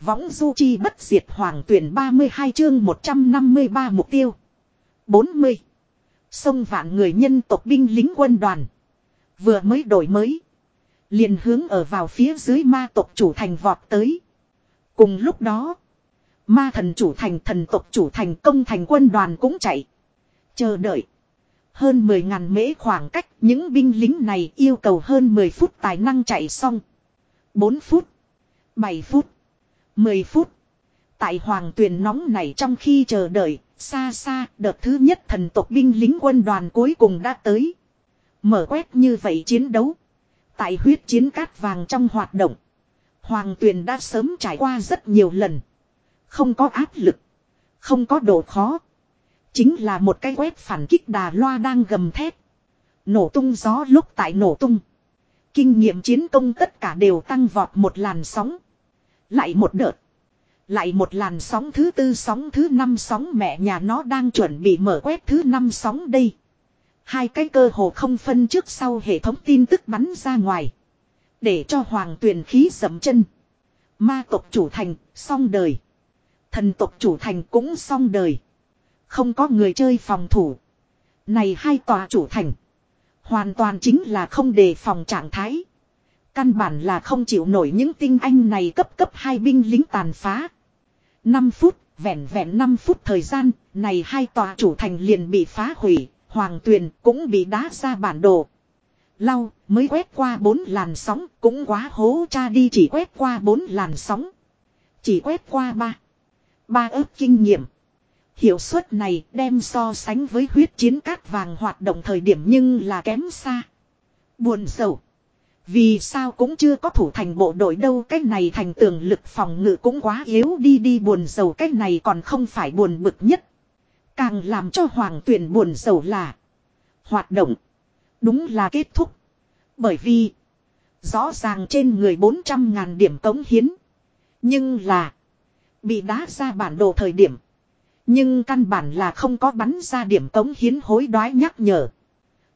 Võng du chi bất diệt hoàng tuyển 32 chương 153 mục tiêu. 40. Sông vạn người nhân tộc binh lính quân đoàn. Vừa mới đổi mới. Liền hướng ở vào phía dưới ma tộc chủ thành vọt tới. Cùng lúc đó. Ma thần chủ thành thần tộc chủ thành công thành quân đoàn cũng chạy. Chờ đợi. Hơn 10.000 mễ khoảng cách, những binh lính này yêu cầu hơn 10 phút tài năng chạy xong. 4 phút. 7 phút. 10 phút. Tại hoàng tuyền nóng này trong khi chờ đợi, xa xa, đợt thứ nhất thần tộc binh lính quân đoàn cuối cùng đã tới. Mở quét như vậy chiến đấu. Tại huyết chiến cát vàng trong hoạt động. Hoàng tuyền đã sớm trải qua rất nhiều lần. Không có áp lực. Không có độ khó. Chính là một cái quét phản kích đà loa đang gầm thét. Nổ tung gió lúc tại nổ tung. Kinh nghiệm chiến công tất cả đều tăng vọt một làn sóng. Lại một đợt. Lại một làn sóng thứ tư sóng thứ năm sóng mẹ nhà nó đang chuẩn bị mở quét thứ năm sóng đây. Hai cái cơ hồ không phân trước sau hệ thống tin tức bắn ra ngoài. Để cho hoàng tuyền khí dầm chân. Ma tộc chủ thành, xong đời. Thần tộc chủ thành cũng xong đời. Không có người chơi phòng thủ. Này hai tòa chủ thành. Hoàn toàn chính là không đề phòng trạng thái. Căn bản là không chịu nổi những tinh anh này cấp cấp hai binh lính tàn phá. 5 phút, vẹn vẹn 5 phút thời gian, này hai tòa chủ thành liền bị phá hủy, hoàng tuyền cũng bị đá ra bản đồ. Lau, mới quét qua bốn làn sóng, cũng quá hố cha đi chỉ quét qua bốn làn sóng. Chỉ quét qua ba. Ba ước kinh nghiệm. Hiệu suất này đem so sánh với huyết chiến cát vàng hoạt động thời điểm nhưng là kém xa. Buồn sầu. Vì sao cũng chưa có thủ thành bộ đội đâu cái này thành tường lực phòng ngự cũng quá yếu đi đi buồn sầu cái này còn không phải buồn bực nhất. Càng làm cho hoàng tuyển buồn sầu là hoạt động. Đúng là kết thúc. Bởi vì rõ ràng trên người 400 ngàn điểm cống hiến. Nhưng là bị đá ra bản đồ thời điểm. Nhưng căn bản là không có bắn ra điểm cống hiến hối đoái nhắc nhở.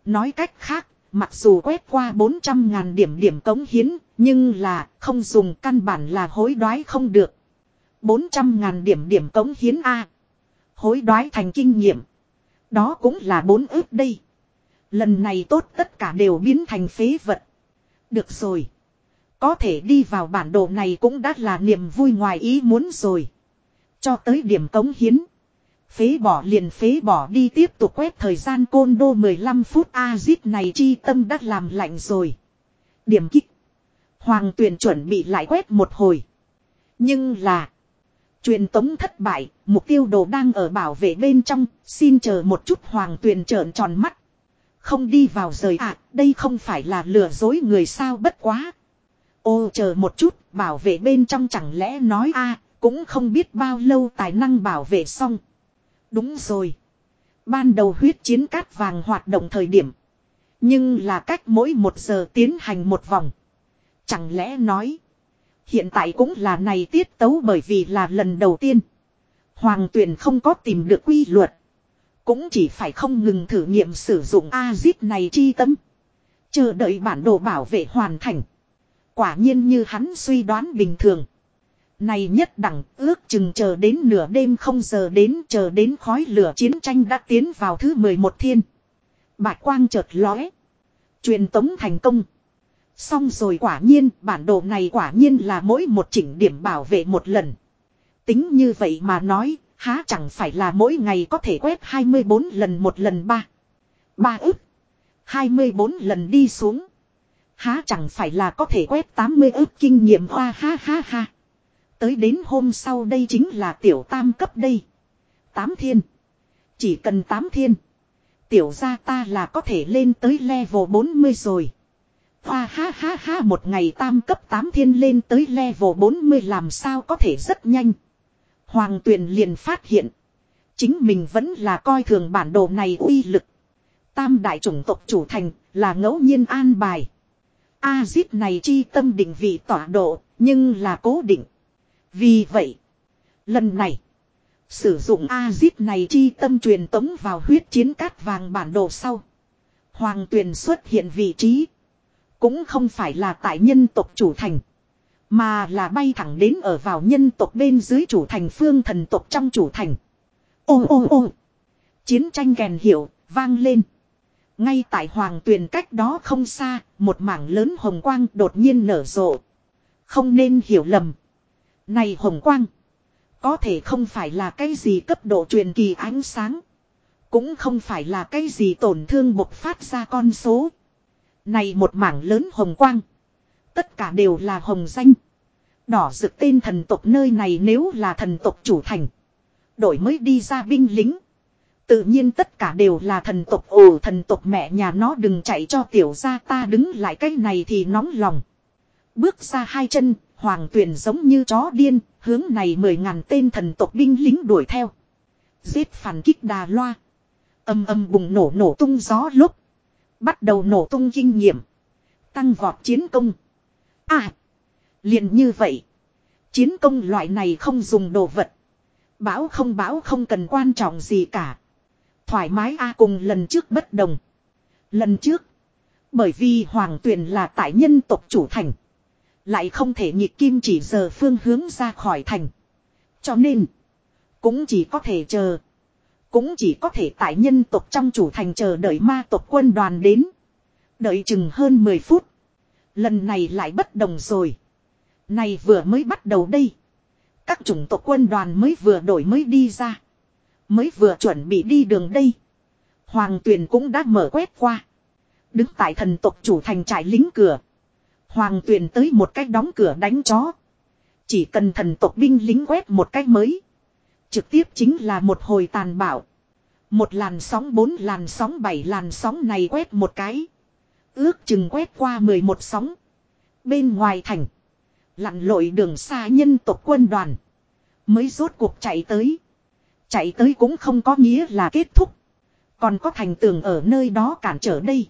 Nói cách khác, mặc dù quét qua 400 ngàn điểm điểm cống hiến, nhưng là không dùng căn bản là hối đoái không được. 400 ngàn điểm điểm cống hiến A. Hối đoái thành kinh nghiệm. Đó cũng là bốn ước đây. Lần này tốt tất cả đều biến thành phế vật. Được rồi. Có thể đi vào bản đồ này cũng đã là niềm vui ngoài ý muốn rồi. Cho tới điểm cống hiến. Phế bỏ liền phế bỏ đi tiếp tục quét thời gian côn đô 15 phút A-zip này chi tâm đã làm lạnh rồi. Điểm kích. Hoàng tuyển chuẩn bị lại quét một hồi. Nhưng là. Truyền tống thất bại, mục tiêu đồ đang ở bảo vệ bên trong, xin chờ một chút hoàng tuyền trợn tròn mắt. Không đi vào rời ạ, à, đây không phải là lừa dối người sao bất quá. Ô chờ một chút, bảo vệ bên trong chẳng lẽ nói a cũng không biết bao lâu tài năng bảo vệ xong. Đúng rồi. Ban đầu huyết chiến cát vàng hoạt động thời điểm. Nhưng là cách mỗi một giờ tiến hành một vòng. Chẳng lẽ nói. Hiện tại cũng là này tiết tấu bởi vì là lần đầu tiên. Hoàng tuyển không có tìm được quy luật. Cũng chỉ phải không ngừng thử nghiệm sử dụng A-zip này chi tâm. Chờ đợi bản đồ bảo vệ hoàn thành. Quả nhiên như hắn suy đoán bình thường. Này nhất đẳng, ước chừng chờ đến nửa đêm không giờ đến, chờ đến khói lửa chiến tranh đã tiến vào thứ 11 thiên. Bạch quang chợt lóe. Truyền tống thành công. Xong rồi quả nhiên, bản đồ này quả nhiên là mỗi một chỉnh điểm bảo vệ một lần. Tính như vậy mà nói, há chẳng phải là mỗi ngày có thể quét 24 lần một lần ba. Ba ức. 24 lần đi xuống. Há chẳng phải là có thể quét 80 ức kinh nghiệm hoa ha ha ha. Tới đến hôm sau đây chính là tiểu tam cấp đây. Tám thiên. Chỉ cần tám thiên. Tiểu gia ta là có thể lên tới level 40 rồi. Hoa ha ha ha một ngày tam cấp 8 thiên lên tới level 40 làm sao có thể rất nhanh. Hoàng tuyền liền phát hiện. Chính mình vẫn là coi thường bản đồ này uy lực. Tam đại chủng tộc chủ thành là ngẫu nhiên an bài. A-zip này chi tâm định vị tọa độ, nhưng là cố định. Vì vậy, lần này, sử dụng A-zip này chi tâm truyền tống vào huyết chiến cát vàng bản đồ sau. Hoàng tuyền xuất hiện vị trí. Cũng không phải là tại nhân tộc chủ thành. Mà là bay thẳng đến ở vào nhân tộc bên dưới chủ thành phương thần tộc trong chủ thành. Ô ô ô. Chiến tranh kèn hiệu, vang lên. Ngay tại hoàng tuyền cách đó không xa, một mảng lớn hồng quang đột nhiên nở rộ. Không nên hiểu lầm. Này hồng quang. Có thể không phải là cái gì cấp độ truyền kỳ ánh sáng. Cũng không phải là cái gì tổn thương bộc phát ra con số. Này một mảng lớn hồng quang. Tất cả đều là hồng danh. Đỏ rực tên thần tộc nơi này nếu là thần tộc chủ thành. Đổi mới đi ra binh lính. Tự nhiên tất cả đều là thần tộc ồ thần tộc mẹ nhà nó đừng chạy cho tiểu ra ta đứng lại cái này thì nóng lòng. Bước ra hai chân, hoàng tuyển giống như chó điên, hướng này mười ngàn tên thần tộc binh lính đuổi theo. Giết phản kích đà loa. Âm âm bùng nổ nổ tung gió lúc. Bắt đầu nổ tung kinh nghiệm. Tăng vọt chiến công. À. liền như vậy. Chiến công loại này không dùng đồ vật. Bão không bão không cần quan trọng gì cả. Thoải mái a cùng lần trước bất đồng. Lần trước. Bởi vì hoàng tuyển là tại nhân tộc chủ thành. Lại không thể nhịp kim chỉ giờ phương hướng ra khỏi thành. Cho nên. Cũng chỉ có thể chờ. Cũng chỉ có thể tại nhân tộc trong chủ thành chờ đợi ma tộc quân đoàn đến. Đợi chừng hơn 10 phút. Lần này lại bất đồng rồi. Này vừa mới bắt đầu đây. Các chủng tộc quân đoàn mới vừa đổi mới đi ra. Mới vừa chuẩn bị đi đường đây. Hoàng tuyền cũng đã mở quét qua. Đứng tại thần tộc chủ thành trại lính cửa. Hoàng tuyền tới một cách đóng cửa đánh chó. Chỉ cần thần tộc binh lính quét một cách mới. Trực tiếp chính là một hồi tàn bạo. Một làn sóng bốn, làn sóng bảy, làn sóng này quét một cái. Ước chừng quét qua 11 sóng. Bên ngoài thành. Lặn lội đường xa nhân tộc quân đoàn. Mới rốt cuộc chạy tới. Chạy tới cũng không có nghĩa là kết thúc. Còn có thành tường ở nơi đó cản trở đây.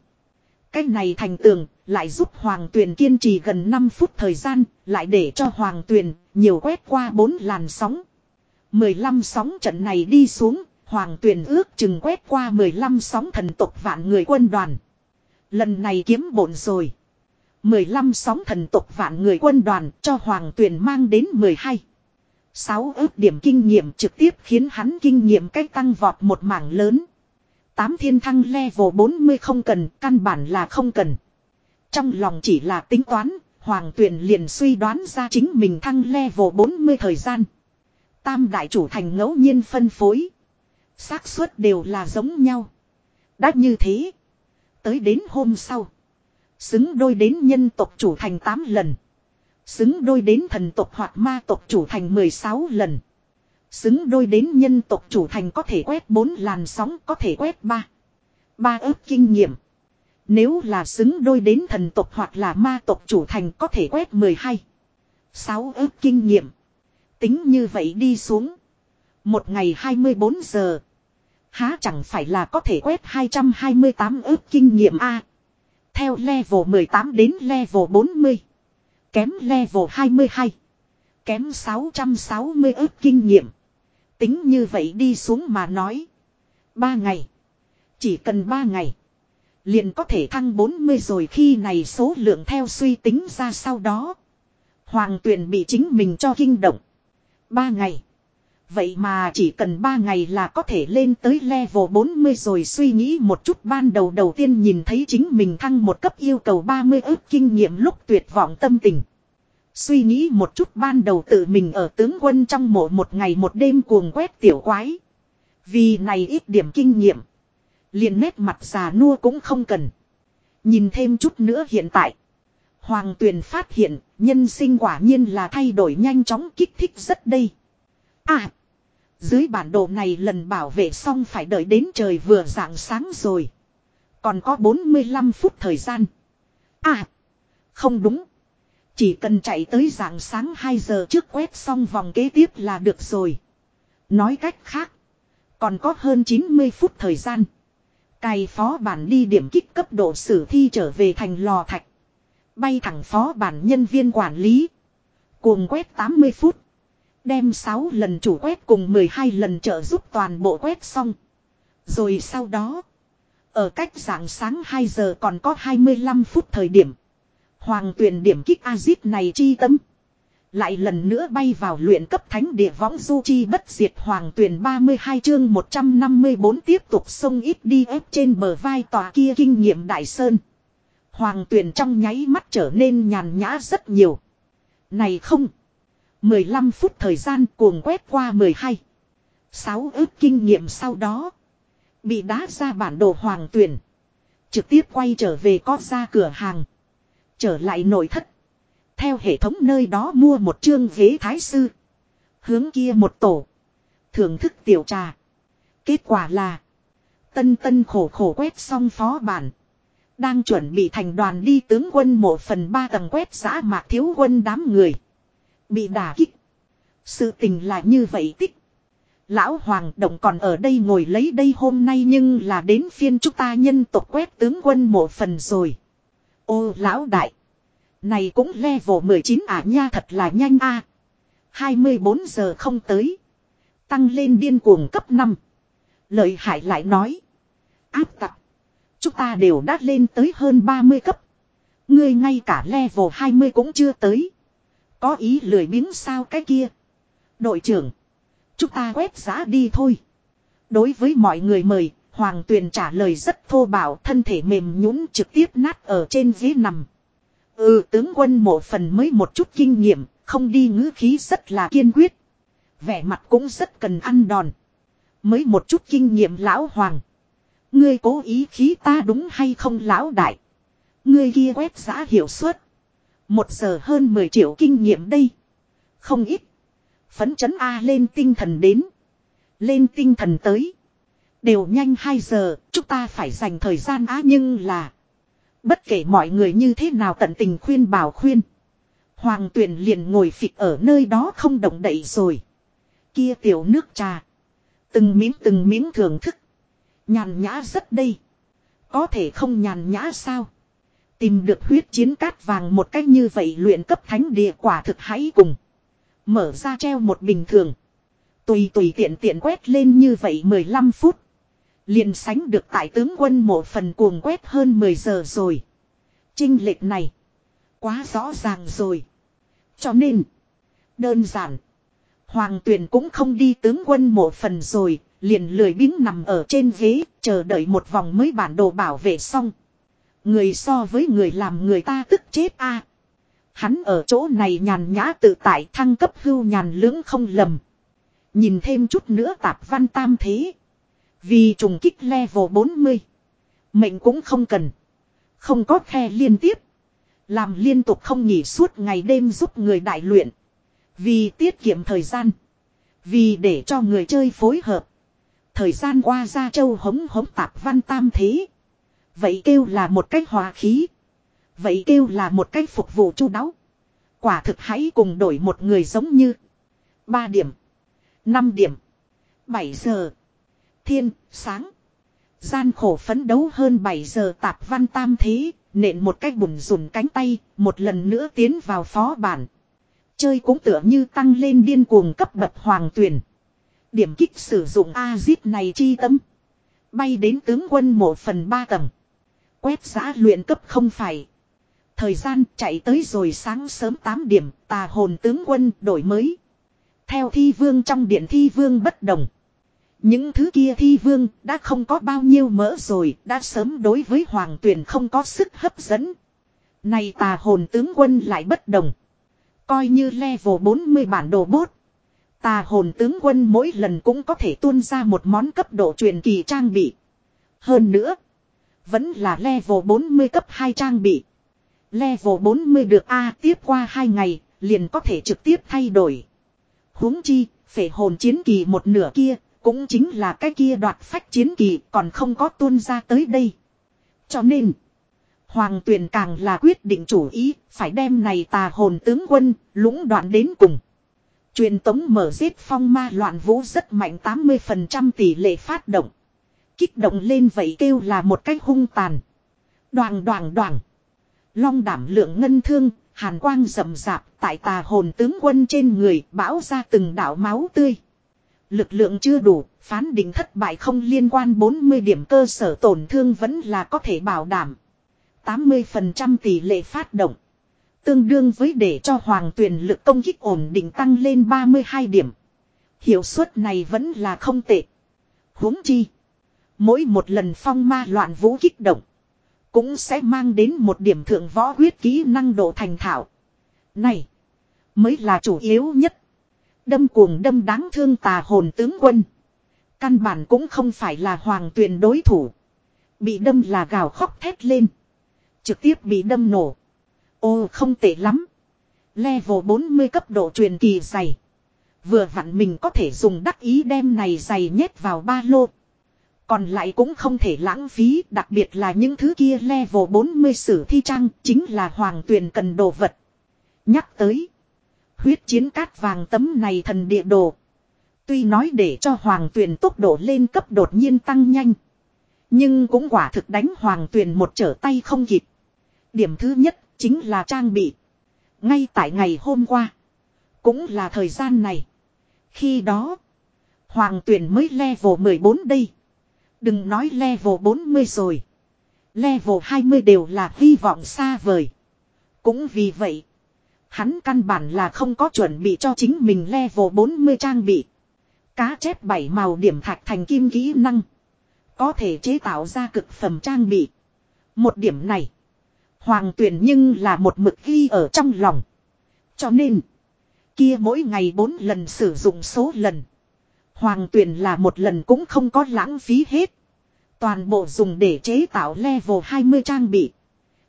Cái này thành tường lại giúp Hoàng Tuyền kiên trì gần 5 phút thời gian, lại để cho Hoàng Tuyền nhiều quét qua 4 làn sóng. 15 sóng trận này đi xuống, Hoàng Tuyền ước chừng quét qua 15 sóng thần tộc vạn người quân đoàn. Lần này kiếm bổn rồi. 15 sóng thần tộc vạn người quân đoàn cho Hoàng Tuyền mang đến 12. 6 ước điểm kinh nghiệm trực tiếp khiến hắn kinh nghiệm cách tăng vọt một mảng lớn. Tám thiên thăng level 40 không cần, căn bản là không cần. Trong lòng chỉ là tính toán, Hoàng Tuyền liền suy đoán ra chính mình thăng level 40 thời gian. Tam đại chủ thành ngẫu nhiên phân phối. xác suất đều là giống nhau. Đã như thế. Tới đến hôm sau. Xứng đôi đến nhân tộc chủ thành 8 lần. Xứng đôi đến thần tộc hoặc ma tộc chủ thành 16 lần. Xứng đôi đến nhân tộc chủ thành có thể quét 4 làn sóng có thể quét 3. 3 ước kinh nghiệm. Nếu là xứng đôi đến thần tộc hoặc là ma tộc chủ thành có thể quét 12. 6 ước kinh nghiệm. Tính như vậy đi xuống. Một ngày 24 giờ. Há chẳng phải là có thể quét 228 ước kinh nghiệm A. Theo level 18 đến level 40. Kém level 22. Kém 660 ước kinh nghiệm. Tính như vậy đi xuống mà nói. 3 ngày. Chỉ cần 3 ngày. Liền có thể thăng 40 rồi khi này số lượng theo suy tính ra sau đó. Hoàng tuyển bị chính mình cho kinh động. 3 ngày. Vậy mà chỉ cần 3 ngày là có thể lên tới level 40 rồi suy nghĩ một chút ban đầu đầu tiên nhìn thấy chính mình thăng một cấp yêu cầu 30 ước kinh nghiệm lúc tuyệt vọng tâm tình. Suy nghĩ một chút ban đầu tự mình ở tướng quân trong mộ một ngày một đêm cuồng quét tiểu quái. Vì này ít điểm kinh nghiệm liền nét mặt già nua cũng không cần. Nhìn thêm chút nữa hiện tại. Hoàng tuyền phát hiện, nhân sinh quả nhiên là thay đổi nhanh chóng kích thích rất đây. À. Dưới bản đồ này lần bảo vệ xong phải đợi đến trời vừa rạng sáng rồi. Còn có 45 phút thời gian. À. Không đúng. Chỉ cần chạy tới rạng sáng 2 giờ trước quét xong vòng kế tiếp là được rồi. Nói cách khác. Còn có hơn 90 phút thời gian. Cài phó bản đi điểm kích cấp độ sử thi trở về thành lò thạch. Bay thẳng phó bản nhân viên quản lý. Cuồng quét 80 phút. Đem 6 lần chủ quét cùng 12 lần trợ giúp toàn bộ quét xong. Rồi sau đó. Ở cách dạng sáng 2 giờ còn có 25 phút thời điểm. Hoàng tuyển điểm kích Azit này chi tâm. Lại lần nữa bay vào luyện cấp thánh địa võng du chi bất diệt hoàng tuyển 32 chương 154 tiếp tục sông ít đi ép trên bờ vai tòa kia kinh nghiệm đại sơn. Hoàng tuyển trong nháy mắt trở nên nhàn nhã rất nhiều. Này không. 15 phút thời gian cuồng quét qua 12. 6 ước kinh nghiệm sau đó. Bị đá ra bản đồ hoàng tuyển. Trực tiếp quay trở về có ra cửa hàng. Trở lại nội thất. Theo hệ thống nơi đó mua một chương ghế thái sư. Hướng kia một tổ. Thưởng thức tiểu trà. Kết quả là. Tân tân khổ khổ quét xong phó bản. Đang chuẩn bị thành đoàn đi tướng quân một phần ba tầng quét xã mạc thiếu quân đám người. Bị đả kích. Sự tình là như vậy tích. Lão Hoàng Động còn ở đây ngồi lấy đây hôm nay nhưng là đến phiên chúng ta nhân tộc quét tướng quân một phần rồi. Ô lão đại. Này cũng level 19 à nha thật là nhanh a. À. 24 giờ không tới. Tăng lên điên cuồng cấp 5. Lợi hại lại nói. Áp tặc. Chúng ta đều đã lên tới hơn 30 cấp. Ngươi ngay cả level 20 cũng chưa tới. Có ý lười biếng sao cái kia. Đội trưởng. Chúng ta quét giá đi thôi. Đối với mọi người mời, Hoàng Tuyền trả lời rất thô bạo, thân thể mềm nhũn trực tiếp nát ở trên ghế nằm. Ừ tướng quân một phần mới một chút kinh nghiệm, không đi ngữ khí rất là kiên quyết. Vẻ mặt cũng rất cần ăn đòn. Mới một chút kinh nghiệm lão hoàng. Ngươi cố ý khí ta đúng hay không lão đại. Ngươi kia quét giã hiệu suất. Một giờ hơn 10 triệu kinh nghiệm đây. Không ít. Phấn chấn A lên tinh thần đến. Lên tinh thần tới. Đều nhanh 2 giờ, chúng ta phải dành thời gian á nhưng là. Bất kể mọi người như thế nào tận tình khuyên bảo khuyên. Hoàng tuyển liền ngồi phịch ở nơi đó không động đậy rồi. Kia tiểu nước trà. Từng miếng từng miếng thưởng thức. Nhàn nhã rất đây. Có thể không nhàn nhã sao? Tìm được huyết chiến cát vàng một cách như vậy luyện cấp thánh địa quả thực hãy cùng. Mở ra treo một bình thường. Tùy tùy tiện tiện quét lên như vậy 15 phút. Liền sánh được tại tướng quân mộ phần cuồng quét hơn 10 giờ rồi. Trinh lệch này. Quá rõ ràng rồi. Cho nên. Đơn giản. Hoàng tuyển cũng không đi tướng quân mộ phần rồi. Liền lười biếng nằm ở trên ghế. Chờ đợi một vòng mới bản đồ bảo vệ xong. Người so với người làm người ta tức chết a Hắn ở chỗ này nhàn nhã tự tại thăng cấp hưu nhàn lưỡng không lầm. Nhìn thêm chút nữa tạp văn tam thế. Vì trùng kích level 40. Mệnh cũng không cần. Không có khe liên tiếp. Làm liên tục không nghỉ suốt ngày đêm giúp người đại luyện. Vì tiết kiệm thời gian. Vì để cho người chơi phối hợp. Thời gian qua ra châu hống hống tạp văn tam thế. Vậy kêu là một cách hòa khí. Vậy kêu là một cách phục vụ chu đáo. Quả thực hãy cùng đổi một người giống như. 3 điểm. 5 điểm. 7 giờ. Thiên, sáng. Gian khổ phấn đấu hơn 7 giờ tạp văn tam thế, nện một cách bùn rùn cánh tay, một lần nữa tiến vào phó bản. Chơi cũng tựa như tăng lên điên cuồng cấp bậc hoàng tuyển. Điểm kích sử dụng A-zip này chi tâm. Bay đến tướng quân mộ phần ba tầng. Quét giã luyện cấp không phải. Thời gian chạy tới rồi sáng sớm 8 điểm, tà hồn tướng quân đổi mới. Theo thi vương trong điện thi vương bất đồng. Những thứ kia thi vương đã không có bao nhiêu mỡ rồi, đã sớm đối với hoàng tuyển không có sức hấp dẫn. Này tà hồn tướng quân lại bất đồng. Coi như level 40 bản đồ bốt. Tà hồn tướng quân mỗi lần cũng có thể tuôn ra một món cấp độ truyền kỳ trang bị. Hơn nữa, vẫn là level 40 cấp 2 trang bị. Level 40 được A tiếp qua 2 ngày, liền có thể trực tiếp thay đổi. huống chi, phể hồn chiến kỳ một nửa kia, cũng chính là cái kia đoạt phách chiến kỳ còn không có tuôn ra tới đây. Cho nên, Hoàng tuyền càng là quyết định chủ ý, phải đem này tà hồn tướng quân, lũng đoạn đến cùng. Truyền tống mở giết phong ma loạn vũ rất mạnh 80% tỷ lệ phát động. Kích động lên vậy kêu là một cách hung tàn. Đoàn đoàn đoàn. Long đảm lượng ngân thương, hàn quang rầm rạp tại tà hồn tướng quân trên người bão ra từng đảo máu tươi. Lực lượng chưa đủ, phán định thất bại không liên quan 40 điểm cơ sở tổn thương vẫn là có thể bảo đảm. 80% tỷ lệ phát động. Tương đương với để cho hoàng tuyển lực công kích ổn định tăng lên 32 điểm. Hiệu suất này vẫn là không tệ. huống chi. Mỗi một lần phong ma loạn vũ kích động. Cũng sẽ mang đến một điểm thượng võ huyết kỹ năng độ thành thạo. Này. Mới là chủ yếu nhất. Đâm cuồng đâm đáng thương tà hồn tướng quân. Căn bản cũng không phải là hoàng tuyền đối thủ. Bị đâm là gào khóc thét lên. Trực tiếp bị đâm nổ. Ô không tệ lắm. Level 40 cấp độ truyền kỳ dày. Vừa vặn mình có thể dùng đắc ý đem này dày nhét vào ba lô. Còn lại cũng không thể lãng phí, đặc biệt là những thứ kia level 40 sử thi trang, chính là hoàng tuyền cần đồ vật. Nhắc tới. Huyết chiến cát vàng tấm này thần địa đồ. Tuy nói để cho hoàng tuyền tốc độ lên cấp đột nhiên tăng nhanh. Nhưng cũng quả thực đánh hoàng tuyền một trở tay không kịp. Điểm thứ nhất chính là trang bị. Ngay tại ngày hôm qua. Cũng là thời gian này. Khi đó. Hoàng tuyển mới level 14 đây. Đừng nói level 40 rồi. Level 20 đều là hy vọng xa vời. Cũng vì vậy. Hắn căn bản là không có chuẩn bị cho chính mình level 40 trang bị. Cá chép bảy màu điểm thạch thành kim kỹ năng. Có thể chế tạo ra cực phẩm trang bị. Một điểm này. Hoàng tuyển nhưng là một mực ghi ở trong lòng. Cho nên. Kia mỗi ngày bốn lần sử dụng số lần. Hoàng tuyển là một lần cũng không có lãng phí hết. Toàn bộ dùng để chế tạo level 20 trang bị.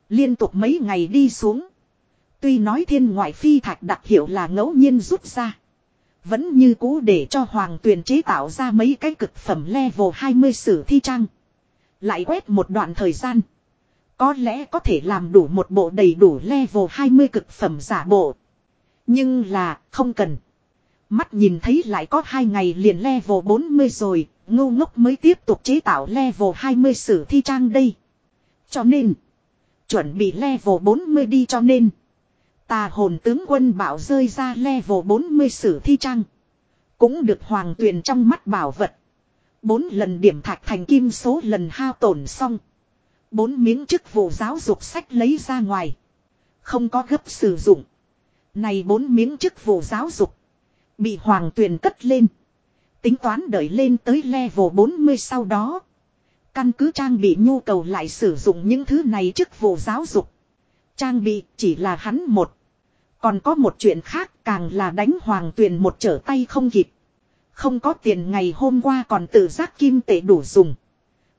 Liên tục mấy ngày đi xuống. Tuy nói thiên ngoại phi thạch đặc hiệu là ngẫu nhiên rút ra. Vẫn như cũ để cho hoàng tuyền chế tạo ra mấy cái cực phẩm level 20 sử thi trang. Lại quét một đoạn thời gian. Có lẽ có thể làm đủ một bộ đầy đủ level 20 cực phẩm giả bộ. Nhưng là không cần. Mắt nhìn thấy lại có hai ngày liền level 40 rồi, ngu ngốc mới tiếp tục chế tạo level 20 sử thi trang đây. Cho nên, chuẩn bị level 40 đi cho nên. Tà hồn tướng quân bảo rơi ra level 40 sử thi trang. Cũng được hoàng tuyền trong mắt bảo vật. Bốn lần điểm thạch thành kim số lần hao tổn xong. Bốn miếng chức vụ giáo dục sách lấy ra ngoài. Không có gấp sử dụng. Này bốn miếng chức vụ giáo dục. Bị hoàng tuyền cất lên. Tính toán đợi lên tới level 40 sau đó. Căn cứ trang bị nhu cầu lại sử dụng những thứ này chức vụ giáo dục. Trang bị chỉ là hắn một. Còn có một chuyện khác càng là đánh hoàng tuyền một trở tay không kịp. Không có tiền ngày hôm qua còn tự giác kim tệ đủ dùng.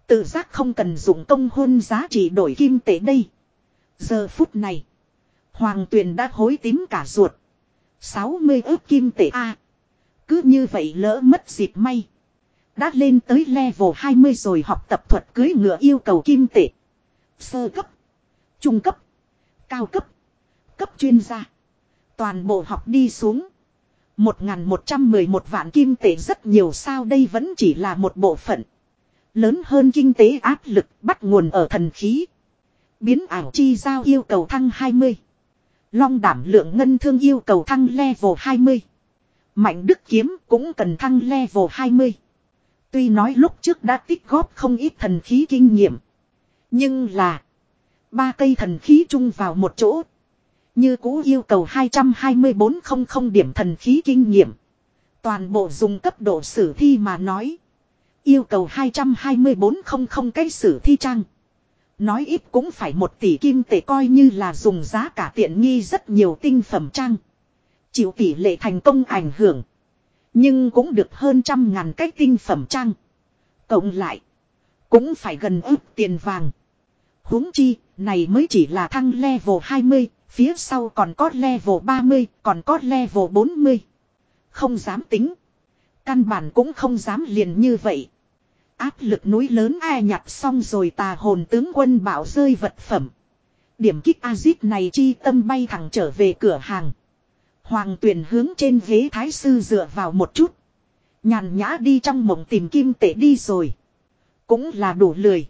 Tự giác không cần dùng công hôn giá trị đổi kim tệ đây. Giờ phút này. Hoàng tuyền đã hối tím cả ruột. 60 ước kim tệ A. cứ như vậy lỡ mất dịp may. Đã lên tới level 20 rồi học tập thuật cưới ngựa yêu cầu kim tệ. Sơ cấp. Trung cấp. Cao cấp. Cấp chuyên gia. Toàn bộ học đi xuống. 1.111 vạn kim tệ rất nhiều sao đây vẫn chỉ là một bộ phận. Lớn hơn kinh tế áp lực bắt nguồn ở thần khí. Biến ảo chi giao yêu cầu thăng 20. Long đảm lượng ngân thương yêu cầu thăng level 20. Mạnh đức kiếm cũng cần thăng level 20. Tuy nói lúc trước đã tích góp không ít thần khí kinh nghiệm. Nhưng là. Ba cây thần khí chung vào một chỗ. Như cũ yêu cầu 22400 điểm thần khí kinh nghiệm. Toàn bộ dùng cấp độ sử thi mà nói. Yêu cầu 22400 cái sử thi trang. Nói ít cũng phải một tỷ kim tệ coi như là dùng giá cả tiện nghi rất nhiều tinh phẩm trang. Chịu tỷ lệ thành công ảnh hưởng. Nhưng cũng được hơn trăm ngàn cái tinh phẩm trang. Cộng lại. Cũng phải gần ước tiền vàng. huống chi, này mới chỉ là thăng level 20, phía sau còn có level 30, còn có level 40. Không dám tính. Căn bản cũng không dám liền như vậy. Áp lực núi lớn ai nhặt xong rồi tà hồn tướng quân bảo rơi vật phẩm. Điểm kích Azit này chi tâm bay thẳng trở về cửa hàng. Hoàng tuyển hướng trên ghế thái sư dựa vào một chút. Nhàn nhã đi trong mộng tìm kim tệ đi rồi. Cũng là đủ lười.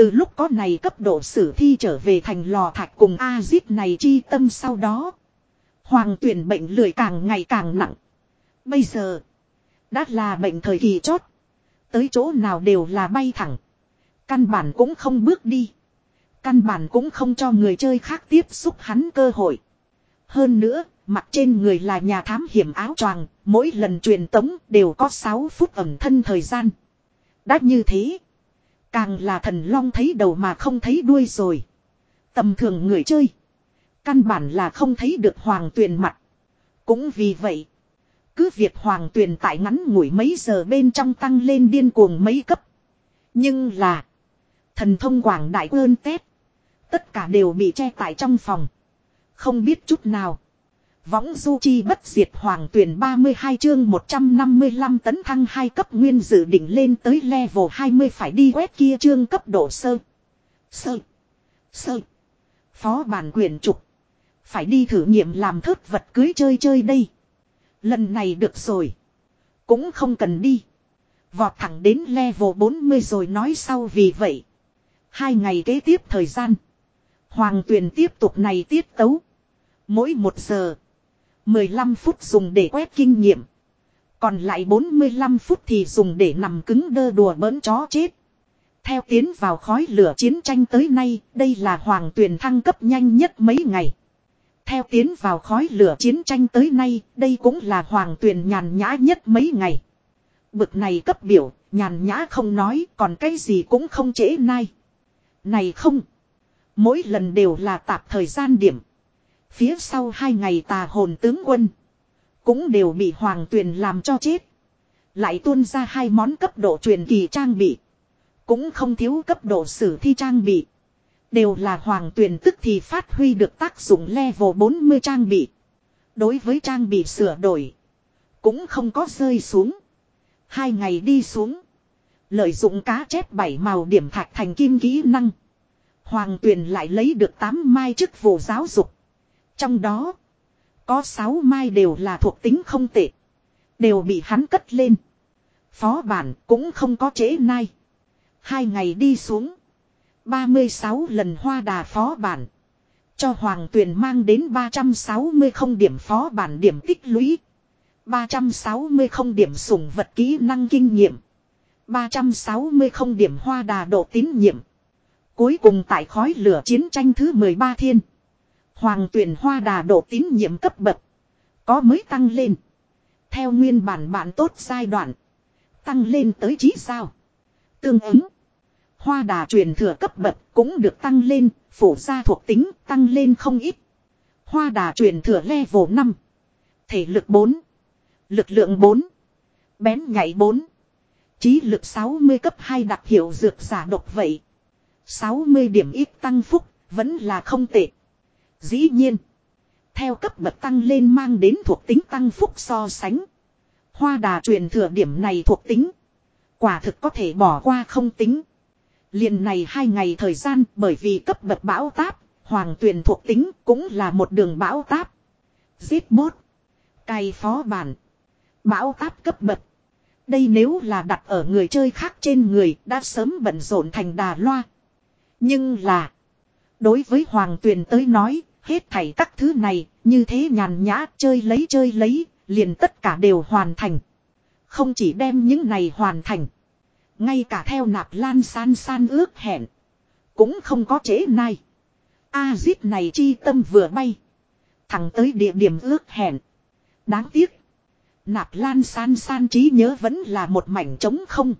Từ lúc có này cấp độ sử thi trở về thành lò thạch cùng A-zip này chi tâm sau đó. Hoàng tuyển bệnh lười càng ngày càng nặng. Bây giờ. Đã là bệnh thời kỳ chót. Tới chỗ nào đều là bay thẳng. Căn bản cũng không bước đi. Căn bản cũng không cho người chơi khác tiếp xúc hắn cơ hội. Hơn nữa, mặt trên người là nhà thám hiểm áo choàng, mỗi lần truyền tống đều có 6 phút ẩm thân thời gian. Đã như thế, càng là thần long thấy đầu mà không thấy đuôi rồi. Tầm thường người chơi, căn bản là không thấy được hoàng tuyền mặt. Cũng vì vậy, cứ việc hoàng tuyền tại ngắn ngủi mấy giờ bên trong tăng lên điên cuồng mấy cấp. Nhưng là, thần thông quảng đại ơn tết, tất cả đều bị che tại trong phòng. Không biết chút nào. Võng du chi bất diệt hoàng tuyển 32 chương 155 tấn thăng 2 cấp nguyên dự định lên tới level 20 phải đi quét kia chương cấp độ sơ. Sơ. Sơ. Phó bản quyền trục. Phải đi thử nghiệm làm thớt vật cưới chơi chơi đây. Lần này được rồi. Cũng không cần đi. Vọt thẳng đến level 40 rồi nói sau vì vậy. Hai ngày kế tiếp thời gian. Hoàng tuyền tiếp tục này tiết tấu. Mỗi một giờ. 15 phút dùng để quét kinh nghiệm. Còn lại 45 phút thì dùng để nằm cứng đơ đùa bỡn chó chết. Theo tiến vào khói lửa chiến tranh tới nay, đây là hoàng tuyển thăng cấp nhanh nhất mấy ngày. Theo tiến vào khói lửa chiến tranh tới nay, đây cũng là hoàng tuyển nhàn nhã nhất mấy ngày. Bực này cấp biểu, nhàn nhã không nói, còn cái gì cũng không trễ nay. Này không! Mỗi lần đều là tạp thời gian điểm. Phía sau hai ngày tà hồn tướng quân. Cũng đều bị hoàng tuyền làm cho chết. Lại tuôn ra hai món cấp độ truyền kỳ trang bị. Cũng không thiếu cấp độ sử thi trang bị. Đều là hoàng tuyền tức thì phát huy được tác dụng level 40 trang bị. Đối với trang bị sửa đổi. Cũng không có rơi xuống. Hai ngày đi xuống. Lợi dụng cá chép bảy màu điểm thạch thành kim kỹ năng. Hoàng tuyền lại lấy được 8 mai chức vụ giáo dục. Trong đó, có 6 mai đều là thuộc tính không tệ. Đều bị hắn cất lên. Phó bản cũng không có chế nay Hai ngày đi xuống. 36 lần hoa đà phó bản. Cho Hoàng Tuyền mang đến 360 không điểm phó bản điểm tích lũy. 360 không điểm sủng vật kỹ năng kinh nghiệm. 360 không điểm hoa đà độ tín nhiệm. Cuối cùng tại khói lửa chiến tranh thứ 13 thiên. Hoàng tuyển hoa đà độ tín nhiệm cấp bậc. Có mới tăng lên. Theo nguyên bản bạn tốt giai đoạn. Tăng lên tới trí sao. Tương ứng. Hoa đà truyền thừa cấp bậc cũng được tăng lên. Phổ gia thuộc tính tăng lên không ít. Hoa đà truyền thừa level 5. Thể lực 4. Lực lượng 4. Bén nhảy 4. Trí lực 60 cấp 2 đặc hiệu dược giả độc vậy. 60 điểm ít tăng phúc, vẫn là không tệ. Dĩ nhiên, theo cấp bậc tăng lên mang đến thuộc tính tăng phúc so sánh. Hoa đà truyền thừa điểm này thuộc tính. Quả thực có thể bỏ qua không tính. liền này hai ngày thời gian bởi vì cấp bậc bão táp, hoàng tuyền thuộc tính cũng là một đường bão táp. Giết bốt. Cày phó bản. Bão táp cấp bậc. Đây nếu là đặt ở người chơi khác trên người đã sớm bận rộn thành đà loa. Nhưng là. Đối với Hoàng Tuyền tới nói, hết thảy các thứ này, như thế nhàn nhã chơi lấy chơi lấy, liền tất cả đều hoàn thành. Không chỉ đem những này hoàn thành. Ngay cả theo nạp lan san san ước hẹn. Cũng không có chế nay. A-zip này chi tâm vừa bay. Thẳng tới địa điểm ước hẹn. Đáng tiếc. Nạp lan san san trí nhớ vẫn là một mảnh trống không.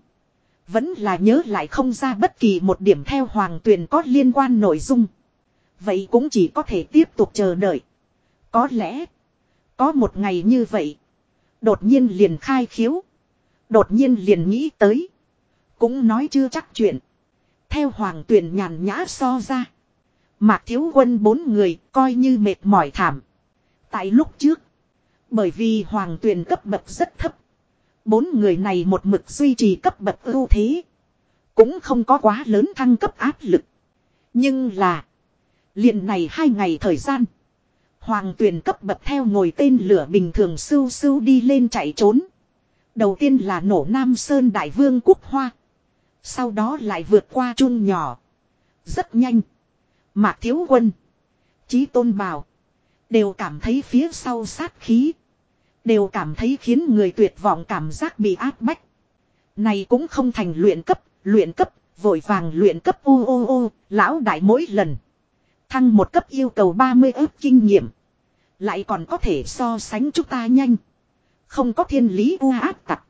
Vẫn là nhớ lại không ra bất kỳ một điểm theo hoàng tuyền có liên quan nội dung. Vậy cũng chỉ có thể tiếp tục chờ đợi. Có lẽ. Có một ngày như vậy. Đột nhiên liền khai khiếu. Đột nhiên liền nghĩ tới. Cũng nói chưa chắc chuyện. Theo hoàng tuyền nhàn nhã so ra. Mạc thiếu quân bốn người coi như mệt mỏi thảm. Tại lúc trước. Bởi vì hoàng tuyền cấp bậc rất thấp. Bốn người này một mực duy trì cấp bậc ưu thế. Cũng không có quá lớn thăng cấp áp lực. Nhưng là liền này hai ngày thời gian. Hoàng tuyền cấp bậc theo ngồi tên lửa bình thường sưu sưu đi lên chạy trốn. Đầu tiên là nổ Nam Sơn Đại Vương Quốc Hoa. Sau đó lại vượt qua chun nhỏ. Rất nhanh. Mạc Thiếu Quân. Chí Tôn Bảo. Đều cảm thấy phía sau sát khí. Đều cảm thấy khiến người tuyệt vọng cảm giác bị áp bách. Này cũng không thành luyện cấp, luyện cấp, vội vàng luyện cấp ô ô ô, lão đại mỗi lần. Thăng một cấp yêu cầu 30 ước kinh nghiệm. Lại còn có thể so sánh chúng ta nhanh. Không có thiên lý u áp tặc.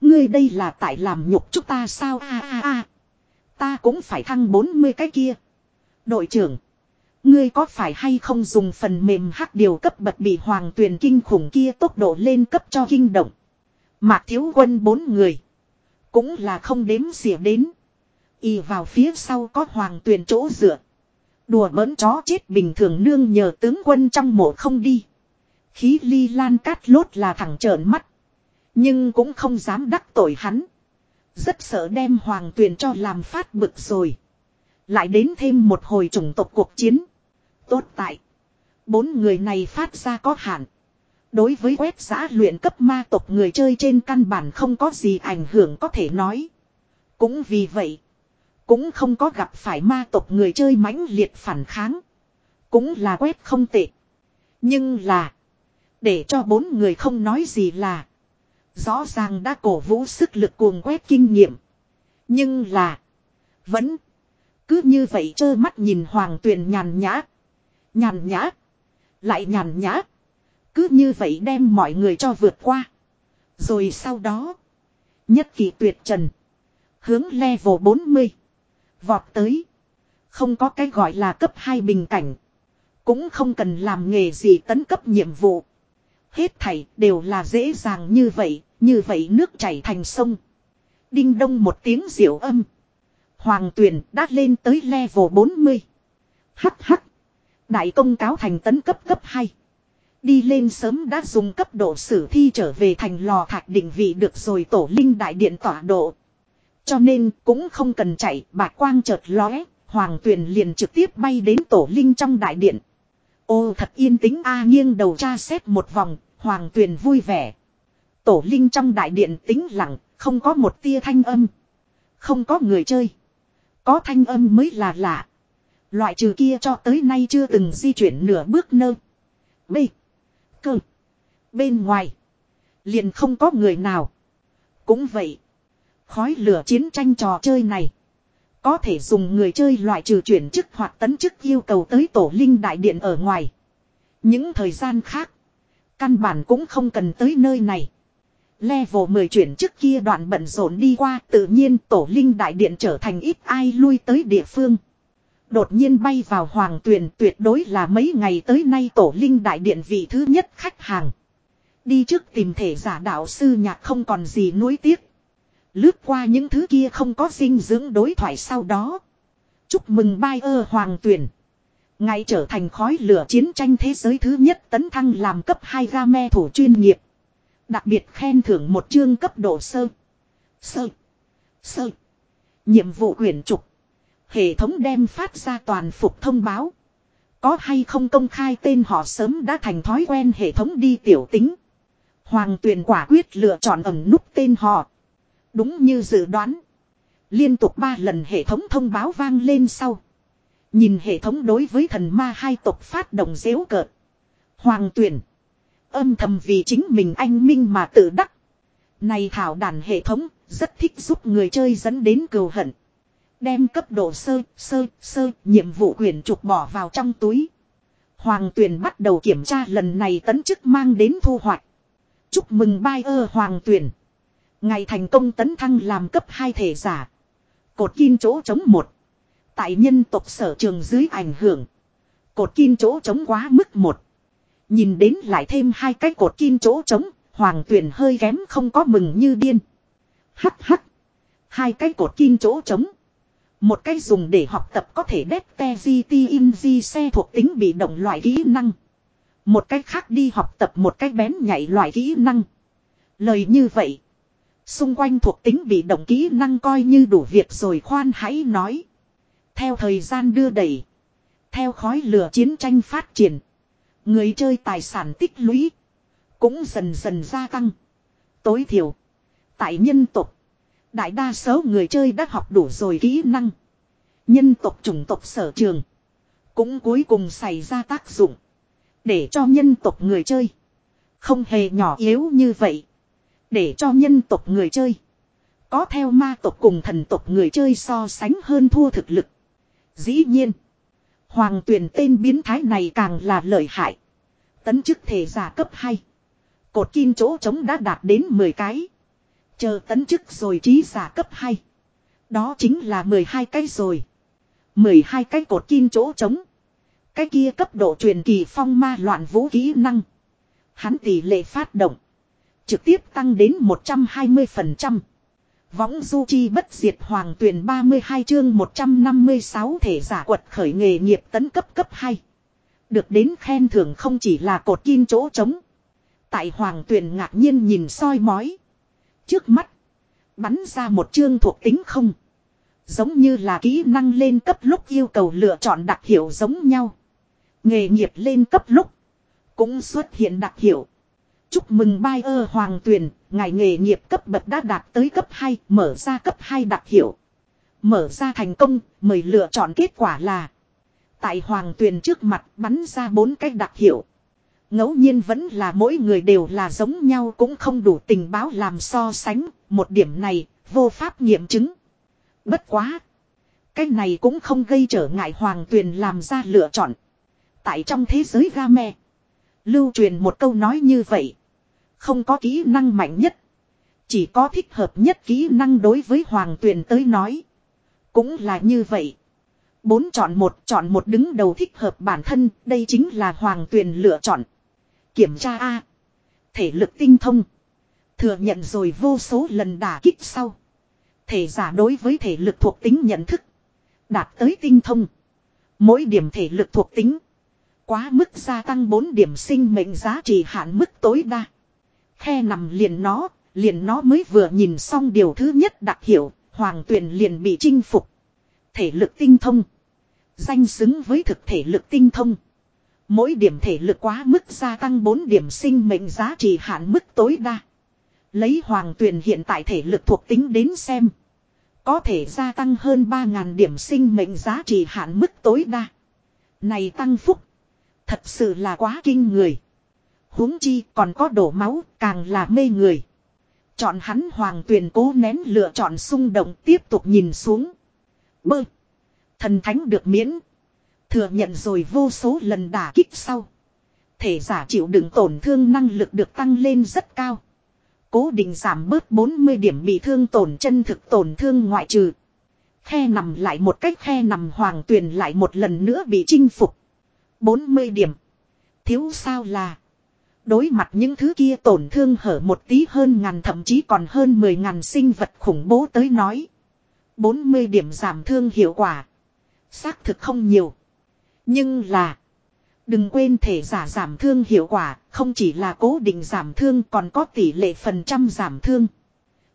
Ngươi đây là tại làm nhục chúng ta sao a a a. Ta cũng phải thăng 40 cái kia. Đội trưởng. Ngươi có phải hay không dùng phần mềm hắc điều cấp bậc bị hoàng tuyền kinh khủng kia tốc độ lên cấp cho kinh động. Mạc thiếu quân bốn người. Cũng là không đếm xỉa đến. Y vào phía sau có hoàng tuyền chỗ dựa. Đùa bỡn chó chết bình thường nương nhờ tướng quân trong mộ không đi. Khí ly lan cát lốt là thẳng trợn mắt. Nhưng cũng không dám đắc tội hắn. Rất sợ đem hoàng tuyền cho làm phát bực rồi. Lại đến thêm một hồi chủng tộc cuộc chiến. Tốt tại. Bốn người này phát ra có hạn. Đối với quét giã luyện cấp ma tộc người chơi trên căn bản không có gì ảnh hưởng có thể nói. Cũng vì vậy. Cũng không có gặp phải ma tộc người chơi mãnh liệt phản kháng. Cũng là quét không tệ. Nhưng là. Để cho bốn người không nói gì là. Rõ ràng đã cổ vũ sức lực cuồng quét kinh nghiệm. Nhưng là. Vẫn. Cứ như vậy trơ mắt nhìn hoàng tuyền nhàn nhã. Nhàn nhã. Lại nhàn nhã. Cứ như vậy đem mọi người cho vượt qua. Rồi sau đó. Nhất kỳ tuyệt trần. Hướng level 40. Vọt tới. Không có cái gọi là cấp 2 bình cảnh. Cũng không cần làm nghề gì tấn cấp nhiệm vụ. Hết thảy đều là dễ dàng như vậy. Như vậy nước chảy thành sông. Đinh đông một tiếng diệu âm. Hoàng tuyển đã lên tới level 40. Hắc hắc. Đại công cáo thành tấn cấp cấp 2. Đi lên sớm đã dùng cấp độ sử thi trở về thành lò thạch định vị được rồi tổ linh đại điện tỏa độ. Cho nên cũng không cần chạy, bạc quang chợt lóe, hoàng tuyền liền trực tiếp bay đến tổ linh trong đại điện. Ô thật yên tĩnh a nghiêng đầu tra xét một vòng, hoàng tuyền vui vẻ. Tổ linh trong đại điện tĩnh lặng, không có một tia thanh âm. Không có người chơi. Có thanh âm mới là lạ. Loại trừ kia cho tới nay chưa từng di chuyển nửa bước nơ. B. Cơ. Bên ngoài. Liền không có người nào. Cũng vậy. Khói lửa chiến tranh trò chơi này. Có thể dùng người chơi loại trừ chuyển chức hoặc tấn chức yêu cầu tới tổ linh đại điện ở ngoài. Những thời gian khác. Căn bản cũng không cần tới nơi này. Level 10 chuyển chức kia đoạn bận rộn đi qua, tự nhiên tổ linh đại điện trở thành ít ai lui tới địa phương. Đột nhiên bay vào hoàng tuyền, tuyệt đối là mấy ngày tới nay tổ linh đại điện vị thứ nhất khách hàng. Đi trước tìm thể giả đạo sư nhạc không còn gì nuối tiếc. Lướt qua những thứ kia không có dinh dưỡng đối thoại sau đó. Chúc mừng bai ơ hoàng tuyển. Ngày trở thành khói lửa chiến tranh thế giới thứ nhất tấn thăng làm cấp 2 game thủ chuyên nghiệp. Đặc biệt khen thưởng một chương cấp độ sơ. Sơ. Sơ. Nhiệm vụ quyển trục. Hệ thống đem phát ra toàn phục thông báo. Có hay không công khai tên họ sớm đã thành thói quen hệ thống đi tiểu tính. Hoàng tuyền quả quyết lựa chọn ẩn nút tên họ. Đúng như dự đoán. Liên tục ba lần hệ thống thông báo vang lên sau. Nhìn hệ thống đối với thần ma hai tộc phát động dễu cợt. Hoàng tuyển. Âm thầm vì chính mình anh minh mà tự đắc. Này thảo đàn hệ thống rất thích giúp người chơi dẫn đến cừu hận. Đem cấp độ sơ, sơ, sơ, nhiệm vụ quyền trục bỏ vào trong túi. Hoàng tuyển bắt đầu kiểm tra lần này tấn chức mang đến thu hoạch. Chúc mừng bai ơ hoàng tuyển. Ngày thành công tấn thăng làm cấp 2 thể giả. Cột kim chỗ chống một. Tại nhân tộc sở trường dưới ảnh hưởng. Cột kim chỗ chống quá mức một. Nhìn đến lại thêm hai cái cột kim chỗ chống hoàng tuyển hơi kém không có mừng như điên. Hắc hắc. Hai cái cột kim chỗ chống Một cái dùng để học tập có thể đét te GT in di xe thuộc tính bị động loại kỹ năng. Một cái khác đi học tập một cái bén nhảy loại kỹ năng. Lời như vậy. Xung quanh thuộc tính bị động kỹ năng coi như đủ việc rồi khoan hãy nói. Theo thời gian đưa đẩy. Theo khói lửa chiến tranh phát triển. Người chơi tài sản tích lũy. Cũng dần dần gia tăng. Tối thiểu. Tại nhân tộc, Đại đa số người chơi đã học đủ rồi kỹ năng. Nhân tộc chủng tộc sở trường. Cũng cuối cùng xảy ra tác dụng. Để cho nhân tộc người chơi. Không hề nhỏ yếu như vậy. Để cho nhân tộc người chơi. Có theo ma tộc cùng thần tộc người chơi so sánh hơn thua thực lực. Dĩ nhiên. Hoàng tuyển tên biến thái này càng là lợi hại. Tấn chức thể giả cấp 2. Cột kim chỗ trống đã đạt đến 10 cái. Chờ tấn chức rồi trí giả cấp 2. Đó chính là 12 cái rồi. 12 cái cột kim chỗ trống. Cái kia cấp độ truyền kỳ phong ma loạn vũ kỹ năng. Hắn tỷ lệ phát động. Trực tiếp tăng đến 120%. Võng du chi bất diệt hoàng tuyển 32 chương 156 thể giả quật khởi nghề nghiệp tấn cấp cấp 2. Được đến khen thưởng không chỉ là cột kim chỗ trống. Tại hoàng tuyển ngạc nhiên nhìn soi mói. Trước mắt. Bắn ra một chương thuộc tính không. Giống như là kỹ năng lên cấp lúc yêu cầu lựa chọn đặc hiệu giống nhau. Nghề nghiệp lên cấp lúc. Cũng xuất hiện đặc hiệu. Chúc mừng bai ơ hoàng tuyền, ngài nghề nghiệp cấp bậc đã đạt tới cấp 2, mở ra cấp 2 đặc hiệu. Mở ra thành công, mời lựa chọn kết quả là. Tại hoàng tuyền trước mặt bắn ra bốn cái đặc hiệu. ngẫu nhiên vẫn là mỗi người đều là giống nhau cũng không đủ tình báo làm so sánh, một điểm này, vô pháp nghiệm chứng. Bất quá. Cái này cũng không gây trở ngại hoàng tuyền làm ra lựa chọn. Tại trong thế giới game. Lưu truyền một câu nói như vậy. Không có kỹ năng mạnh nhất. Chỉ có thích hợp nhất kỹ năng đối với hoàng tuyền tới nói. Cũng là như vậy. Bốn chọn một chọn một đứng đầu thích hợp bản thân. Đây chính là hoàng tuyền lựa chọn. Kiểm tra A. Thể lực tinh thông. Thừa nhận rồi vô số lần đả kích sau. Thể giả đối với thể lực thuộc tính nhận thức. Đạt tới tinh thông. Mỗi điểm thể lực thuộc tính. Quá mức gia tăng 4 điểm sinh mệnh giá trị hạn mức tối đa. Khe nằm liền nó, liền nó mới vừa nhìn xong điều thứ nhất đặc hiệu, hoàng tuyển liền bị chinh phục. Thể lực tinh thông. Danh xứng với thực thể lực tinh thông. Mỗi điểm thể lực quá mức gia tăng 4 điểm sinh mệnh giá trị hạn mức tối đa. Lấy hoàng tuyển hiện tại thể lực thuộc tính đến xem. Có thể gia tăng hơn 3.000 điểm sinh mệnh giá trị hạn mức tối đa. Này tăng phúc. Thật sự là quá kinh người huống chi còn có đổ máu, càng là mê người. Chọn hắn hoàng tuyền cố nén lựa chọn xung động tiếp tục nhìn xuống. Bơ. Thần thánh được miễn. Thừa nhận rồi vô số lần đả kích sau. Thể giả chịu đựng tổn thương năng lực được tăng lên rất cao. Cố định giảm bớt 40 điểm bị thương tổn chân thực tổn thương ngoại trừ. Khe nằm lại một cách khe nằm hoàng tuyền lại một lần nữa bị chinh phục. 40 điểm. Thiếu sao là. Đối mặt những thứ kia tổn thương hở một tí hơn ngàn thậm chí còn hơn 10 ngàn sinh vật khủng bố tới nói. 40 điểm giảm thương hiệu quả. Xác thực không nhiều. Nhưng là. Đừng quên thể giả giảm thương hiệu quả, không chỉ là cố định giảm thương còn có tỷ lệ phần trăm giảm thương.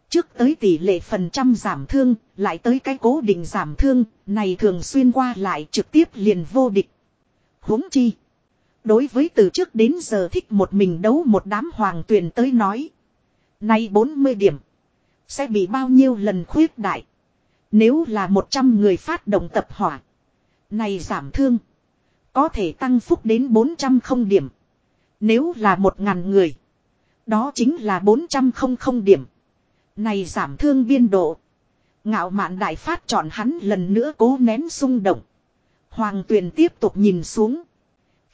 Trước tới tỷ lệ phần trăm giảm thương, lại tới cái cố định giảm thương, này thường xuyên qua lại trực tiếp liền vô địch huống chi. Đối với từ trước đến giờ thích một mình đấu một đám hoàng tuyền tới nói. Nay 40 điểm. Sẽ bị bao nhiêu lần khuyết đại. Nếu là 100 người phát động tập hỏa. Này giảm thương. Có thể tăng phúc đến 400 không điểm. Nếu là 1.000 người. Đó chính là 400 không không điểm. Này giảm thương biên độ. Ngạo mạn đại phát chọn hắn lần nữa cố nén xung động. Hoàng tuyền tiếp tục nhìn xuống.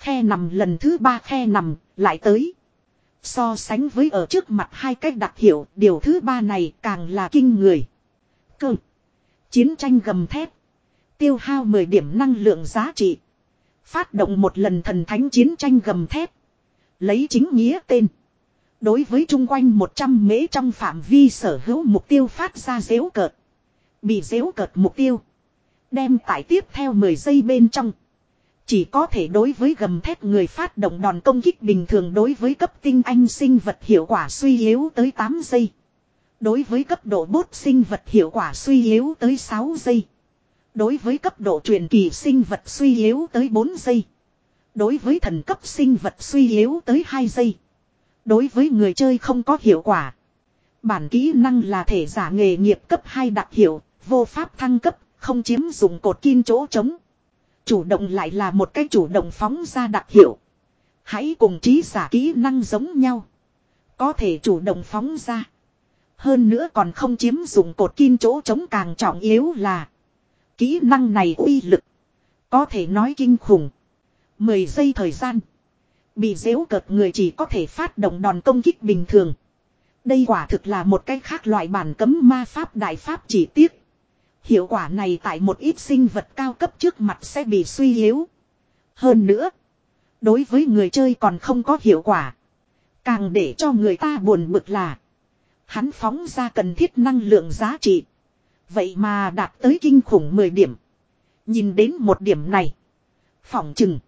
Khe nằm lần thứ ba khe nằm, lại tới. So sánh với ở trước mặt hai cách đặc hiệu, điều thứ ba này càng là kinh người. Cơ. Chiến tranh gầm thép. Tiêu hao 10 điểm năng lượng giá trị. Phát động một lần thần thánh chiến tranh gầm thép. Lấy chính nghĩa tên. Đối với chung quanh 100 mễ trong phạm vi sở hữu mục tiêu phát ra dễu cợt. Bị dễu cợt mục tiêu. Đem tải tiếp theo 10 giây bên trong. Chỉ có thể đối với gầm thép người phát động đòn công kích bình thường đối với cấp tinh anh sinh vật hiệu quả suy yếu tới 8 giây. Đối với cấp độ bốt sinh vật hiệu quả suy yếu tới 6 giây. Đối với cấp độ truyền kỳ sinh vật suy yếu tới 4 giây. Đối với thần cấp sinh vật suy yếu tới 2 giây. Đối với người chơi không có hiệu quả. Bản kỹ năng là thể giả nghề nghiệp cấp 2 đặc hiệu, vô pháp thăng cấp, không chiếm dụng cột kim chỗ trống. Chủ động lại là một cái chủ động phóng ra đặc hiệu. Hãy cùng trí giả kỹ năng giống nhau. Có thể chủ động phóng ra. Hơn nữa còn không chiếm dụng cột kim chỗ chống càng trọng yếu là. Kỹ năng này uy lực. Có thể nói kinh khủng. 10 giây thời gian. Bị dễu cợt người chỉ có thể phát động đòn công kích bình thường. Đây quả thực là một cái khác loại bản cấm ma pháp đại pháp chỉ tiếc. Hiệu quả này tại một ít sinh vật cao cấp trước mặt sẽ bị suy yếu. Hơn nữa. Đối với người chơi còn không có hiệu quả. Càng để cho người ta buồn bực là. Hắn phóng ra cần thiết năng lượng giá trị. Vậy mà đạt tới kinh khủng 10 điểm. Nhìn đến một điểm này. Phỏng chừng.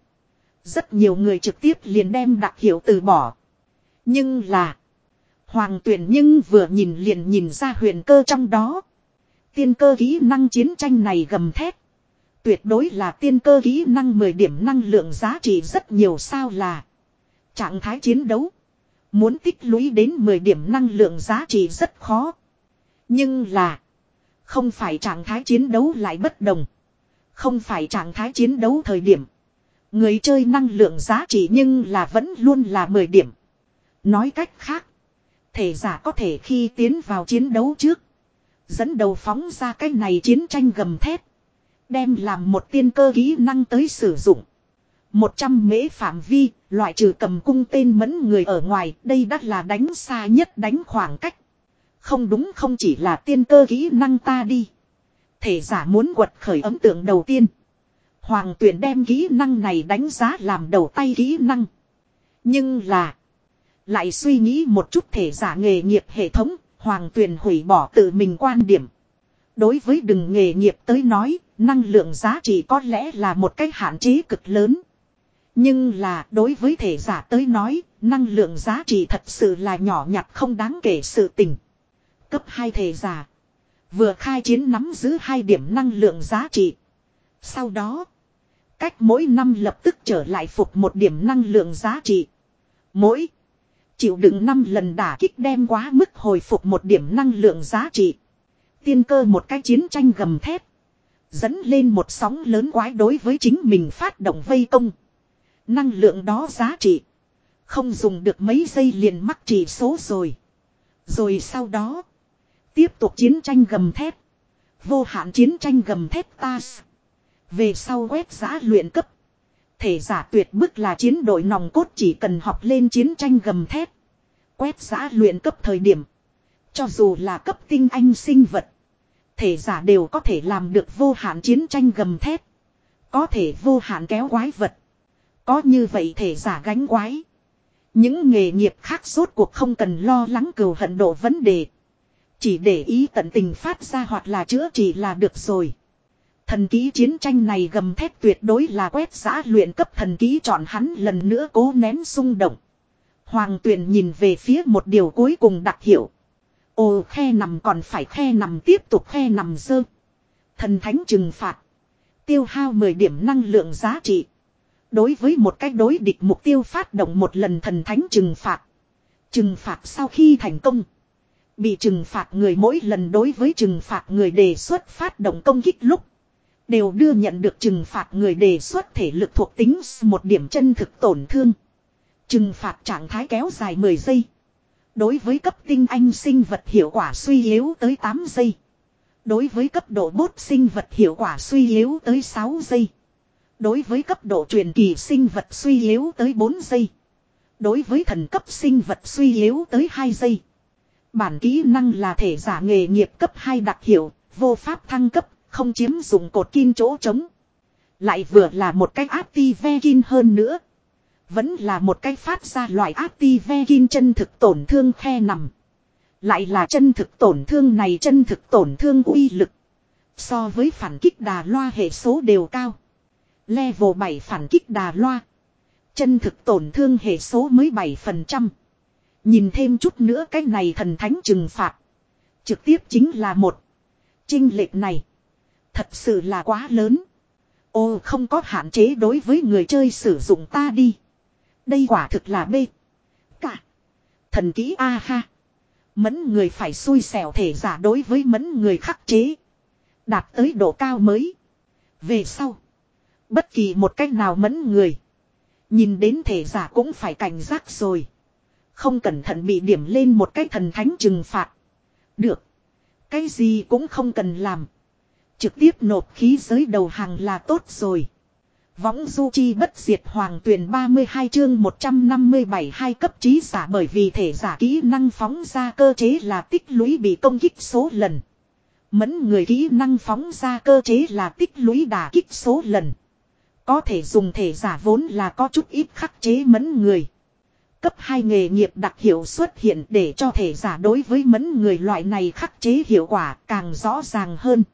Rất nhiều người trực tiếp liền đem đặc hiệu từ bỏ. Nhưng là. Hoàng tuyển nhưng vừa nhìn liền nhìn ra huyền cơ trong đó. Tiên cơ kỹ năng chiến tranh này gầm thét. Tuyệt đối là tiên cơ kỹ năng 10 điểm năng lượng giá trị rất nhiều sao là. Trạng thái chiến đấu. Muốn tích lũy đến 10 điểm năng lượng giá trị rất khó. Nhưng là. Không phải trạng thái chiến đấu lại bất đồng. Không phải trạng thái chiến đấu thời điểm. Người chơi năng lượng giá trị nhưng là vẫn luôn là 10 điểm. Nói cách khác. Thể giả có thể khi tiến vào chiến đấu trước. Dẫn đầu phóng ra cái này chiến tranh gầm thép. Đem làm một tiên cơ kỹ năng tới sử dụng. 100 mễ phạm vi, loại trừ cầm cung tên mẫn người ở ngoài, đây đắt là đánh xa nhất đánh khoảng cách. Không đúng không chỉ là tiên cơ kỹ năng ta đi. Thể giả muốn quật khởi ấn tượng đầu tiên. Hoàng tuyển đem kỹ năng này đánh giá làm đầu tay kỹ năng. Nhưng là. Lại suy nghĩ một chút thể giả nghề nghiệp hệ thống. Hoàng Tuyền hủy bỏ tự mình quan điểm. Đối với đừng nghề nghiệp tới nói. Năng lượng giá trị có lẽ là một cách hạn chế cực lớn. Nhưng là, đối với thể giả tới nói. Năng lượng giá trị thật sự là nhỏ nhặt không đáng kể sự tình. Cấp 2 thể giả. Vừa khai chiến nắm giữ hai điểm năng lượng giá trị. Sau đó. Cách mỗi năm lập tức trở lại phục một điểm năng lượng giá trị. Mỗi. Chịu đựng năm lần đả kích đem quá mức hồi phục một điểm năng lượng giá trị. Tiên cơ một cái chiến tranh gầm thép. Dẫn lên một sóng lớn quái đối với chính mình phát động vây công. Năng lượng đó giá trị. Không dùng được mấy giây liền mắc chỉ số rồi. Rồi sau đó. Tiếp tục chiến tranh gầm thép. Vô hạn chiến tranh gầm thép ta. Về sau quét giã luyện cấp. Thể giả tuyệt bức là chiến đội nòng cốt chỉ cần học lên chiến tranh gầm thép. Quét giã luyện cấp thời điểm. Cho dù là cấp tinh anh sinh vật. Thể giả đều có thể làm được vô hạn chiến tranh gầm thép. Có thể vô hạn kéo quái vật. Có như vậy thể giả gánh quái. Những nghề nghiệp khác rốt cuộc không cần lo lắng cừu hận độ vấn đề. Chỉ để ý tận tình phát ra hoặc là chữa trị là được rồi. Thần ký chiến tranh này gầm thép tuyệt đối là quét giã luyện cấp thần ký chọn hắn lần nữa cố nén xung động. Hoàng tuyền nhìn về phía một điều cuối cùng đặc hiệu. Ồ, khe nằm còn phải khe nằm tiếp tục khe nằm dơ. Thần thánh trừng phạt. Tiêu hao 10 điểm năng lượng giá trị. Đối với một cách đối địch mục tiêu phát động một lần thần thánh trừng phạt. Trừng phạt sau khi thành công. Bị trừng phạt người mỗi lần đối với trừng phạt người đề xuất phát động công kích lúc. Đều đưa nhận được trừng phạt người đề xuất thể lực thuộc tính một điểm chân thực tổn thương. Trừng phạt trạng thái kéo dài 10 giây. Đối với cấp tinh anh sinh vật hiệu quả suy yếu tới 8 giây. Đối với cấp độ bốt sinh vật hiệu quả suy yếu tới 6 giây. Đối với cấp độ truyền kỳ sinh vật suy yếu tới 4 giây. Đối với thần cấp sinh vật suy yếu tới 2 giây. Bản kỹ năng là thể giả nghề nghiệp cấp 2 đặc hiệu, vô pháp thăng cấp, không chiếm dụng cột kim chỗ trống. Lại vừa là một cách active kin hơn nữa. Vẫn là một cách phát ra loại active kin chân thực tổn thương khe nằm. Lại là chân thực tổn thương này chân thực tổn thương uy lực. So với phản kích đà loa hệ số đều cao. Level 7 phản kích đà loa. Chân thực tổn thương hệ số mới 7%. Nhìn thêm chút nữa cái này thần thánh trừng phạt. Trực tiếp chính là một. Trinh lệch này. Thật sự là quá lớn. Ô, không có hạn chế đối với người chơi sử dụng ta đi. Đây quả thực là bê Cả. Thần kỹ A ha. Mẫn người phải xui xẻo thể giả đối với mẫn người khắc chế. Đạt tới độ cao mới. Về sau. Bất kỳ một cách nào mẫn người. Nhìn đến thể giả cũng phải cảnh giác rồi. Không cẩn thận bị điểm lên một cái thần thánh trừng phạt. Được. Cái gì cũng không cần làm. Trực tiếp nộp khí giới đầu hàng là tốt rồi. Võng du chi bất diệt hoàng tuyển 32 chương 157 hai cấp trí giả bởi vì thể giả kỹ năng phóng ra cơ chế là tích lũy bị công kích số lần. Mẫn người kỹ năng phóng ra cơ chế là tích lũy đả kích số lần. Có thể dùng thể giả vốn là có chút ít khắc chế mẫn người. Cấp hai nghề nghiệp đặc hiệu xuất hiện để cho thể giả đối với mẫn người loại này khắc chế hiệu quả càng rõ ràng hơn.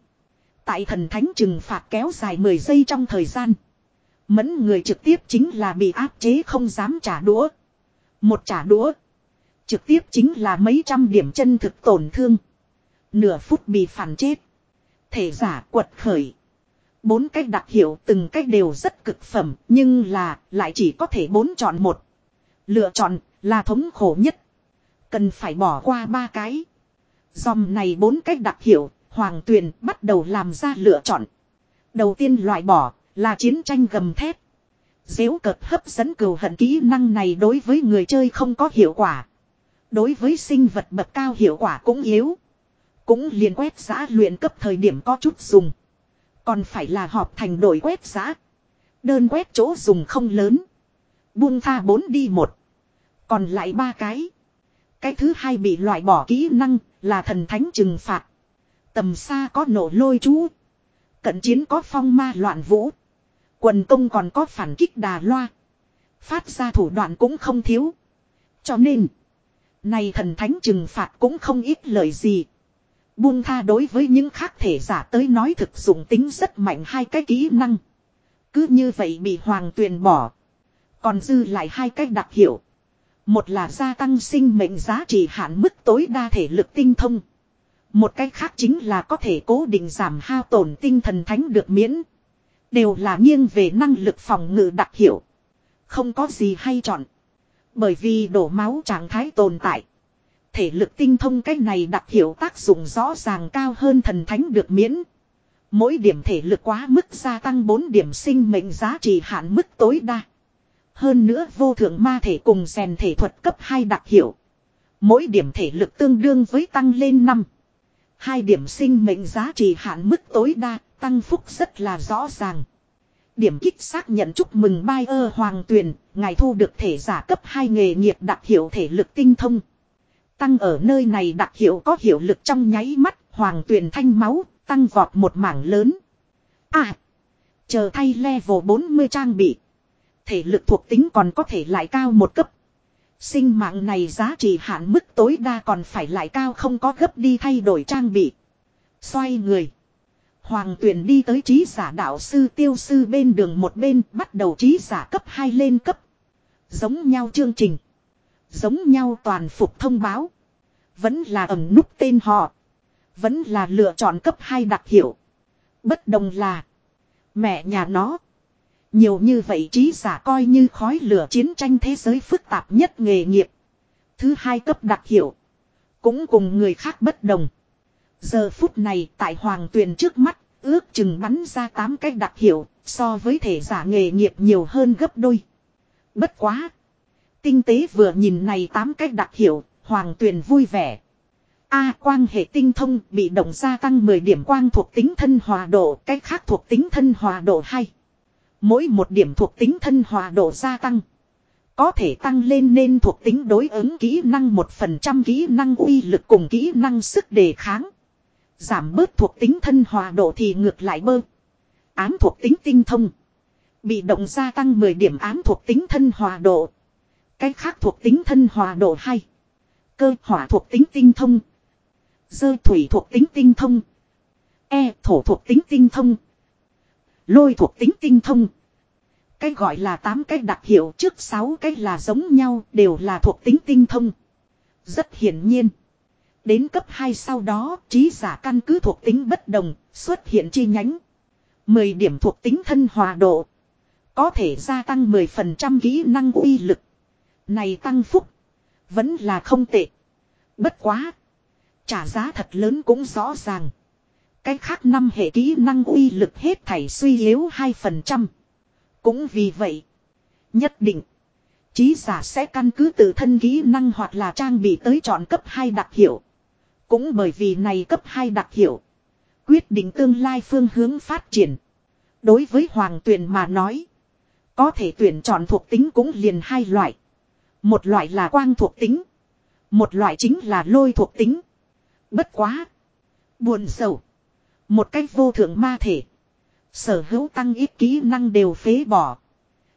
Tại thần thánh trừng phạt kéo dài 10 giây trong thời gian. Mẫn người trực tiếp chính là bị áp chế không dám trả đũa. Một trả đũa. Trực tiếp chính là mấy trăm điểm chân thực tổn thương. Nửa phút bị phản chết. Thể giả quật khởi. Bốn cách đặc hiệu từng cách đều rất cực phẩm. Nhưng là lại chỉ có thể bốn chọn một. Lựa chọn là thống khổ nhất. Cần phải bỏ qua ba cái. Dòng này bốn cách đặc hiệu. Hoàng tuyền bắt đầu làm ra lựa chọn. Đầu tiên loại bỏ là chiến tranh gầm thép. Dễu cợt hấp dẫn cừu hận kỹ năng này đối với người chơi không có hiệu quả. Đối với sinh vật bậc cao hiệu quả cũng yếu. Cũng liền quét giã luyện cấp thời điểm có chút dùng. Còn phải là họp thành đội quét giã. Đơn quét chỗ dùng không lớn. Buông tha bốn đi một. Còn lại ba cái. Cái thứ hai bị loại bỏ kỹ năng là thần thánh trừng phạt. Tầm xa có nổ lôi chú. Cận chiến có phong ma loạn vũ. Quần công còn có phản kích đà loa. Phát ra thủ đoạn cũng không thiếu. Cho nên. Này thần thánh trừng phạt cũng không ít lời gì. Buông tha đối với những khác thể giả tới nói thực dụng tính rất mạnh hai cái kỹ năng. Cứ như vậy bị hoàng tuyền bỏ. Còn dư lại hai cách đặc hiệu. Một là gia tăng sinh mệnh giá trị hạn mức tối đa thể lực tinh thông. Một cách khác chính là có thể cố định giảm hao tổn tinh thần thánh được miễn. Đều là nghiêng về năng lực phòng ngự đặc hiệu. Không có gì hay chọn. Bởi vì đổ máu trạng thái tồn tại. Thể lực tinh thông cách này đặc hiệu tác dụng rõ ràng cao hơn thần thánh được miễn. Mỗi điểm thể lực quá mức gia tăng 4 điểm sinh mệnh giá trị hạn mức tối đa. Hơn nữa vô thượng ma thể cùng rèn thể thuật cấp 2 đặc hiệu. Mỗi điểm thể lực tương đương với tăng lên 5. Hai điểm sinh mệnh giá trị hạn mức tối đa, tăng phúc rất là rõ ràng. Điểm kích xác nhận chúc mừng bai ơ hoàng tuyền, ngài thu được thể giả cấp hai nghề nghiệp đặc hiệu thể lực tinh thông. Tăng ở nơi này đặc hiệu có hiệu lực trong nháy mắt, hoàng tuyền thanh máu, tăng vọt một mảng lớn. À! Chờ thay level 40 trang bị. Thể lực thuộc tính còn có thể lại cao một cấp. Sinh mạng này giá trị hạn mức tối đa còn phải lại cao không có gấp đi thay đổi trang bị. Xoay người. Hoàng tuyển đi tới trí giả đạo sư tiêu sư bên đường một bên, bắt đầu trí giả cấp 2 lên cấp. Giống nhau chương trình. Giống nhau toàn phục thông báo. Vẫn là ẩm nút tên họ. Vẫn là lựa chọn cấp 2 đặc hiệu. Bất đồng là. Mẹ nhà nó. Nhiều như vậy trí giả coi như khói lửa chiến tranh thế giới phức tạp nhất nghề nghiệp. Thứ hai cấp đặc hiệu. Cũng cùng người khác bất đồng. Giờ phút này tại hoàng tuyền trước mắt, ước chừng bắn ra 8 cái đặc hiệu, so với thể giả nghề nghiệp nhiều hơn gấp đôi. Bất quá. Tinh tế vừa nhìn này 8 cái đặc hiệu, hoàng tuyền vui vẻ. A quang hệ tinh thông bị động gia tăng 10 điểm quang thuộc tính thân hòa độ, cách khác thuộc tính thân hòa độ 2. Mỗi một điểm thuộc tính thân hòa độ gia tăng. Có thể tăng lên nên thuộc tính đối ứng kỹ năng 1% kỹ năng uy lực cùng kỹ năng sức đề kháng. Giảm bớt thuộc tính thân hòa độ thì ngược lại bơ. Ám thuộc tính tinh thông. Bị động gia tăng 10 điểm ám thuộc tính thân hòa độ. Cái khác thuộc tính thân hòa độ hay. Cơ hỏa thuộc tính tinh thông. Dơ thủy thuộc tính tinh thông. E thổ thuộc tính tinh thông. Lôi thuộc tính tinh thông. Cái gọi là 8 cái đặc hiệu trước 6 cái là giống nhau, đều là thuộc tính tinh thông. Rất hiển nhiên. Đến cấp 2 sau đó, trí giả căn cứ thuộc tính bất đồng, xuất hiện chi nhánh. 10 điểm thuộc tính thân hòa độ. Có thể gia tăng 10% kỹ năng uy lực. Này tăng phúc. Vẫn là không tệ. Bất quá. Trả giá thật lớn cũng rõ ràng. Cái khác năm hệ kỹ năng uy lực hết thảy suy yếu 2%. Cũng vì vậy. Nhất định. trí giả sẽ căn cứ tự thân kỹ năng hoặc là trang bị tới chọn cấp 2 đặc hiệu. Cũng bởi vì này cấp 2 đặc hiệu. Quyết định tương lai phương hướng phát triển. Đối với Hoàng Tuyền mà nói. Có thể tuyển chọn thuộc tính cũng liền hai loại. Một loại là quang thuộc tính. Một loại chính là lôi thuộc tính. Bất quá. Buồn sầu. Một cách vô thượng ma thể. Sở hữu tăng ít kỹ năng đều phế bỏ.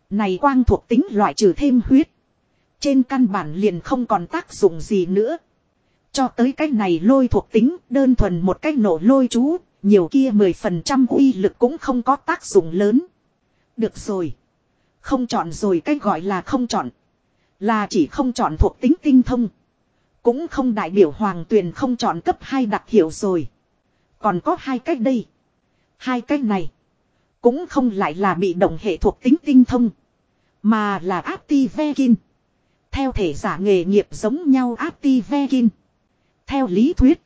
Này quang thuộc tính loại trừ thêm huyết. Trên căn bản liền không còn tác dụng gì nữa. Cho tới cái này lôi thuộc tính, đơn thuần một cách nổ lôi chú. Nhiều kia 10% uy lực cũng không có tác dụng lớn. Được rồi. Không chọn rồi cách gọi là không chọn. Là chỉ không chọn thuộc tính tinh thông. Cũng không đại biểu hoàng tuyền không chọn cấp 2 đặc hiệu rồi. Còn có hai cách đây. Hai cách này. Cũng không lại là bị động hệ thuộc tính tinh thông. Mà là Activekin. Theo thể giả nghề nghiệp giống nhau Activekin. Theo lý thuyết.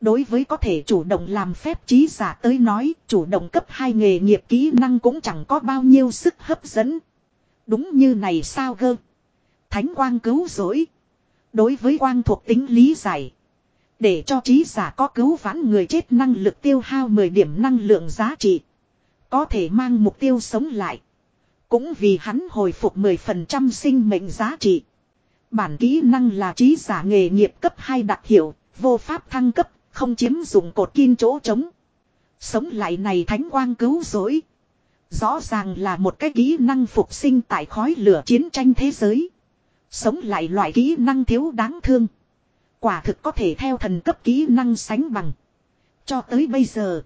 Đối với có thể chủ động làm phép trí giả tới nói, chủ động cấp hai nghề nghiệp kỹ năng cũng chẳng có bao nhiêu sức hấp dẫn. Đúng như này sao gơ. Thánh quang cứu rỗi. Đối với quang thuộc tính lý giải. Để cho trí giả có cứu vãn người chết năng lực tiêu hao 10 điểm năng lượng giá trị. Có thể mang mục tiêu sống lại. Cũng vì hắn hồi phục 10% sinh mệnh giá trị. Bản kỹ năng là trí giả nghề nghiệp cấp 2 đặc hiệu, vô pháp thăng cấp, không chiếm dụng cột kim chỗ trống. Sống lại này thánh quang cứu rỗi. Rõ ràng là một cái kỹ năng phục sinh tại khói lửa chiến tranh thế giới. Sống lại loại kỹ năng thiếu đáng thương. Quả thực có thể theo thần cấp kỹ năng sánh bằng. Cho tới bây giờ.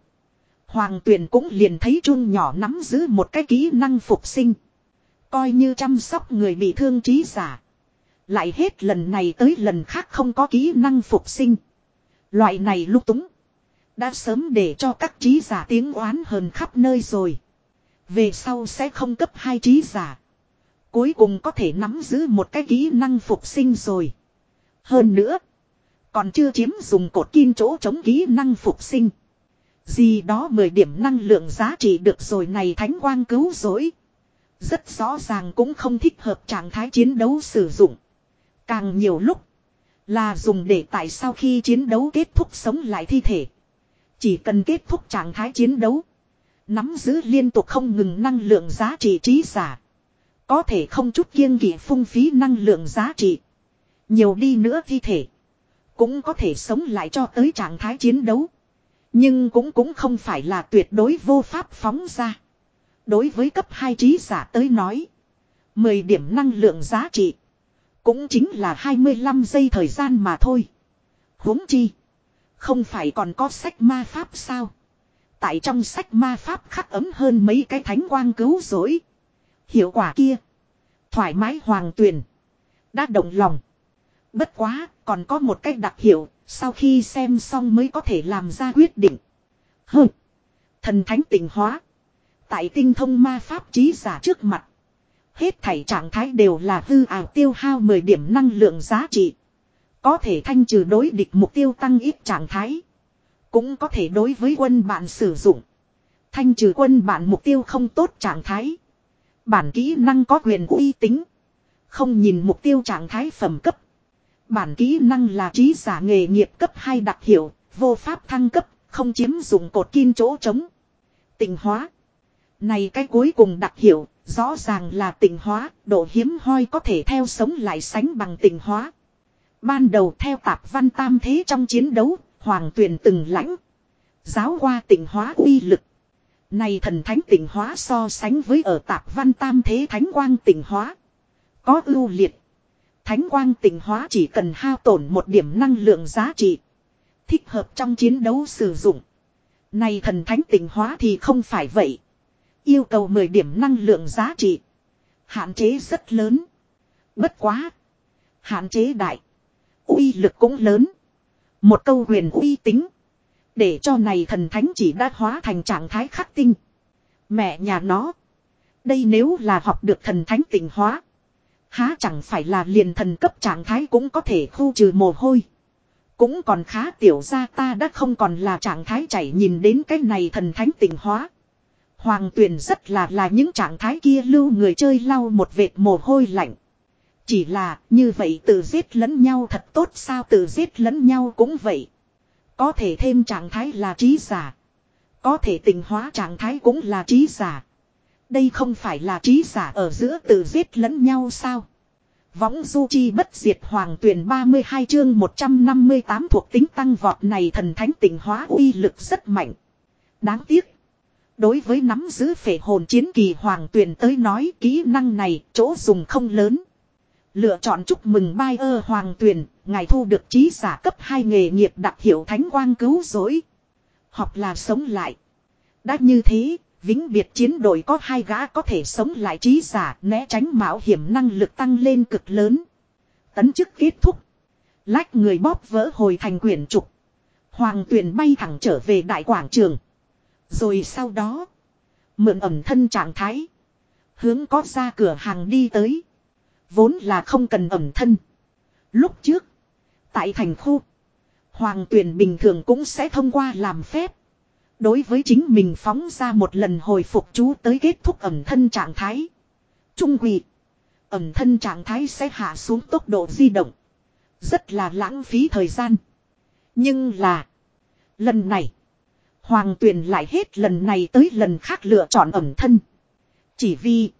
Hoàng tuyển cũng liền thấy chun nhỏ nắm giữ một cái kỹ năng phục sinh. Coi như chăm sóc người bị thương trí giả. Lại hết lần này tới lần khác không có kỹ năng phục sinh. Loại này lúc túng. Đã sớm để cho các trí giả tiếng oán hờn khắp nơi rồi. Về sau sẽ không cấp hai trí giả. Cuối cùng có thể nắm giữ một cái kỹ năng phục sinh rồi. Hơn nữa. Còn chưa chiếm dùng cột kim chỗ chống kỹ năng phục sinh. Gì đó 10 điểm năng lượng giá trị được rồi này thánh quang cứu rỗi. Rất rõ ràng cũng không thích hợp trạng thái chiến đấu sử dụng. Càng nhiều lúc. Là dùng để tại sau khi chiến đấu kết thúc sống lại thi thể. Chỉ cần kết thúc trạng thái chiến đấu. Nắm giữ liên tục không ngừng năng lượng giá trị trí giả. Có thể không chút kiêng kỵ phung phí năng lượng giá trị. Nhiều đi nữa thi thể. Cũng có thể sống lại cho tới trạng thái chiến đấu. Nhưng cũng cũng không phải là tuyệt đối vô pháp phóng ra. Đối với cấp 2 trí giả tới nói. 10 điểm năng lượng giá trị. Cũng chính là 25 giây thời gian mà thôi. huống chi. Không phải còn có sách ma pháp sao. Tại trong sách ma pháp khắc ấm hơn mấy cái thánh quang cứu rỗi. Hiệu quả kia. Thoải mái hoàng tuyền. Đã động lòng. Bất quá, còn có một cách đặc hiệu, sau khi xem xong mới có thể làm ra quyết định. Hừ. Thần thánh tình hóa. Tại tinh thông ma pháp trí giả trước mặt. Hết thảy trạng thái đều là hư ảo tiêu hao 10 điểm năng lượng giá trị. Có thể thanh trừ đối địch mục tiêu tăng ít trạng thái. Cũng có thể đối với quân bạn sử dụng. Thanh trừ quân bạn mục tiêu không tốt trạng thái. Bản kỹ năng có quyền uy tín. Không nhìn mục tiêu trạng thái phẩm cấp. Bản kỹ năng là trí giả nghề nghiệp cấp 2 đặc hiệu, vô pháp thăng cấp, không chiếm dụng cột kim chỗ trống. Tình hóa. Này cái cuối cùng đặc hiệu, rõ ràng là tình hóa, độ hiếm hoi có thể theo sống lại sánh bằng tình hóa. Ban đầu theo tạp văn tam thế trong chiến đấu, hoàng tuyển từng lãnh. Giáo qua tình hóa uy lực. Này thần thánh tình hóa so sánh với ở tạp văn tam thế thánh quang tình hóa. Có ưu liệt. Thánh quang tình hóa chỉ cần hao tổn một điểm năng lượng giá trị. Thích hợp trong chiến đấu sử dụng. Này thần thánh tình hóa thì không phải vậy. Yêu cầu 10 điểm năng lượng giá trị. Hạn chế rất lớn. Bất quá. Hạn chế đại. uy lực cũng lớn. Một câu huyền uy tính. Để cho này thần thánh chỉ đã hóa thành trạng thái khắc tinh. Mẹ nhà nó. Đây nếu là học được thần thánh tình hóa. Há chẳng phải là liền thần cấp trạng thái cũng có thể khu trừ mồ hôi. Cũng còn khá tiểu ra ta đã không còn là trạng thái chảy nhìn đến cái này thần thánh tình hóa. Hoàng tuyển rất là là những trạng thái kia lưu người chơi lau một vệt mồ hôi lạnh. Chỉ là như vậy tự giết lẫn nhau thật tốt sao tự giết lẫn nhau cũng vậy. Có thể thêm trạng thái là trí giả. Có thể tình hóa trạng thái cũng là trí giả. Đây không phải là trí giả ở giữa tự giết lẫn nhau sao? Võng du chi bất diệt hoàng tuyển 32 chương 158 thuộc tính tăng vọt này thần thánh tỉnh hóa uy lực rất mạnh. Đáng tiếc. Đối với nắm giữ phệ hồn chiến kỳ hoàng tuyển tới nói kỹ năng này chỗ dùng không lớn. Lựa chọn chúc mừng bai ơ hoàng tuyển, ngài thu được trí giả cấp hai nghề nghiệp đặc hiệu thánh quang cứu rỗi. Học là sống lại. Đã như thế, vĩnh biệt chiến đội có hai gã có thể sống lại trí giả, né tránh mạo hiểm năng lực tăng lên cực lớn. Tấn chức kết thúc. Lách người bóp vỡ hồi thành quyển trục. Hoàng tuyển bay thẳng trở về đại quảng trường. Rồi sau đó. Mượn ẩm thân trạng thái. Hướng có ra cửa hàng đi tới. Vốn là không cần ẩm thân. Lúc trước. Tại thành khu. Hoàng tuyển bình thường cũng sẽ thông qua làm phép. Đối với chính mình phóng ra một lần hồi phục chú tới kết thúc ẩm thân trạng thái. Trung quỷ. Ẩm thân trạng thái sẽ hạ xuống tốc độ di động. Rất là lãng phí thời gian. Nhưng là. Lần này. Hoàng tuyền lại hết lần này tới lần khác lựa chọn ẩm thân. Chỉ vì.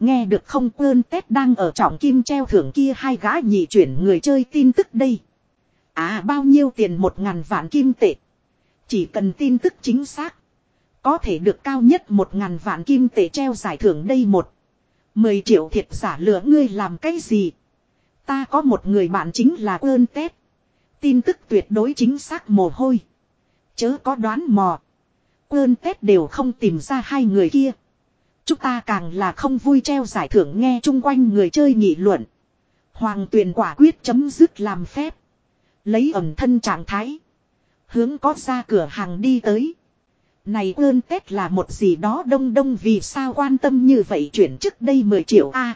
Nghe được không quên Tết đang ở trọng kim treo thưởng kia hai gã nhị chuyển người chơi tin tức đây. À bao nhiêu tiền một ngàn vạn kim tệ. Chỉ cần tin tức chính xác. Có thể được cao nhất một ngàn vạn kim tệ treo giải thưởng đây một. Mười triệu thiệt giả lửa ngươi làm cái gì? Ta có một người bạn chính là ơn Tết. Tin tức tuyệt đối chính xác mồ hôi. Chớ có đoán mò. Ơn Tết đều không tìm ra hai người kia. Chúng ta càng là không vui treo giải thưởng nghe chung quanh người chơi nghị luận. Hoàng tuyền quả quyết chấm dứt làm phép. Lấy ẩm thân trạng thái. Hướng có ra cửa hàng đi tới. Này ơn Tết là một gì đó đông đông vì sao quan tâm như vậy chuyển trước đây 10 triệu A.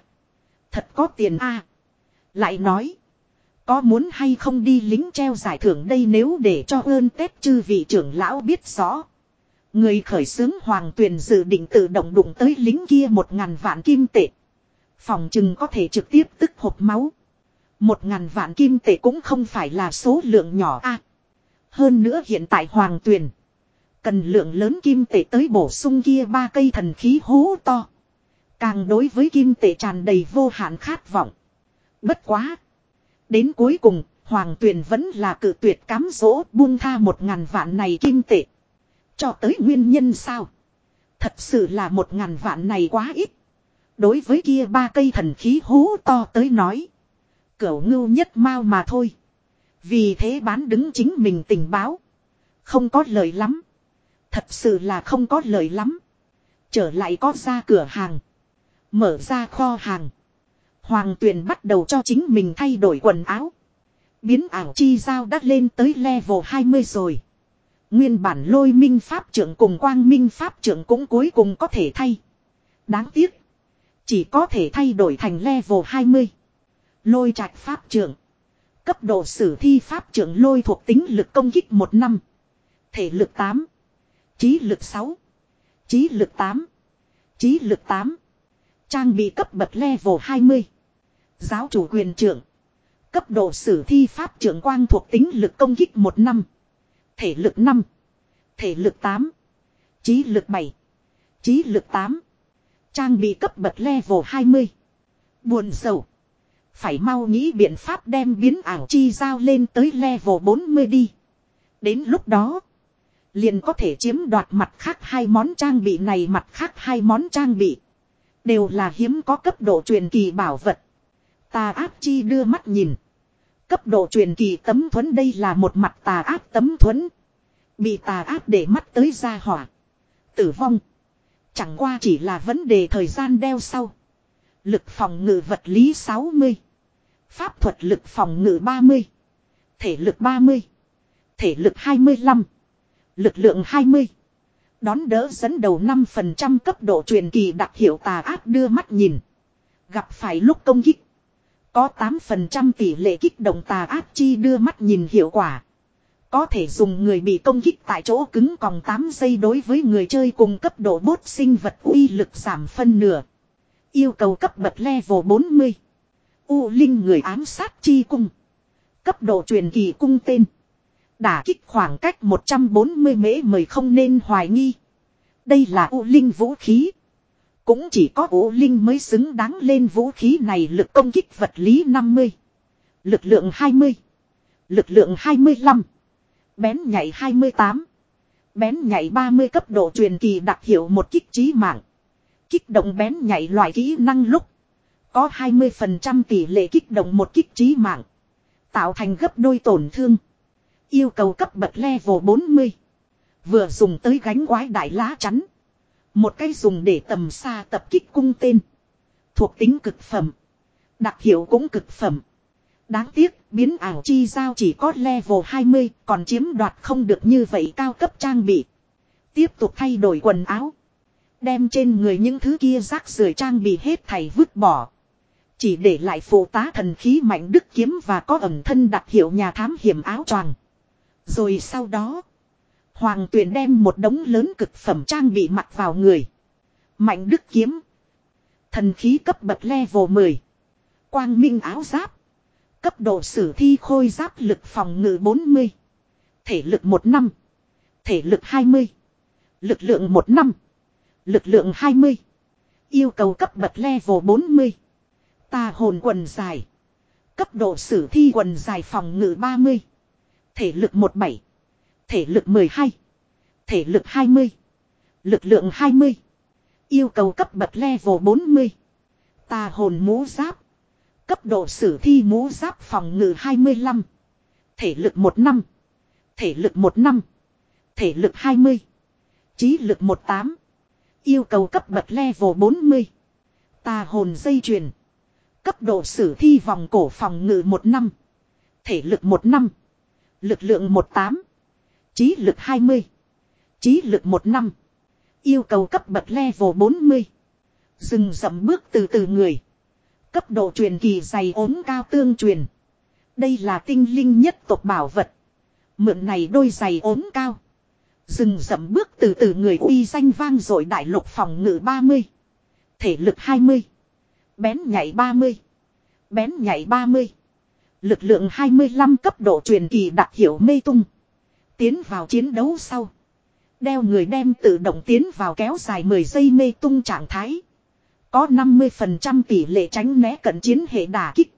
thật có tiền A. Lại nói. Có muốn hay không đi lính treo giải thưởng đây nếu để cho ơn Tết chư vị trưởng lão biết rõ. Người khởi xướng hoàng tuyền dự định tự động đụng tới lính kia một ngàn vạn kim tệ. Phòng chừng có thể trực tiếp tức hộp máu. Một ngàn vạn kim tệ cũng không phải là số lượng nhỏ a hơn nữa hiện tại hoàng tuyền. Cần lượng lớn kim tệ tới bổ sung kia ba cây thần khí hố to. Càng đối với kim tệ tràn đầy vô hạn khát vọng. Bất quá. Đến cuối cùng, Hoàng Tuyền vẫn là cự tuyệt cám dỗ buông tha một ngàn vạn này kim tệ. Cho tới nguyên nhân sao? Thật sự là một ngàn vạn này quá ít. Đối với kia ba cây thần khí hố to tới nói. Cửu ngưu nhất mau mà thôi. Vì thế bán đứng chính mình tình báo. Không có lời lắm. Thật sự là không có lời lắm. Trở lại có ra cửa hàng. Mở ra kho hàng. Hoàng tuyền bắt đầu cho chính mình thay đổi quần áo. Biến ảo chi giao đã lên tới level 20 rồi. Nguyên bản lôi minh pháp trưởng cùng quang minh pháp trưởng cũng cuối cùng có thể thay. Đáng tiếc. Chỉ có thể thay đổi thành level 20. Lôi trạch pháp trưởng. Cấp độ sử thi pháp trưởng lôi thuộc tính lực công kích 1 năm. Thể lực 8. Trí lực 6. Trí lực 8. Trí lực 8. Trang bị cấp bậc level 20. Giáo chủ quyền trưởng. Cấp độ sử thi pháp trưởng quang thuộc tính lực công kích 1 năm. Thể lực 5. Thể lực 8. Trí lực 7. Trí lực 8. Trang bị cấp bậc level 20. Buồn sầu. Phải mau nghĩ biện pháp đem biến ảo chi giao lên tới level 40 đi. Đến lúc đó. Liền có thể chiếm đoạt mặt khác hai món trang bị này mặt khác hai món trang bị. Đều là hiếm có cấp độ truyền kỳ bảo vật. Tà áp chi đưa mắt nhìn. Cấp độ truyền kỳ tấm thuẫn đây là một mặt tà áp tấm thuẫn. Bị tà áp để mắt tới ra hỏa. Tử vong. Chẳng qua chỉ là vấn đề thời gian đeo sau. Lực phòng ngự vật lý 60. Pháp thuật lực phòng ngự 30. Thể lực 30. Thể lực 25. Lực lượng 20. Đón đỡ dẫn đầu 5% cấp độ truyền kỳ đặc hiệu tà ác đưa mắt nhìn. Gặp phải lúc công kích. Có 8% tỷ lệ kích động tà ác chi đưa mắt nhìn hiệu quả. Có thể dùng người bị công kích tại chỗ cứng còn 8 giây đối với người chơi cùng cấp độ bốt sinh vật uy lực giảm phân nửa. Yêu cầu cấp bậc level 40. U Linh người ám sát chi cung. Cấp độ truyền kỳ cung tên. Đả kích khoảng cách 140 mễ mời không nên hoài nghi. Đây là U Linh vũ khí. Cũng chỉ có u linh mới xứng đáng lên vũ khí này lực công kích vật lý 50. Lực lượng 20. Lực lượng 25. Bén nhảy 28. Bén nhảy 30 cấp độ truyền kỳ đặc hiệu một kích trí mạng. Kích động bén nhảy loại kỹ năng lúc. Có 20% tỷ lệ kích động một kích trí mạng. Tạo thành gấp đôi tổn thương. Yêu cầu cấp bậc level 40. Vừa dùng tới gánh quái đại lá chắn. Một cái dùng để tầm xa tập kích cung tên. Thuộc tính cực phẩm. Đặc hiệu cũng cực phẩm. Đáng tiếc, biến ảo chi giao chỉ có level 20, còn chiếm đoạt không được như vậy cao cấp trang bị. Tiếp tục thay đổi quần áo. Đem trên người những thứ kia rác rưởi trang bị hết thảy vứt bỏ. Chỉ để lại phụ tá thần khí mạnh đức kiếm và có ẩm thân đặc hiệu nhà thám hiểm áo choàng. Rồi sau đó, Hoàng Tuyền đem một đống lớn cực phẩm trang bị mặc vào người. Mạnh đức kiếm. Thần khí cấp bậc level 10. Quang minh áo giáp. Cấp độ sử thi khôi giáp lực phòng ngự 40. Thể lực 1 năm. Thể lực 20. Lực lượng 1 năm. Lực lượng 20. Yêu cầu cấp bậc level 40. Ta hồn quần dài. Cấp độ sử thi quần dài phòng ngự 30. Thể lực 17. Thể lực 12. Thể lực 20. Lực lượng 20. Yêu cầu cấp bậc level 40. Ta hồn mũ giáp. Cấp độ sử thi mũ giáp phòng ngự 25. Thể lực 1 năm. Thể lực 1 năm. Thể lực 20. Chí lực 18. Yêu cầu cấp bậc level 40. Ta hồn dây chuyền. Cấp độ sử thi vòng cổ phòng ngự một năm. Thể lực một năm. Lực lượng 18. Trí lực 20. Trí lực một năm. Yêu cầu cấp bậc level 40. Dừng dậm bước từ từ người. Cấp độ truyền kỳ dày ốm cao tương truyền. Đây là tinh linh nhất tộc bảo vật. Mượn này đôi giày ốm cao. Dừng dậm bước từ từ người uy danh vang dội đại lục phòng ngự 30. Thể lực 20. Bén nhảy 30. Bén nhảy 30. Lực lượng 25 cấp độ truyền kỳ đặc hiệu mê tung. Tiến vào chiến đấu sau. Đeo người đem tự động tiến vào kéo dài 10 giây mê tung trạng thái. Có 50% tỷ lệ tránh né cận chiến hệ đả kích.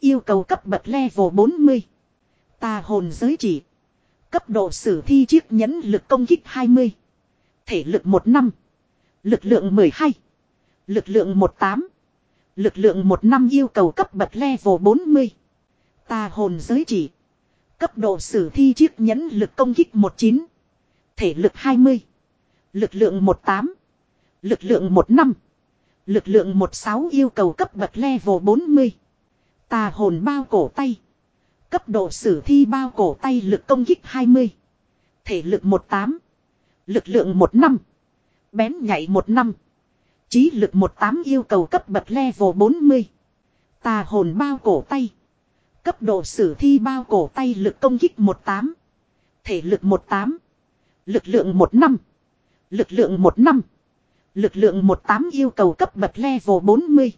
Yêu cầu cấp bậc level 40. Tà hồn giới chỉ. Cấp độ sử thi chiếc nhẫn lực công kích 20. Thể lực 1 năm. Lực lượng 12. Lực lượng 18. Lực lượng một năm yêu cầu cấp bậc level 40. Ta hồn giới chỉ. Cấp độ sử thi chiếc nhẫn lực công kích 19. Thể lực 20. Lực lượng 18. Lực lượng 15. Lực lượng 16 yêu cầu cấp bậc level 40. Tà hồn bao cổ tay. Cấp độ sử thi bao cổ tay lực công kích 20. Thể lực 18. Lực lượng 15. Bén nhảy 15. Chí lực 18 yêu cầu cấp bậc level 40. Tà hồn bao cổ tay. Cấp độ sử thi bao cổ tay lực công kích 18. Thể lực 18. Lực lượng 15. Lực lượng 15. Lực lượng 18 yêu cầu cấp bậc level 40.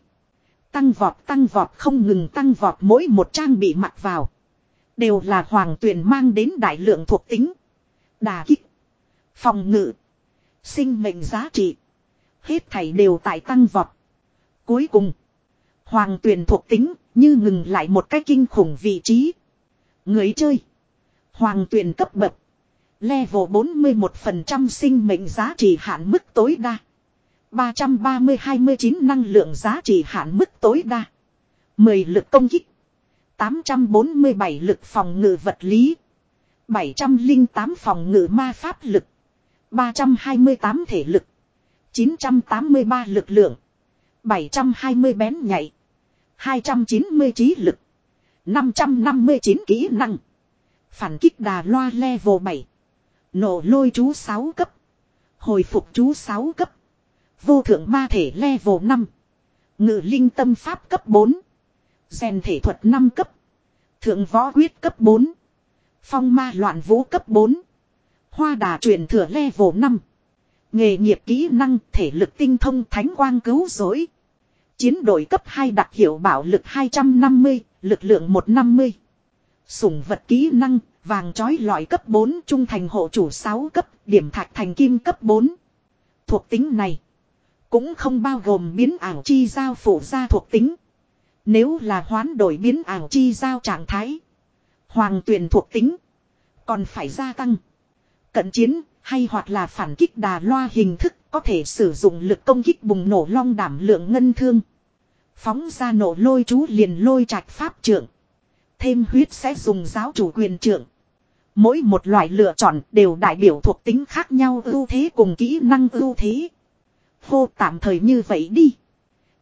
Tăng vọt tăng vọt, không ngừng tăng vọt, mỗi một trang bị mặc vào. Đều là hoàng tuyển mang đến đại lượng thuộc tính. Đà kích. Phòng ngự. Sinh mệnh giá trị. Hết thảy đều tại tăng vọt. Cuối cùng. Hoàng tuyển thuộc tính như ngừng lại một cái kinh khủng vị trí. Người chơi. Hoàng tuyển cấp bậc. Level 41% sinh mệnh giá trị hạn mức tối đa. 330-29 năng lượng giá trị hạn mức tối đa. 10 lực công kích. 847 lực phòng ngự vật lý. 708 phòng ngự ma pháp lực. 328 thể lực. 983 lực lượng. 720 bén nhạy. 290 trí lực. 559 kỹ năng. Phản kích đà loa level 7. Nổ lôi chú 6 cấp. Hồi phục chú 6 cấp. Vô thượng ma thể level 5. Ngự linh tâm pháp cấp 4. rèn thể thuật 5 cấp. Thượng võ quyết cấp 4. Phong ma loạn vũ cấp 4. Hoa đà truyền thừa level 5. Nghề nghiệp kỹ năng thể lực tinh thông thánh quang cứu rỗi. Chiến đội cấp 2 đặc hiệu bảo lực 250, lực lượng 150. Sủng vật kỹ năng, vàng trói lọi cấp 4 trung thành hộ chủ 6 cấp, điểm thạch thành kim cấp 4. Thuộc tính này Cũng không bao gồm biến ảo chi giao phụ gia thuộc tính. Nếu là hoán đổi biến ảo chi giao trạng thái. Hoàng tuyển thuộc tính. Còn phải gia tăng. Cận chiến hay hoặc là phản kích đà loa hình thức, có thể sử dụng lực công kích bùng nổ long đảm lượng ngân thương. Phóng ra nổ lôi chú liền lôi trạch pháp trưởng. Thêm huyết sẽ dùng giáo chủ quyền trưởng. Mỗi một loại lựa chọn đều đại biểu thuộc tính khác nhau ưu thế cùng kỹ năng ưu thế. Hô tạm thời như vậy đi.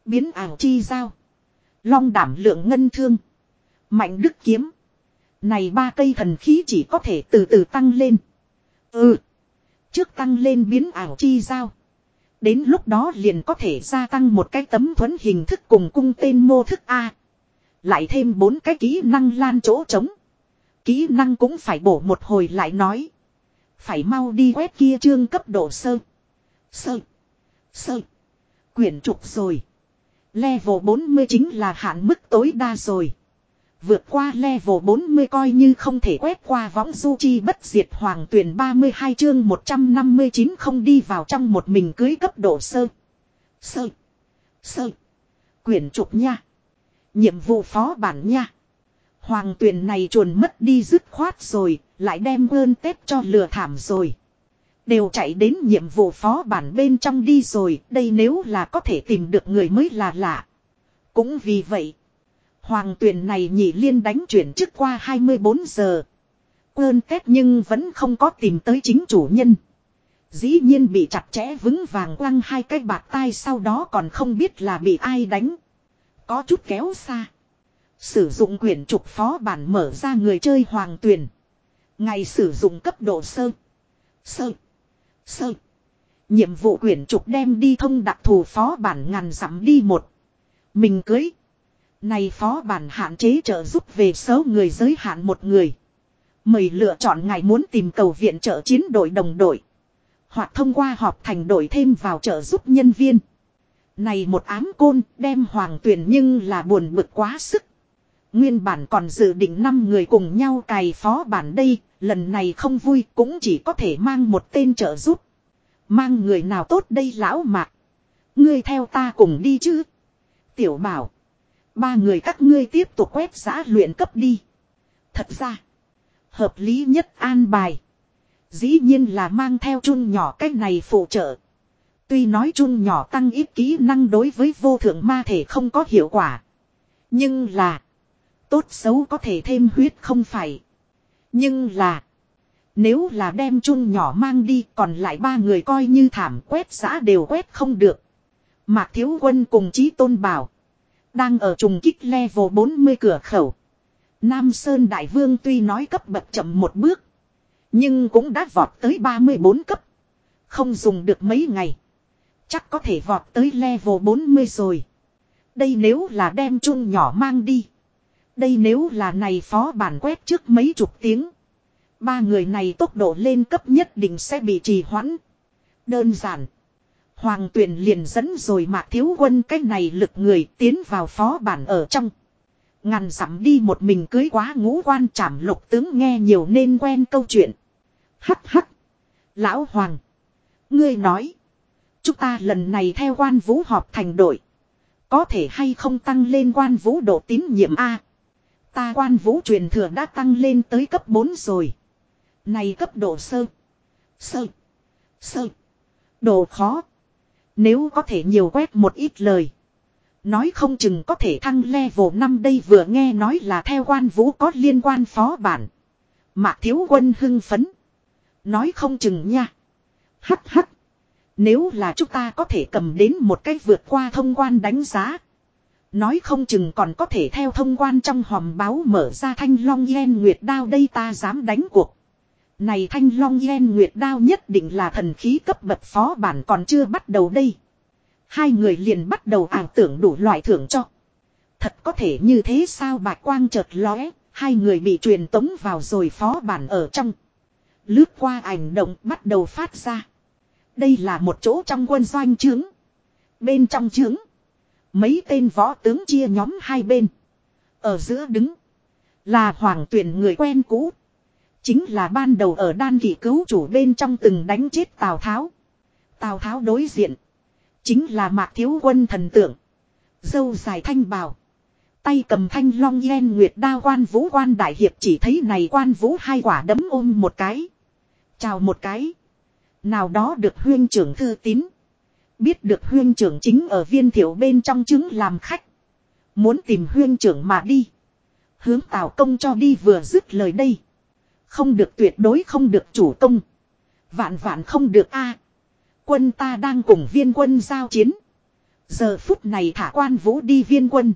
Biến ảo chi giao. Long đảm lượng ngân thương. Mạnh đức kiếm. Này ba cây thần khí chỉ có thể từ từ tăng lên. Ừ. Trước tăng lên biến ảo chi giao. Đến lúc đó liền có thể gia tăng một cái tấm thuẫn hình thức cùng cung tên mô thức A. Lại thêm bốn cái kỹ năng lan chỗ trống. Kỹ năng cũng phải bổ một hồi lại nói. Phải mau đi quét kia chương cấp độ sơ. Sơ. Sơ. Quyển trục rồi. Level 40 chính là hạn mức tối đa rồi. Vượt qua level 40 coi như không thể quét qua võng du chi bất diệt hoàng tuyển 32 chương 159 không đi vào trong một mình cưới cấp độ sơ. Sơ. Sơ. Quyển trục nha. Nhiệm vụ phó bản nha. Hoàng tuyển này chuồn mất đi dứt khoát rồi, lại đem ơn tết cho lừa thảm rồi. Đều chạy đến nhiệm vụ phó bản bên trong đi rồi, đây nếu là có thể tìm được người mới là lạ. Cũng vì vậy, hoàng tuyển này nhị liên đánh chuyển trước qua 24 giờ. Ơn tết nhưng vẫn không có tìm tới chính chủ nhân. Dĩ nhiên bị chặt chẽ vững vàng quăng hai cái bạc tai sau đó còn không biết là bị ai đánh. Có chút kéo xa. Sử dụng quyển trục phó bản mở ra người chơi hoàng tuyển. Ngày sử dụng cấp độ sơ. Sơ. Sơ. Nhiệm vụ quyển trục đem đi thông đặc thù phó bản ngàn dặm đi một. Mình cưới. Này phó bản hạn chế trợ giúp về số người giới hạn một người. Mời lựa chọn ngài muốn tìm cầu viện trợ chiến đội đồng đội. Hoặc thông qua họp thành đội thêm vào trợ giúp nhân viên. Này một ám côn đem hoàng tuyển nhưng là buồn bực quá sức. Nguyên bản còn dự định 5 người cùng nhau cài phó bản đây, lần này không vui cũng chỉ có thể mang một tên trợ giúp. Mang người nào tốt đây lão mạc. Ngươi theo ta cùng đi chứ. Tiểu bảo. Ba người các ngươi tiếp tục quét giã luyện cấp đi. Thật ra. Hợp lý nhất an bài. Dĩ nhiên là mang theo chun nhỏ cách này phụ trợ. Tuy nói chun nhỏ tăng ít kỹ năng đối với vô thượng ma thể không có hiệu quả. Nhưng là. Tốt xấu có thể thêm huyết không phải. Nhưng là. Nếu là đem chun nhỏ mang đi còn lại ba người coi như thảm quét giã đều quét không được. Mạc Thiếu Quân cùng Chí Tôn Bảo. Đang ở trùng kích level 40 cửa khẩu. Nam Sơn Đại Vương tuy nói cấp bậc chậm một bước. Nhưng cũng đã vọt tới 34 cấp. Không dùng được mấy ngày. Chắc có thể vọt tới level 40 rồi. Đây nếu là đem chung nhỏ mang đi. Đây nếu là này phó bản quét trước mấy chục tiếng. Ba người này tốc độ lên cấp nhất định sẽ bị trì hoãn. Đơn giản. Hoàng tuyển liền dẫn rồi mạc thiếu quân cái này lực người tiến vào phó bản ở trong. Ngàn dặm đi một mình cưới quá ngũ quan trảm lục tướng nghe nhiều nên quen câu chuyện. Hắc hắc. Lão Hoàng. Ngươi nói. Chúng ta lần này theo quan vũ họp thành đội. Có thể hay không tăng lên quan vũ độ tín nhiệm A. Ta quan vũ truyền thừa đã tăng lên tới cấp 4 rồi. Này cấp độ sơ. Sơ. Sơ. Độ khó. Nếu có thể nhiều quét một ít lời. Nói không chừng có thể thăng level 5 đây vừa nghe nói là theo quan vũ có liên quan phó bản. Mạc thiếu quân hưng phấn. Nói không chừng nha. Hắt hắt. Nếu là chúng ta có thể cầm đến một cái vượt qua thông quan đánh giá. Nói không chừng còn có thể theo thông quan trong hòm báo mở ra thanh long yen nguyệt đao đây ta dám đánh cuộc. Này thanh long yen nguyệt đao nhất định là thần khí cấp bậc phó bản còn chưa bắt đầu đây. Hai người liền bắt đầu ảo tưởng đủ loại thưởng cho. Thật có thể như thế sao bạch quang chợt lóe, hai người bị truyền tống vào rồi phó bản ở trong. Lướt qua ảnh động bắt đầu phát ra. Đây là một chỗ trong quân doanh trướng. Bên trong trướng. Mấy tên võ tướng chia nhóm hai bên. Ở giữa đứng. Là hoàng tuyển người quen cũ. Chính là ban đầu ở đan kỷ cứu chủ bên trong từng đánh chết Tào Tháo. Tào Tháo đối diện. Chính là mạc thiếu quân thần tượng. Dâu dài thanh bào. Tay cầm thanh long yen nguyệt đa quan vũ quan đại hiệp chỉ thấy này quan vũ hai quả đấm ôm một cái. Chào một cái. Nào đó được huyên trưởng thư tín. Biết được huyên trưởng chính ở viên thiểu bên trong chứng làm khách. Muốn tìm huyên trưởng mà đi. Hướng tào công cho đi vừa dứt lời đây. Không được tuyệt đối không được chủ công. Vạn vạn không được a Quân ta đang cùng viên quân giao chiến. Giờ phút này thả quan vũ đi viên quân.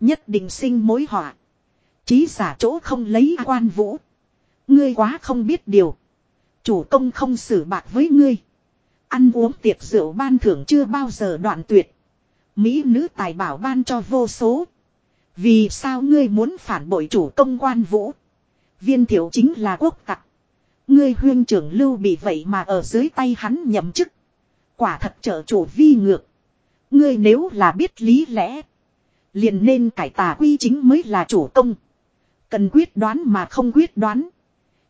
Nhất định sinh mối họa. Chí giả chỗ không lấy quan vũ. Ngươi quá không biết điều. Chủ công không xử bạc với ngươi. Ăn uống tiệc rượu ban thưởng chưa bao giờ đoạn tuyệt. Mỹ nữ tài bảo ban cho vô số. Vì sao ngươi muốn phản bội chủ công quan vũ? Viên thiệu chính là quốc tặc. Ngươi huyên trưởng lưu bị vậy mà ở dưới tay hắn nhậm chức. Quả thật trở chủ vi ngược. Ngươi nếu là biết lý lẽ. Liền nên cải tà quy chính mới là chủ công. Cần quyết đoán mà không quyết đoán.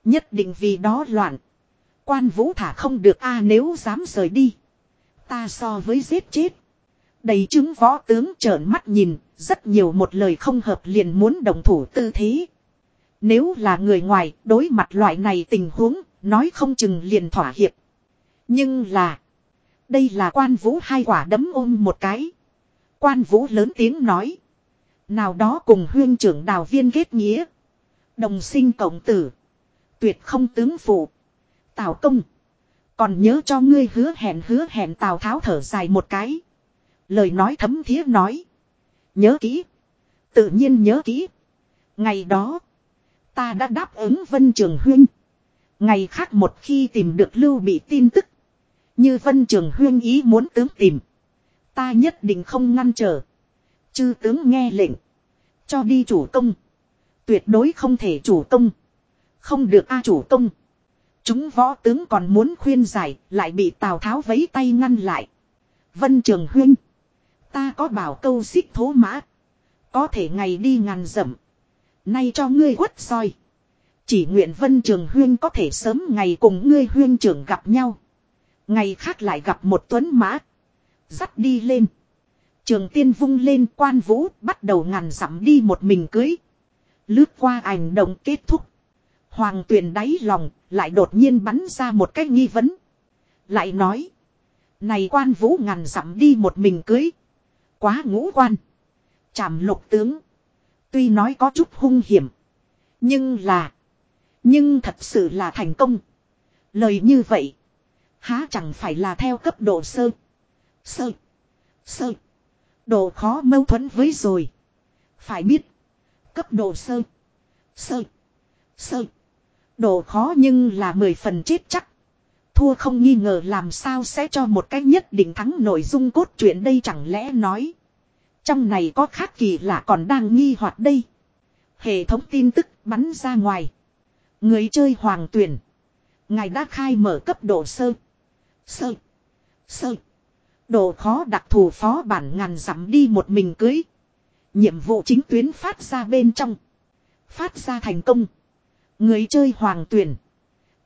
Nhất định vì đó loạn. Quan vũ thả không được a à nếu dám rời đi. Ta so với giết chết. Đầy chứng võ tướng trợn mắt nhìn, rất nhiều một lời không hợp liền muốn đồng thủ tư thế. Nếu là người ngoài, đối mặt loại này tình huống, nói không chừng liền thỏa hiệp. Nhưng là, đây là quan vũ hai quả đấm ôm một cái. Quan vũ lớn tiếng nói. Nào đó cùng huyên trưởng đào viên kết nghĩa. Đồng sinh cộng tử. Tuyệt không tướng phụ. Tào công. Còn nhớ cho ngươi hứa hẹn hứa hẹn Tào Tháo thở dài một cái. Lời nói thấm thía nói. Nhớ kỹ. Tự nhiên nhớ kỹ. Ngày đó. Ta đã đáp ứng Vân Trường Huyên. Ngày khác một khi tìm được Lưu bị tin tức. Như Vân Trường Huyên ý muốn tướng tìm. Ta nhất định không ngăn trở. Chư tướng nghe lệnh. Cho đi chủ công. Tuyệt đối không thể chủ công. Không được a chủ công. Chúng võ tướng còn muốn khuyên giải, lại bị Tào Tháo vấy tay ngăn lại. Vân Trường Huyên. Ta có bảo câu xích thố mã. Có thể ngày đi ngàn dặm. Nay cho ngươi quất soi. Chỉ nguyện Vân Trường Huyên có thể sớm ngày cùng ngươi huyên trưởng gặp nhau. Ngày khác lại gặp một tuấn mã. Dắt đi lên. Trường tiên vung lên quan vũ, bắt đầu ngàn dặm đi một mình cưới. Lướt qua ảnh động kết thúc. Hoàng tuyền đáy lòng, lại đột nhiên bắn ra một cái nghi vấn. Lại nói. Này quan vũ ngàn dặm đi một mình cưới. Quá ngũ quan. Chảm lục tướng. Tuy nói có chút hung hiểm. Nhưng là. Nhưng thật sự là thành công. Lời như vậy. Há chẳng phải là theo cấp độ sơ. Sơ. Sơ. Độ khó mâu thuẫn với rồi. Phải biết. Cấp độ sơ. Sơ. Sơ. Độ khó nhưng là mười phần chết chắc. Thua không nghi ngờ làm sao sẽ cho một cách nhất định thắng nội dung cốt truyện đây chẳng lẽ nói. Trong này có khác kỳ lạ còn đang nghi hoạt đây. Hệ thống tin tức bắn ra ngoài. Người chơi hoàng tuyển. Ngài đã khai mở cấp độ sơ. Sơ. Sơ. Độ khó đặc thù phó bản ngàn dặm đi một mình cưới. Nhiệm vụ chính tuyến phát ra bên trong. Phát ra thành công. Người chơi hoàng tuyển.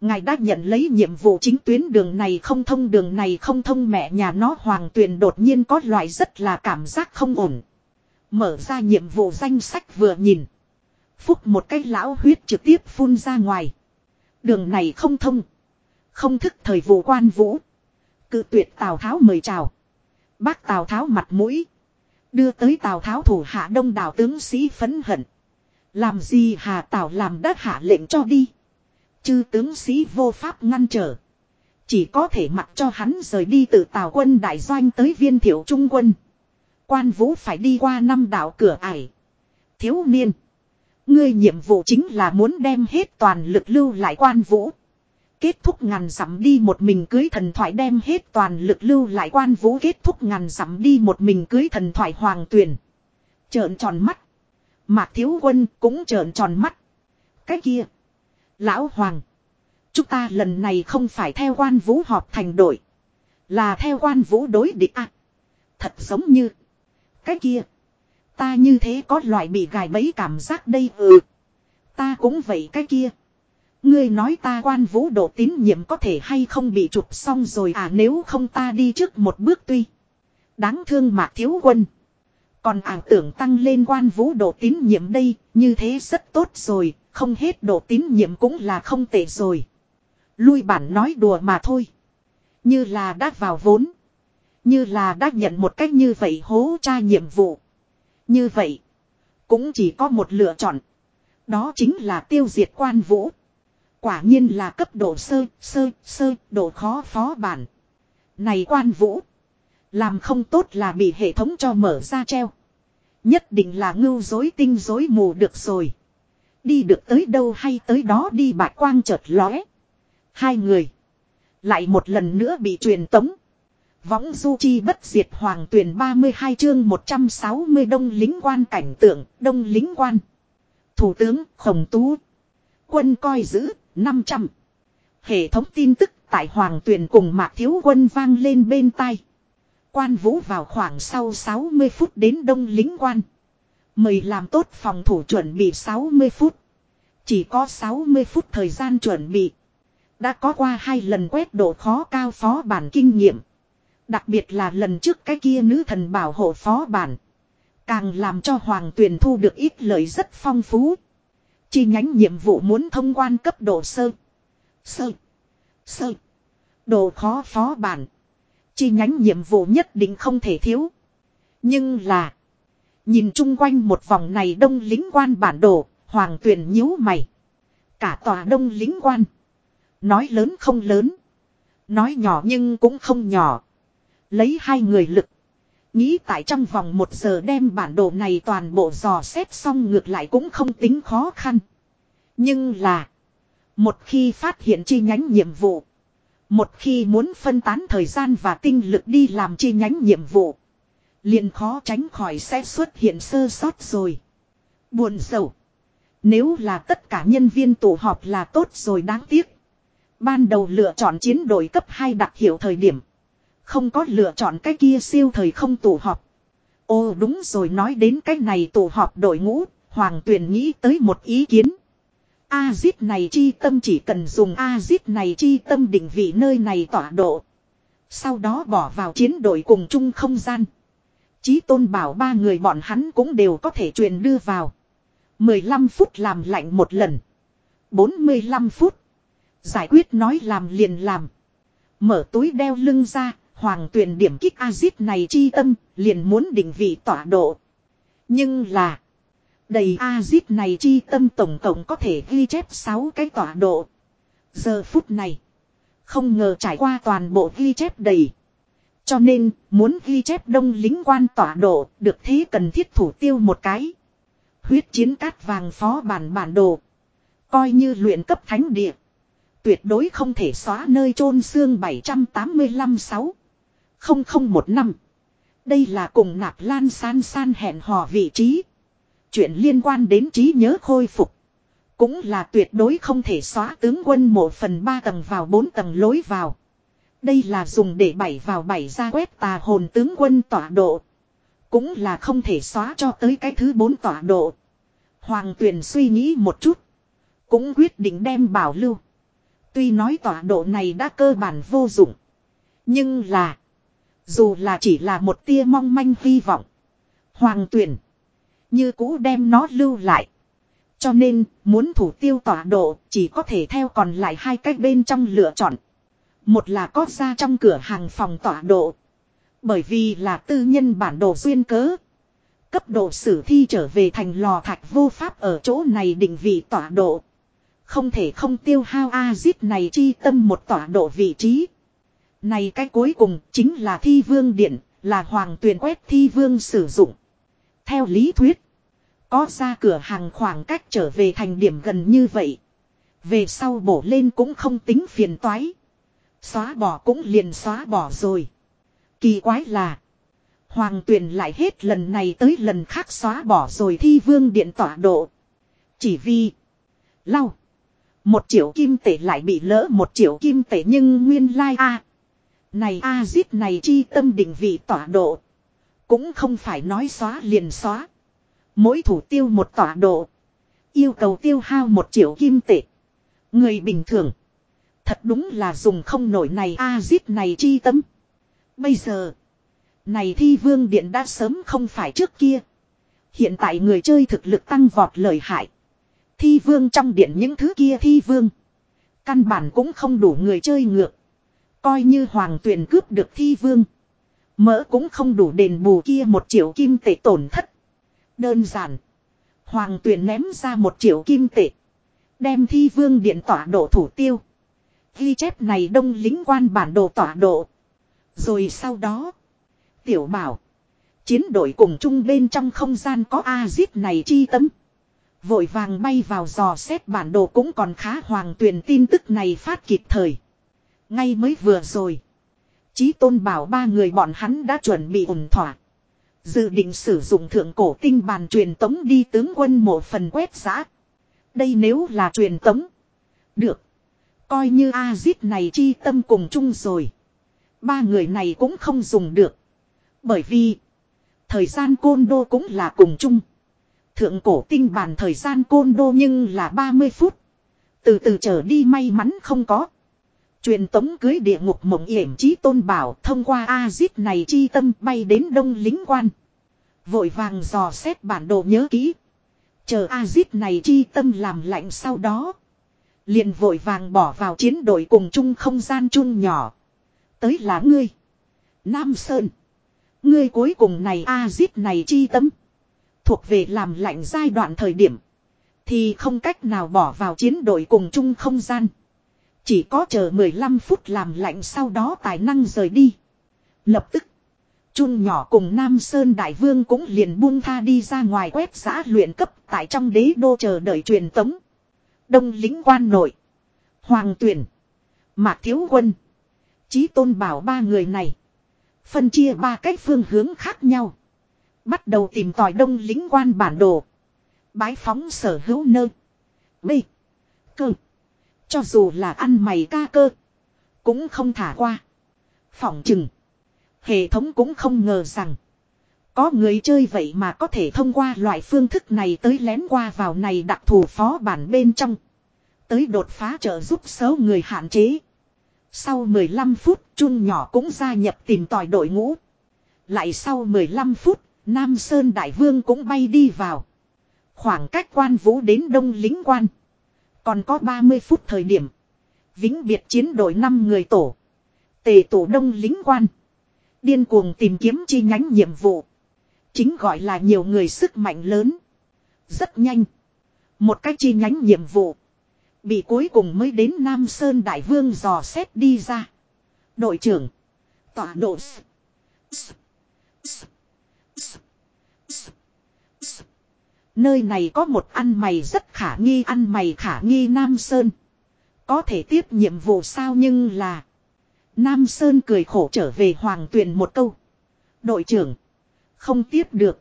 Ngài đã nhận lấy nhiệm vụ chính tuyến đường này không thông, đường này không thông, mẹ nhà nó hoàng tuyển đột nhiên có loại rất là cảm giác không ổn. Mở ra nhiệm vụ danh sách vừa nhìn. Phúc một cái lão huyết trực tiếp phun ra ngoài. Đường này không thông. Không thức thời vụ quan vũ. Cự tuyệt Tào Tháo mời chào. Bác Tào Tháo mặt mũi. Đưa tới Tào Tháo thủ hạ đông đảo tướng sĩ phấn hận. Làm gì Hà Tào làm đất hạ lệnh cho đi. Chư tướng sĩ vô pháp ngăn trở. Chỉ có thể mặc cho hắn rời đi từ Tào quân đại doanh tới viên thiểu trung quân. Quan vũ phải đi qua năm đảo cửa ải. Thiếu niên. Ngươi nhiệm vụ chính là muốn đem hết toàn lực lưu lại quan vũ. Kết thúc ngàn dặm đi một mình cưới thần thoại đem hết toàn lực lưu lại quan vũ kết thúc ngàn dặm đi một mình cưới thần thoại hoàng tuyển. Trợn tròn mắt. Mạc thiếu quân cũng trợn tròn mắt. Cái kia. Lão hoàng. Chúng ta lần này không phải theo quan vũ họp thành đội. Là theo quan vũ đối địch à. Thật giống như. Cái kia. Ta như thế có loại bị gài bẫy cảm giác đây ừ. Ta cũng vậy cái kia. Ngươi nói ta quan vũ độ tín nhiệm có thể hay không bị chụp xong rồi à nếu không ta đi trước một bước tuy. Đáng thương mạc thiếu quân. Còn ảo tưởng tăng lên quan vũ độ tín nhiệm đây, như thế rất tốt rồi, không hết độ tín nhiệm cũng là không tệ rồi. Lui bản nói đùa mà thôi. Như là đã vào vốn. Như là đã nhận một cách như vậy hố tra nhiệm vụ. Như vậy. Cũng chỉ có một lựa chọn. Đó chính là tiêu diệt quan vũ. Quả nhiên là cấp độ sơ, sơ, sơ, độ khó phó bản. Này quan vũ. Làm không tốt là bị hệ thống cho mở ra treo. Nhất định là ngưu dối tinh dối mù được rồi. Đi được tới đâu hay tới đó đi bạc quang chợt lóe. Hai người. Lại một lần nữa bị truyền tống. Võng du chi bất diệt hoàng tuyển 32 chương 160 đông lính quan cảnh tượng, đông lính quan. Thủ tướng Khổng Tú. Quân coi giữ 500. Hệ thống tin tức tại hoàng tuyển cùng mạc thiếu quân vang lên bên tai. Quan vũ vào khoảng sau 60 phút đến đông lính quan. Mời làm tốt phòng thủ chuẩn bị 60 phút. Chỉ có 60 phút thời gian chuẩn bị. Đã có qua hai lần quét độ khó cao phó bản kinh nghiệm. Đặc biệt là lần trước cái kia nữ thần bảo hộ phó bản. Càng làm cho Hoàng Tuyền thu được ít lợi rất phong phú. Chi nhánh nhiệm vụ muốn thông quan cấp độ sơ. Sơ. Sơ. Độ khó phó bản. Chi nhánh nhiệm vụ nhất định không thể thiếu. Nhưng là. Nhìn chung quanh một vòng này đông lính quan bản đồ. Hoàng Tuyền nhíu mày. Cả tòa đông lính quan. Nói lớn không lớn. Nói nhỏ nhưng cũng không nhỏ. Lấy hai người lực. Nghĩ tại trong vòng một giờ đem bản đồ này toàn bộ dò xét xong ngược lại cũng không tính khó khăn. Nhưng là. Một khi phát hiện chi nhánh nhiệm vụ. Một khi muốn phân tán thời gian và tinh lực đi làm chi nhánh nhiệm vụ. Liền khó tránh khỏi sẽ xuất hiện sơ sót rồi. Buồn sầu. Nếu là tất cả nhân viên tụ họp là tốt rồi đáng tiếc. Ban đầu lựa chọn chiến đội cấp 2 đặc hiệu thời điểm. Không có lựa chọn cái kia siêu thời không tụ họp. Ồ đúng rồi nói đến cái này tụ họp đội ngũ, Hoàng Tuyền nghĩ tới một ý kiến. A-zip này chi tâm chỉ cần dùng A-zip này chi tâm định vị nơi này tọa độ. Sau đó bỏ vào chiến đội cùng chung không gian. Chí tôn bảo ba người bọn hắn cũng đều có thể truyền đưa vào. 15 phút làm lạnh một lần. 45 phút. Giải quyết nói làm liền làm. Mở túi đeo lưng ra, hoàng tuyển điểm kích axit này chi tâm, liền muốn định vị tọa độ. Nhưng là, đầy axit này chi tâm tổng cộng có thể ghi chép 6 cái tọa độ. Giờ phút này, không ngờ trải qua toàn bộ ghi chép đầy. Cho nên, muốn ghi chép đông lính quan tọa độ, được thế cần thiết thủ tiêu một cái. Huyết chiến cát vàng phó bản bản đồ. Coi như luyện cấp thánh địa. Tuyệt đối không thể xóa nơi chôn xương 785 6. Không không một năm. Đây là cùng nạp lan san san hẹn hò vị trí. Chuyện liên quan đến trí nhớ khôi phục. Cũng là tuyệt đối không thể xóa tướng quân một phần ba tầng vào bốn tầng lối vào. Đây là dùng để bảy vào bảy ra quét tà hồn tướng quân tọa độ. Cũng là không thể xóa cho tới cái thứ bốn tọa độ. Hoàng tuyền suy nghĩ một chút. Cũng quyết định đem bảo lưu. Tuy nói tọa độ này đã cơ bản vô dụng. Nhưng là. Dù là chỉ là một tia mong manh hy vọng. Hoàng tuyển. Như cũ đem nó lưu lại. Cho nên, muốn thủ tiêu tọa độ, chỉ có thể theo còn lại hai cách bên trong lựa chọn. Một là có ra trong cửa hàng phòng tọa độ. Bởi vì là tư nhân bản đồ duyên cớ. Cấp độ sử thi trở về thành lò thạch vô pháp ở chỗ này định vị tọa độ. Không thể không tiêu hao A-zip này chi tâm một tọa độ vị trí. Này cái cuối cùng chính là thi vương điện, là hoàng tuyển quét thi vương sử dụng. Theo lý thuyết, có ra cửa hàng khoảng cách trở về thành điểm gần như vậy. Về sau bổ lên cũng không tính phiền toái. Xóa bỏ cũng liền xóa bỏ rồi. Kỳ quái là, hoàng tuyển lại hết lần này tới lần khác xóa bỏ rồi thi vương điện tỏa độ. Chỉ vì, lau. Một triệu kim tệ lại bị lỡ một triệu kim tệ nhưng nguyên lai like a Này a giết này chi tâm định vị tỏa độ. Cũng không phải nói xóa liền xóa. Mỗi thủ tiêu một tỏa độ. Yêu cầu tiêu hao một triệu kim tệ. Người bình thường. Thật đúng là dùng không nổi này a zip này chi tâm. Bây giờ. Này thi vương điện đã sớm không phải trước kia. Hiện tại người chơi thực lực tăng vọt lợi hại. Thi vương trong điện những thứ kia thi vương. Căn bản cũng không đủ người chơi ngược. Coi như hoàng tuyển cướp được thi vương. Mỡ cũng không đủ đền bù kia một triệu kim tệ tổn thất. Đơn giản. Hoàng tuyển ném ra một triệu kim tệ. Đem thi vương điện tỏa độ thủ tiêu. Ghi chép này đông lính quan bản đồ tỏa độ. Rồi sau đó. Tiểu bảo. Chiến đội cùng chung bên trong không gian có A-zip này chi tấm. Vội vàng bay vào dò xét bản đồ cũng còn khá hoàng tuyển tin tức này phát kịp thời. Ngay mới vừa rồi. Chí tôn bảo ba người bọn hắn đã chuẩn bị ổn thỏa. Dự định sử dụng thượng cổ tinh bàn truyền tống đi tướng quân một phần quét giã. Đây nếu là truyền tống. Được. Coi như A-zip này chi tâm cùng chung rồi. Ba người này cũng không dùng được. Bởi vì. Thời gian côn đô cũng là cùng chung. Thượng cổ tinh bàn thời gian côn đô nhưng là 30 phút. Từ từ trở đi may mắn không có. Truyền tống cưới địa ngục mộng yểm chí tôn bảo thông qua A-zip này chi tâm bay đến đông lính quan. Vội vàng dò xét bản đồ nhớ kỹ. Chờ A-zip này chi tâm làm lạnh sau đó. Liền vội vàng bỏ vào chiến đội cùng chung không gian chung nhỏ. Tới là ngươi. Nam Sơn. Ngươi cuối cùng này A-zip này chi tâm. Thuộc về làm lạnh giai đoạn thời điểm. Thì không cách nào bỏ vào chiến đội cùng chung không gian. Chỉ có chờ 15 phút làm lạnh sau đó tài năng rời đi. Lập tức. Chun nhỏ cùng Nam Sơn Đại Vương cũng liền buông tha đi ra ngoài quét giã luyện cấp tại trong đế đô chờ đợi truyền tống. Đông lính quan nội. Hoàng tuyển. Mạc Thiếu Quân. Chí tôn bảo ba người này. Phân chia ba cách phương hướng khác nhau. Bắt đầu tìm tòi đông lính quan bản đồ. Bái phóng sở hữu nơ. B. Cơ. Cho dù là ăn mày ca cơ. Cũng không thả qua. Phỏng chừng. Hệ thống cũng không ngờ rằng. Có người chơi vậy mà có thể thông qua loại phương thức này tới lén qua vào này đặc thù phó bản bên trong. Tới đột phá trợ giúp số người hạn chế. Sau 15 phút, Chun nhỏ cũng gia nhập tìm tòi đội ngũ. Lại sau 15 phút, Nam Sơn Đại Vương cũng bay đi vào. Khoảng cách quan vũ đến đông lính quan. Còn có 30 phút thời điểm. Vĩnh biệt chiến đội 5 người tổ. Tề tổ đông lính quan. Điên cuồng tìm kiếm chi nhánh nhiệm vụ. Chính gọi là nhiều người sức mạnh lớn. Rất nhanh. Một cách chi nhánh nhiệm vụ. Bị cuối cùng mới đến Nam Sơn Đại Vương dò xét đi ra. Đội trưởng. Tọa độ. Nơi này có một ăn mày rất khả nghi, ăn mày khả nghi Nam Sơn. Có thể tiếp nhiệm vụ sao nhưng là. Nam Sơn cười khổ trở về Hoàng Tuyền một câu. Đội trưởng. Không tiếp được.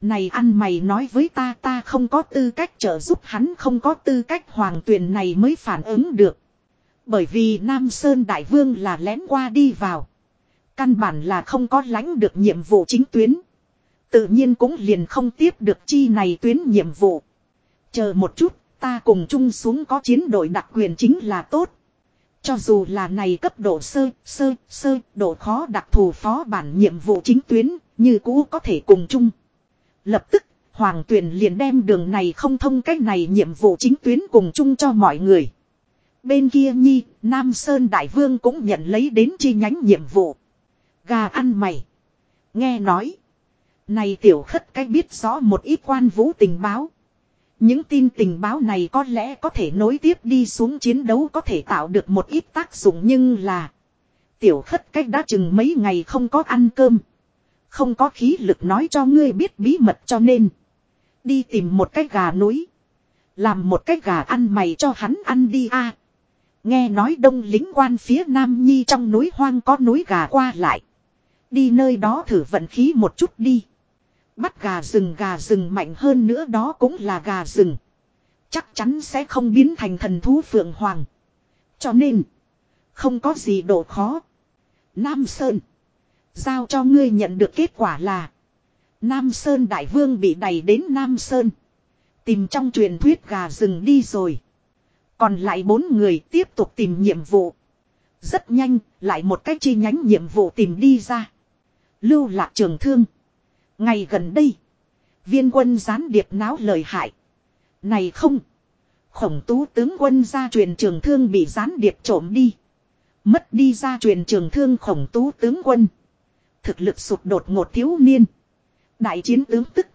Này ăn mày nói với ta ta không có tư cách trợ giúp hắn không có tư cách Hoàng Tuyền này mới phản ứng được. Bởi vì Nam Sơn Đại Vương là lén qua đi vào. Căn bản là không có lãnh được nhiệm vụ chính tuyến. Tự nhiên cũng liền không tiếp được chi này tuyến nhiệm vụ. Chờ một chút, ta cùng chung xuống có chiến đội đặc quyền chính là tốt. Cho dù là này cấp độ sơ, sơ, sơ, độ khó đặc thù phó bản nhiệm vụ chính tuyến, như cũ có thể cùng chung. Lập tức, Hoàng Tuyền liền đem đường này không thông cách này nhiệm vụ chính tuyến cùng chung cho mọi người. Bên kia Nhi, Nam Sơn Đại Vương cũng nhận lấy đến chi nhánh nhiệm vụ. Gà ăn mày. Nghe nói. Này tiểu khất cách biết rõ một ít quan vũ tình báo. Những tin tình báo này có lẽ có thể nối tiếp đi xuống chiến đấu có thể tạo được một ít tác dụng nhưng là. Tiểu khất cách đã chừng mấy ngày không có ăn cơm. Không có khí lực nói cho ngươi biết bí mật cho nên. Đi tìm một cái gà núi. Làm một cái gà ăn mày cho hắn ăn đi a. Nghe nói đông lính quan phía Nam Nhi trong núi hoang có núi gà qua lại. Đi nơi đó thử vận khí một chút đi. Bắt gà rừng gà rừng mạnh hơn nữa đó cũng là gà rừng. Chắc chắn sẽ không biến thành thần thú phượng hoàng. Cho nên. Không có gì độ khó. Nam Sơn. Giao cho ngươi nhận được kết quả là. Nam Sơn Đại Vương bị đẩy đến Nam Sơn. Tìm trong truyền thuyết gà rừng đi rồi. Còn lại bốn người tiếp tục tìm nhiệm vụ. Rất nhanh, lại một cách chi nhánh nhiệm vụ tìm đi ra. Lưu lạc trường thương. Ngày gần đây. Viên quân gián điệp náo lời hại. Này không. Khổng tú tướng quân ra truyền trường thương bị gián điệp trộm đi. Mất đi ra truyền trường thương khổng tú tướng quân. Thực lực sụt đột ngột thiếu niên. Đại chiến tướng tức.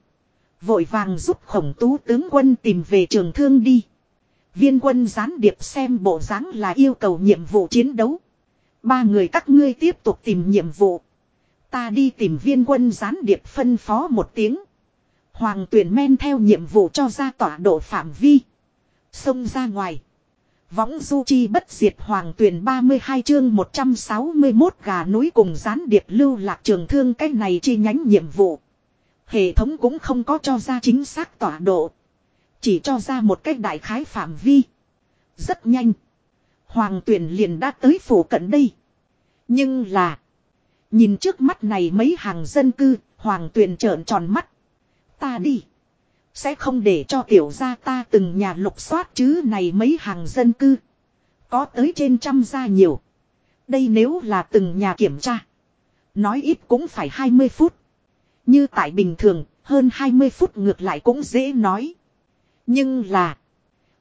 Vội vàng giúp khổng tú tướng quân tìm về trường thương đi. Viên quân gián điệp xem bộ dáng là yêu cầu nhiệm vụ chiến đấu. Ba người các ngươi tiếp tục tìm nhiệm vụ. Ta đi tìm viên quân gián điệp phân phó một tiếng. Hoàng tuyển men theo nhiệm vụ cho ra tọa độ phạm vi. Xông ra ngoài. Võng du chi bất diệt hoàng tuyển 32 chương 161 gà núi cùng gián điệp lưu lạc trường thương cách này chi nhánh nhiệm vụ. Hệ thống cũng không có cho ra chính xác tọa độ. Chỉ cho ra một cách đại khái phạm vi. Rất nhanh. Hoàng tuyển liền đã tới phủ cận đây. Nhưng là. Nhìn trước mắt này mấy hàng dân cư. Hoàng tuyển trợn tròn mắt. Ta đi. Sẽ không để cho tiểu gia ta từng nhà lục soát chứ này mấy hàng dân cư. Có tới trên trăm gia nhiều. Đây nếu là từng nhà kiểm tra. Nói ít cũng phải 20 phút. Như tại bình thường, hơn 20 phút ngược lại cũng dễ nói. Nhưng là.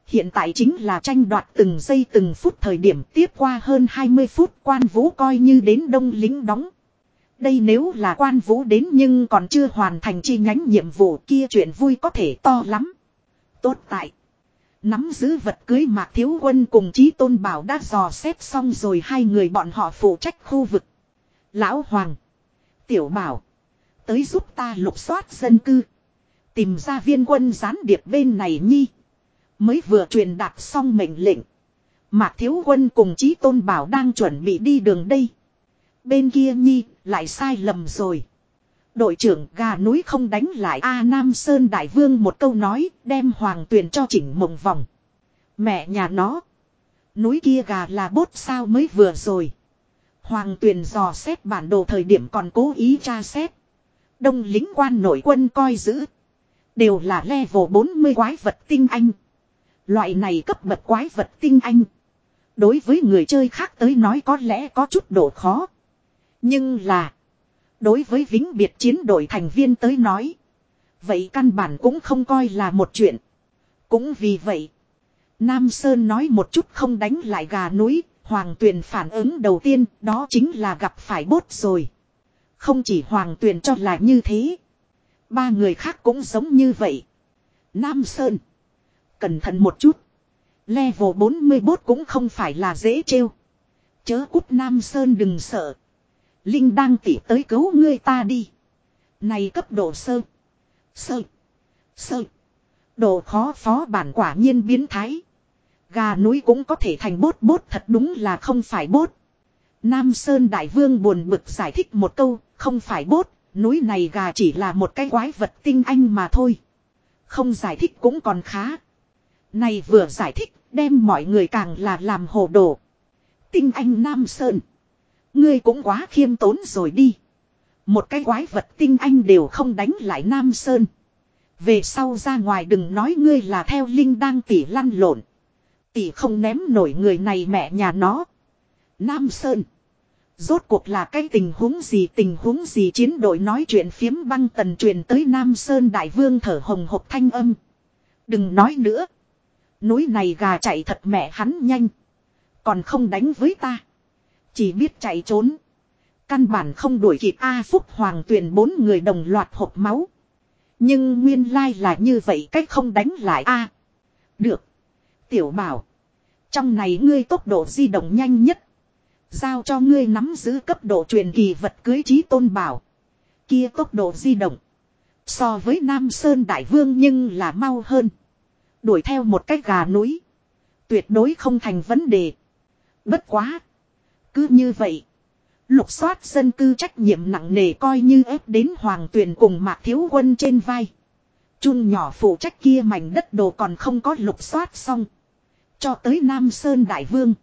Hiện tại chính là tranh đoạt từng giây từng phút thời điểm tiếp qua hơn 20 phút quan vũ coi như đến đông lính đóng. Đây nếu là quan vũ đến nhưng còn chưa hoàn thành chi nhánh nhiệm vụ kia chuyện vui có thể to lắm. Tốt tại. Nắm giữ vật cưới mạc thiếu quân cùng chí tôn bảo đã dò xét xong rồi hai người bọn họ phụ trách khu vực. Lão Hoàng. Tiểu bảo. Tới giúp ta lục soát dân cư. Tìm ra viên quân gián điệp bên này nhi. Mới vừa truyền đạt xong mệnh lệnh. Mạc thiếu quân cùng chí tôn bảo đang chuẩn bị đi đường đây. Bên kia nhi, lại sai lầm rồi. Đội trưởng gà núi không đánh lại A Nam Sơn Đại Vương một câu nói, đem hoàng tuyền cho chỉnh mộng vòng. Mẹ nhà nó. Núi kia gà là bốt sao mới vừa rồi. Hoàng tuyền dò xét bản đồ thời điểm còn cố ý tra xét. Đông lính quan nội quân coi giữ. Đều là level 40 quái vật tinh anh. Loại này cấp bậc quái vật tinh anh. Đối với người chơi khác tới nói có lẽ có chút độ khó. Nhưng là. Đối với vĩnh biệt chiến đội thành viên tới nói. Vậy căn bản cũng không coi là một chuyện. Cũng vì vậy. Nam Sơn nói một chút không đánh lại gà núi. Hoàng tuyền phản ứng đầu tiên, đó chính là gặp phải bốt rồi. Không chỉ Hoàng tuyền cho là như thế. Ba người khác cũng giống như vậy. Nam Sơn. Cẩn thận một chút. Level 41 cũng không phải là dễ trêu. Chớ cút Nam Sơn đừng sợ. Linh đang tỉ tới cứu ngươi ta đi. Này cấp độ sơ. Sơ. Sơ. Độ khó phó bản quả nhiên biến thái. Gà núi cũng có thể thành bốt bốt thật đúng là không phải bốt. Nam Sơn Đại Vương buồn bực giải thích một câu, không phải bốt, núi này gà chỉ là một cái quái vật tinh anh mà thôi. Không giải thích cũng còn khá. Này vừa giải thích, đem mọi người càng là làm hồ đồ. Tinh anh Nam Sơn. Ngươi cũng quá khiêm tốn rồi đi. Một cái quái vật tinh anh đều không đánh lại Nam Sơn. Về sau ra ngoài đừng nói ngươi là theo Linh đang tỉ lăn lộn. Tỉ không ném nổi người này mẹ nhà nó. Nam Sơn. Rốt cuộc là cái tình huống gì, tình huống gì chiến đội nói chuyện phiếm băng tần truyền tới Nam Sơn Đại Vương thở hồng hộc thanh âm. Đừng nói nữa. Núi này gà chạy thật mẹ hắn nhanh. Còn không đánh với ta. Chỉ biết chạy trốn. Căn bản không đuổi kịp A Phúc Hoàng tuyển bốn người đồng loạt hộp máu. Nhưng nguyên lai là như vậy, cách không đánh lại A. được. Tiểu bảo. Trong này ngươi tốc độ di động nhanh nhất. Giao cho ngươi nắm giữ cấp độ truyền kỳ vật cưới trí tôn bảo. Kia tốc độ di động. So với Nam Sơn Đại Vương nhưng là mau hơn. Đuổi theo một cái gà núi. Tuyệt đối không thành vấn đề. Bất quá. Cứ như vậy. Lục soát dân cư trách nhiệm nặng nề coi như ép đến hoàng tuyền cùng mạc thiếu quân trên vai. Chun nhỏ phụ trách kia mảnh đất đồ còn không có lục soát xong. Cho tới Nam Sơn Đại Vương.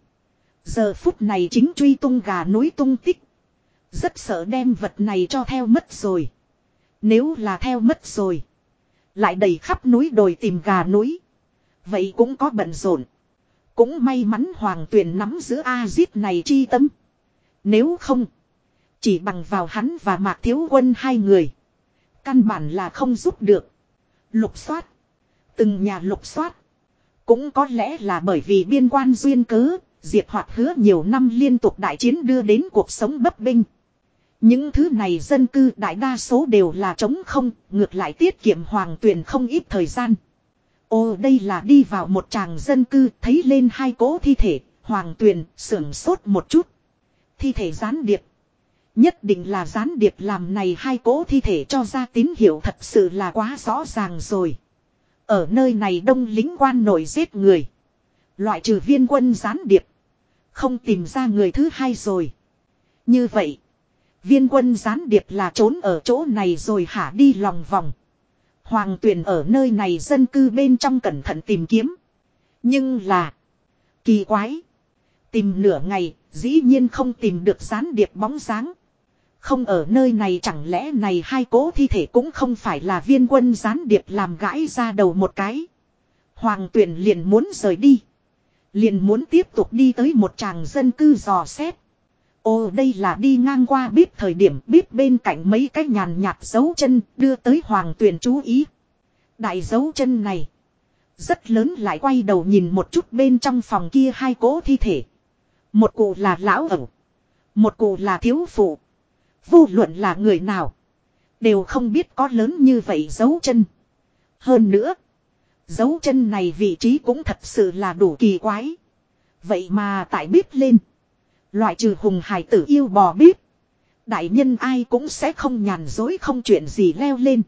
Giờ phút này chính truy tung gà núi tung tích. Rất sợ đem vật này cho theo mất rồi. Nếu là theo mất rồi. Lại đầy khắp núi đồi tìm gà núi. Vậy cũng có bận rộn. Cũng may mắn hoàng tuyền nắm giữ A-zip này chi tâm. Nếu không. Chỉ bằng vào hắn và Mạc Thiếu Quân hai người. Căn bản là không giúp được. Lục soát. Từng nhà lục soát. Cũng có lẽ là bởi vì biên quan duyên cớ, Diệp Hoạt hứa nhiều năm liên tục đại chiến đưa đến cuộc sống bấp binh. Những thứ này dân cư đại đa số đều là trống không, ngược lại tiết kiệm hoàng tuyền không ít thời gian. Ồ đây là đi vào một tràng dân cư, thấy lên hai cỗ thi thể, hoàng tuyền sưởng sốt một chút. Thi thể gián điệp. Nhất định là gián điệp làm này hai cỗ thi thể cho ra tín hiệu thật sự là quá rõ ràng rồi. Ở nơi này đông lính quan nổi giết người. Loại trừ viên quân gián điệp. Không tìm ra người thứ hai rồi. Như vậy. Viên quân gián điệp là trốn ở chỗ này rồi hả đi lòng vòng. Hoàng tuyển ở nơi này dân cư bên trong cẩn thận tìm kiếm. Nhưng là. Kỳ quái. Tìm nửa ngày, dĩ nhiên không tìm được gián điệp bóng dáng. Không ở nơi này chẳng lẽ này hai cố thi thể cũng không phải là viên quân gián điệp làm gãi ra đầu một cái. Hoàng tuyển liền muốn rời đi. Liền muốn tiếp tục đi tới một tràng dân cư dò xét. Ồ đây là đi ngang qua bếp thời điểm, bếp bên cạnh mấy cái nhàn nhạt dấu chân, đưa tới hoàng tuyển chú ý. Đại dấu chân này. Rất lớn lại quay đầu nhìn một chút bên trong phòng kia hai cố thi thể. Một cụ là lão ẩu. Một cụ là thiếu phụ. Vô luận là người nào. Đều không biết có lớn như vậy dấu chân. Hơn nữa. Dấu chân này vị trí cũng thật sự là đủ kỳ quái. Vậy mà tại bếp lên. Loại trừ hùng hải tử yêu bò bếp. Đại nhân ai cũng sẽ không nhàn dối không chuyện gì leo lên.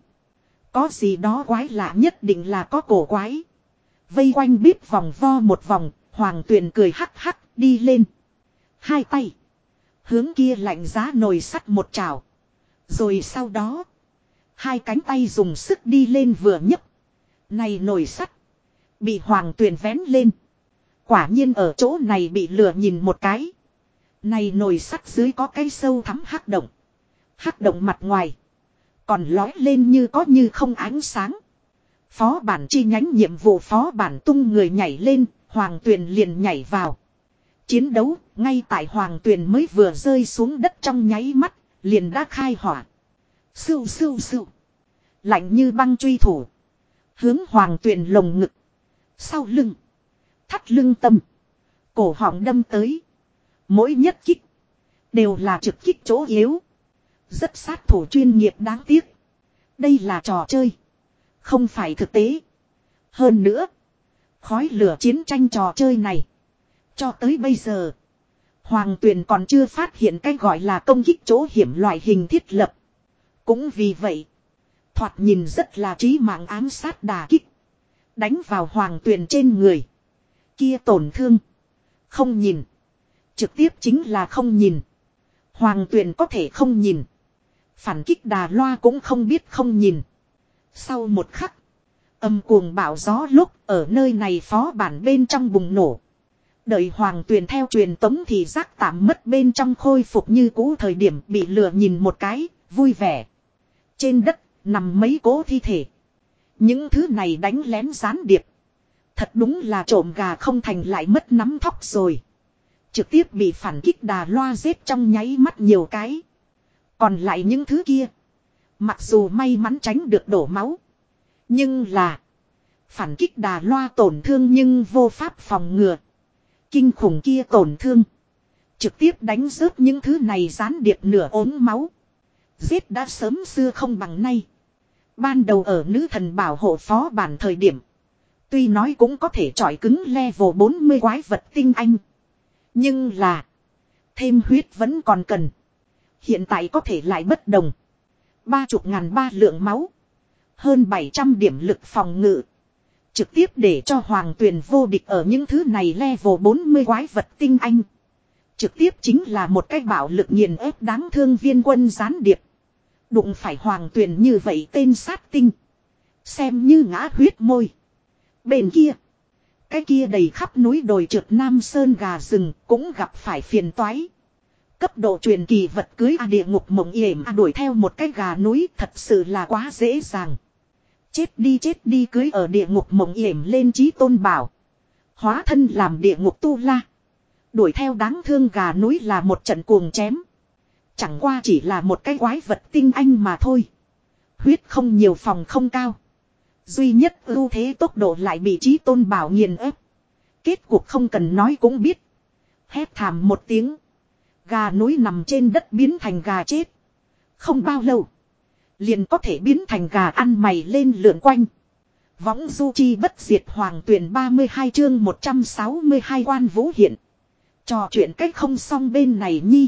Có gì đó quái lạ nhất định là có cổ quái. Vây quanh bếp vòng vo một vòng, hoàng tuyền cười hắc hắc đi lên. Hai tay. Hướng kia lạnh giá nồi sắt một trào. Rồi sau đó. Hai cánh tay dùng sức đi lên vừa nhấc. Này nồi sắt. Bị hoàng tuyền vén lên. Quả nhiên ở chỗ này bị lừa nhìn một cái. Này nồi sắt dưới có cái sâu thắm hắc động. Hắc động mặt ngoài. Còn lói lên như có như không ánh sáng. Phó bản chi nhánh nhiệm vụ phó bản tung người nhảy lên, hoàng tuyền liền nhảy vào. Chiến đấu, ngay tại hoàng tuyền mới vừa rơi xuống đất trong nháy mắt, liền đã khai hỏa. Sưu sưu sưu. Lạnh như băng truy thủ. Hướng hoàng tuyền lồng ngực. Sau lưng. Thắt lưng tâm. Cổ họng đâm tới. Mỗi nhất kích. Đều là trực kích chỗ yếu. Rất sát thủ chuyên nghiệp đáng tiếc. Đây là trò chơi. Không phải thực tế. Hơn nữa. Khói lửa chiến tranh trò chơi này. Cho tới bây giờ. Hoàng tuyền còn chưa phát hiện cái gọi là công kích chỗ hiểm loại hình thiết lập. Cũng vì vậy. Thoạt nhìn rất là trí mạng ám sát đà kích. Đánh vào hoàng tuyền trên người. Kia tổn thương. Không nhìn. Trực tiếp chính là không nhìn. Hoàng tuyền có thể không nhìn. Phản kích đà loa cũng không biết không nhìn. Sau một khắc. Âm cuồng bão gió lúc ở nơi này phó bản bên trong bùng nổ. Đợi hoàng tuyền theo truyền tống thì giác tạm mất bên trong khôi phục như cũ thời điểm bị lừa nhìn một cái, vui vẻ. Trên đất, nằm mấy cố thi thể. Những thứ này đánh lén gián điệp. Thật đúng là trộm gà không thành lại mất nắm thóc rồi. Trực tiếp bị phản kích đà loa giết trong nháy mắt nhiều cái. Còn lại những thứ kia. Mặc dù may mắn tránh được đổ máu. Nhưng là. Phản kích đà loa tổn thương nhưng vô pháp phòng ngừa. Kinh khủng kia tổn thương. Trực tiếp đánh rớt những thứ này gián điệp nửa ốm máu. Giết đã sớm xưa không bằng nay. Ban đầu ở nữ thần bảo hộ phó bản thời điểm. Tuy nói cũng có thể trọi cứng level 40 quái vật tinh anh. Nhưng là. Thêm huyết vẫn còn cần. Hiện tại có thể lại bất đồng. Ba chục ngàn ba lượng máu. Hơn 700 điểm lực phòng ngự. Trực tiếp để cho hoàng tuyền vô địch ở những thứ này level 40 quái vật tinh anh. Trực tiếp chính là một cái bạo lực nghiền ép đáng thương viên quân gián điệp. Đụng phải hoàng tuyền như vậy tên sát tinh. Xem như ngã huyết môi. Bên kia. Cái kia đầy khắp núi đồi trượt nam sơn gà rừng cũng gặp phải phiền toái. Cấp độ truyền kỳ vật cưới a địa ngục mộng yểm a đuổi theo một cái gà núi thật sự là quá dễ dàng. Chết đi chết đi cưới ở địa ngục mộng yểm lên trí tôn bảo. Hóa thân làm địa ngục tu la. Đuổi theo đáng thương gà núi là một trận cuồng chém. Chẳng qua chỉ là một cái quái vật tinh anh mà thôi. Huyết không nhiều, phòng không cao. Duy nhất ưu thế tốc độ lại bị trí tôn bảo nghiền ép. Kết cuộc không cần nói cũng biết. Hét thảm một tiếng. Gà núi nằm trên đất biến thành gà chết. Không bao lâu. Liền có thể biến thành gà ăn mày lên lượn quanh. Võng du chi bất diệt hoàng tuyển 32 chương 162 quan vũ hiện. Trò chuyện cách không xong bên này nhi.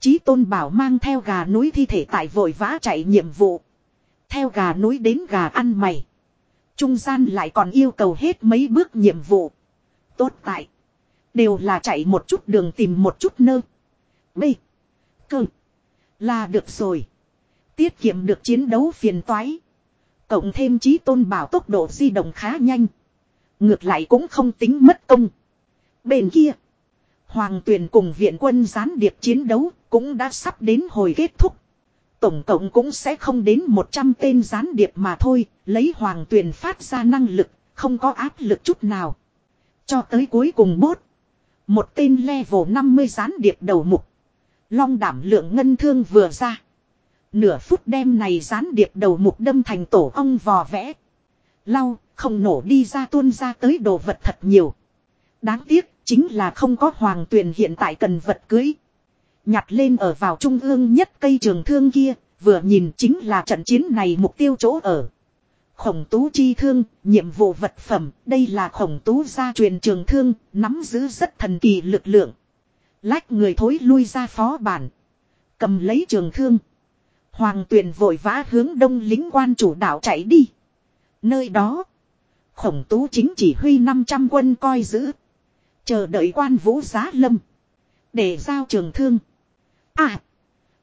Chí tôn bảo mang theo gà núi thi thể tại vội vã chạy nhiệm vụ. Theo gà núi đến gà ăn mày. Trung gian lại còn yêu cầu hết mấy bước nhiệm vụ. Tốt tại. Đều là chạy một chút đường tìm một chút nơ. B. Cơ. Là được rồi. Tiết kiệm được chiến đấu phiền toái. Cộng thêm trí tôn bảo tốc độ di động khá nhanh. Ngược lại cũng không tính mất công. Bên kia. Hoàng tuyển cùng viện quân gián điệp chiến đấu cũng đã sắp đến hồi kết thúc. Tổng cộng cũng sẽ không đến 100 tên gián điệp mà thôi, lấy hoàng tuyển phát ra năng lực, không có áp lực chút nào. Cho tới cuối cùng bốt. Một tên level 50 gián điệp đầu mục. Long đảm lượng ngân thương vừa ra. Nửa phút đêm này gián điệp đầu mục đâm thành tổ ong vò vẽ. Lau, không nổ đi ra tuôn ra tới đồ vật thật nhiều. Đáng tiếc, chính là không có hoàng tuyền hiện tại cần vật cưới. Nhặt lên ở vào trung ương nhất cây trường thương kia, vừa nhìn chính là trận chiến này mục tiêu chỗ ở. Khổng tú chi thương, nhiệm vụ vật phẩm, đây là khổng tú gia truyền trường thương, nắm giữ rất thần kỳ lực lượng. Lách người thối lui ra phó bản. Cầm lấy trường thương. Hoàng tuyền vội vã hướng đông lính quan chủ đạo chạy đi. Nơi đó. Khổng tú chính chỉ huy 500 quân coi giữ. Chờ đợi quan vũ giá lâm. Để giao trường thương. À.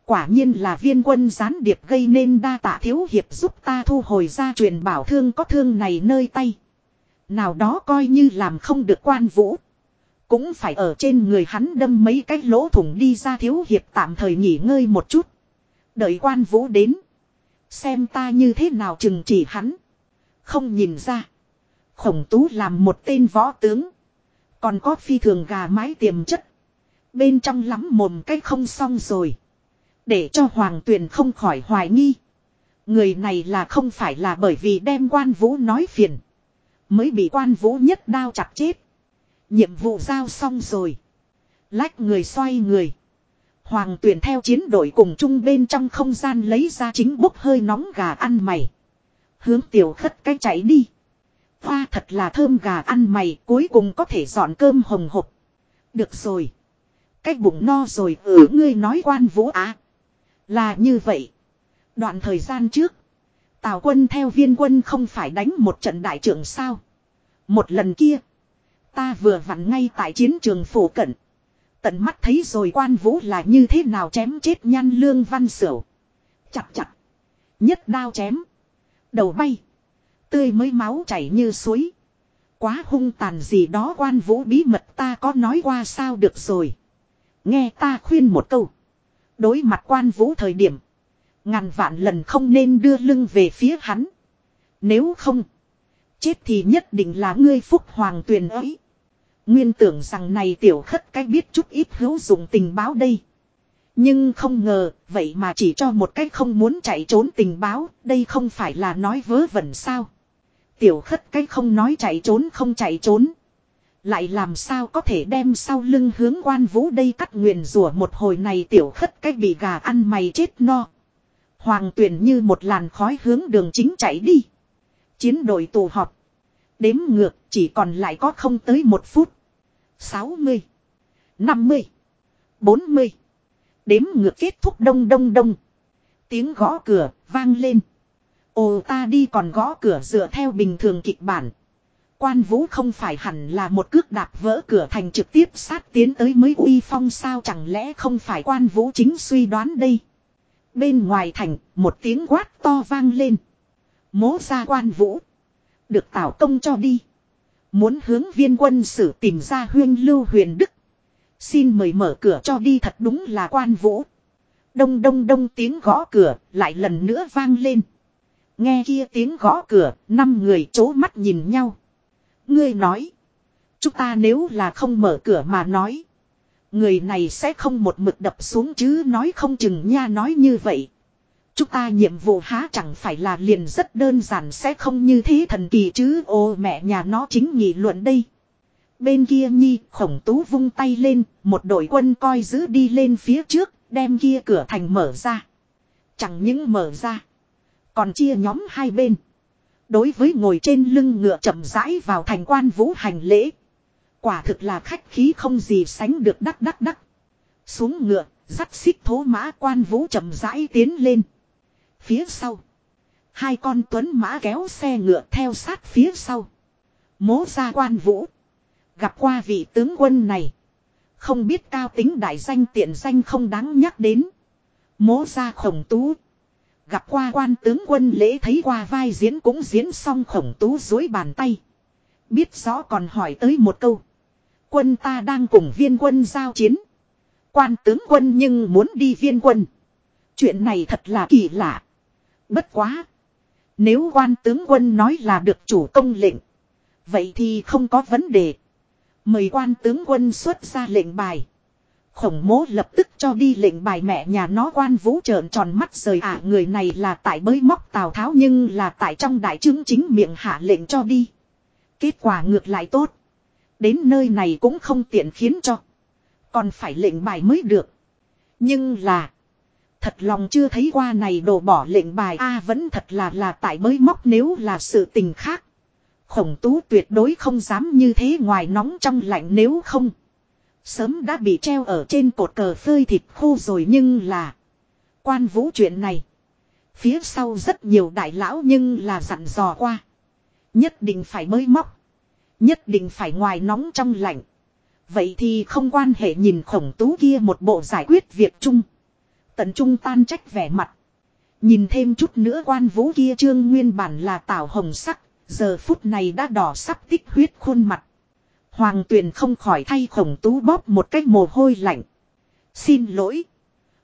Quả nhiên là viên quân gián điệp gây nên đa tạ thiếu hiệp giúp ta thu hồi ra truyền bảo thương có thương này nơi tay. Nào đó coi như làm không được quan vũ. Cũng phải ở trên người hắn đâm mấy cái lỗ thủng đi ra thiếu hiệp tạm thời nghỉ ngơi một chút. Đợi quan vũ đến. Xem ta như thế nào chừng chỉ hắn. Không nhìn ra. Khổng tú làm một tên võ tướng. Còn có phi thường gà mái tiềm chất. Bên trong lắm mồm cái không xong rồi. Để cho hoàng tuyền không khỏi hoài nghi. Người này là không phải là bởi vì đem quan vũ nói phiền. Mới bị quan vũ nhất đao chặt chết. Nhiệm vụ giao xong rồi. Lách người xoay người. Hoàng tuyển theo chiến đội cùng chung bên trong không gian lấy ra chính bốc hơi nóng gà ăn mày. Hướng tiểu khất cái chạy đi. Hoa thật là thơm gà ăn mày, cuối cùng có thể dọn cơm hồng hộp. Được rồi. Cái bụng no rồi ở ừ, ngươi nói quan vũ á. Là như vậy. Đoạn thời gian trước. Tào quân theo viên quân không phải đánh một trận đại trưởng sao. Một lần kia. Ta vừa vặn ngay tại chiến trường phổ cận. Tận mắt thấy rồi quan vũ là như thế nào chém chết nhan lương văn sửu. Chặt chặt. Nhất đao chém. Đầu bay. Tươi mới máu chảy như suối. Quá hung tàn gì đó quan vũ bí mật ta có nói qua sao được rồi. Nghe ta khuyên một câu. Đối mặt quan vũ thời điểm. Ngàn vạn lần không nên đưa lưng về phía hắn. Nếu không. Chết thì nhất định là ngươi phúc hoàng tuyền ấy. Nguyên tưởng rằng này tiểu khất cách biết chút ít hữu dụng tình báo đây. Nhưng không ngờ, vậy mà chỉ cho một cách không muốn chạy trốn tình báo, đây không phải là nói vớ vẩn sao. Tiểu khất cách không nói chạy trốn không chạy trốn. Lại làm sao có thể đem sau lưng hướng quan vũ đây cắt nguyền rủa một hồi này tiểu khất cách bị gà ăn mày chết no. Hoàng tuyển như một làn khói hướng đường chính chạy đi. Chiến đội tù họp. Đếm ngược chỉ còn lại có không tới một phút. 60. 50. 40. Đếm ngược kết thúc đông đông đông. Tiếng gõ cửa vang lên. Ồ ta đi còn gõ cửa dựa theo bình thường kịch bản. Quan vũ không phải hẳn là một cước đạp vỡ cửa thành trực tiếp sát tiến tới mới uy phong sao chẳng lẽ không phải quan vũ chính suy đoán đây. Bên ngoài thành một tiếng quát to vang lên. Mố ra quan vũ. Được tảo công cho đi. Muốn hướng viên quân sử tìm ra huyên lưu huyền đức. Xin mời mở cửa cho đi thật đúng là quan vũ. Đông đông đông tiếng gõ cửa lại lần nữa vang lên. Nghe kia tiếng gõ cửa, năm người chố mắt nhìn nhau. Ngươi nói. Chúng ta nếu là không mở cửa mà nói. Người này sẽ không một mực đập xuống chứ nói không chừng nha nói như vậy. Chúng ta nhiệm vụ há chẳng phải là liền rất đơn giản sẽ không như thế thần kỳ chứ ô mẹ nhà nó chính nghị luận đây. Bên kia nhi khổng tú vung tay lên, một đội quân coi giữ đi lên phía trước, đem kia cửa thành mở ra. Chẳng những mở ra, còn chia nhóm hai bên. Đối với ngồi trên lưng ngựa chậm rãi vào thành quan vũ hành lễ. Quả thực là khách khí không gì sánh được đắc đắc đắc. Xuống ngựa, dắt xích thố mã quan vũ chậm rãi tiến lên. Phía sau. Hai con tuấn mã kéo xe ngựa theo sát phía sau. Mố ra quan vũ. Gặp qua vị tướng quân này. Không biết cao tính đại danh tiện danh không đáng nhắc đến. Mố ra khổng tú. Gặp qua quan tướng quân lễ thấy qua vai diễn cũng diễn xong khổng tú dối bàn tay. Biết rõ còn hỏi tới một câu. Quân ta đang cùng viên quân giao chiến. Quan tướng quân nhưng muốn đi viên quân. Chuyện này thật là kỳ lạ. Bất quá. Nếu quan tướng quân nói là được chủ công lệnh. Vậy thì không có vấn đề. Mời quan tướng quân xuất ra lệnh bài. Khổng mố lập tức cho đi lệnh bài mẹ nhà nó quan vũ trợn tròn mắt rời ả à, người này là tại bới móc Tào Tháo nhưng là tại trong đại chứng chính miệng hạ lệnh cho đi. Kết quả ngược lại tốt. Đến nơi này cũng không tiện khiến cho. Còn phải lệnh bài mới được. Nhưng là. Thật lòng chưa thấy qua này đổ bỏ lệnh bài A vẫn thật là là tại bới móc nếu là sự tình khác. Khổng tú tuyệt đối không dám như thế ngoài nóng trong lạnh nếu không. Sớm đã bị treo ở trên cột cờ phơi thịt khô rồi nhưng là. Quan vũ chuyện này. Phía sau rất nhiều đại lão nhưng là dặn dò qua. Nhất định phải mới móc. Nhất định phải ngoài nóng trong lạnh. Vậy thì không quan hệ nhìn khổng tú kia một bộ giải quyết việc chung. Tận trung tan trách vẻ mặt. Nhìn thêm chút nữa quan vũ kia trương nguyên bản là tảo hồng sắc. Giờ phút này đã đỏ sắp tích huyết khuôn mặt. Hoàng tuyền không khỏi thay khổng tú bóp một cách mồ hôi lạnh. Xin lỗi.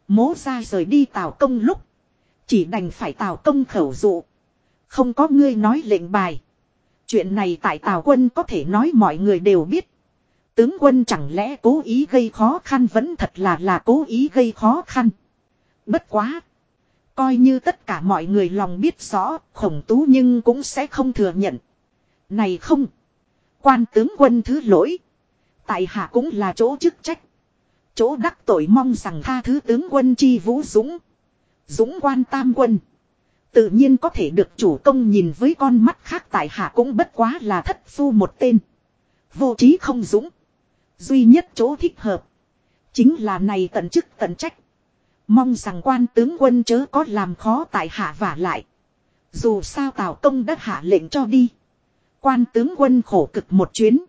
Mố ra rời đi tào công lúc. Chỉ đành phải tào công khẩu dụ. Không có ngươi nói lệnh bài. Chuyện này tại tào quân có thể nói mọi người đều biết. Tướng quân chẳng lẽ cố ý gây khó khăn vẫn thật là là cố ý gây khó khăn. Bất quá. Coi như tất cả mọi người lòng biết rõ, khổng tú nhưng cũng sẽ không thừa nhận. Này không. Quan tướng quân thứ lỗi. Tại hạ cũng là chỗ chức trách. Chỗ đắc tội mong rằng tha thứ tướng quân chi vũ dũng. Dũng quan tam quân. Tự nhiên có thể được chủ công nhìn với con mắt khác tại hạ cũng bất quá là thất phu một tên. Vô trí không dũng. Duy nhất chỗ thích hợp. Chính là này tận chức tận trách. Mong rằng quan tướng quân chớ có làm khó tại hạ và lại. Dù sao Tào Công đã hạ lệnh cho đi. Quan tướng quân khổ cực một chuyến.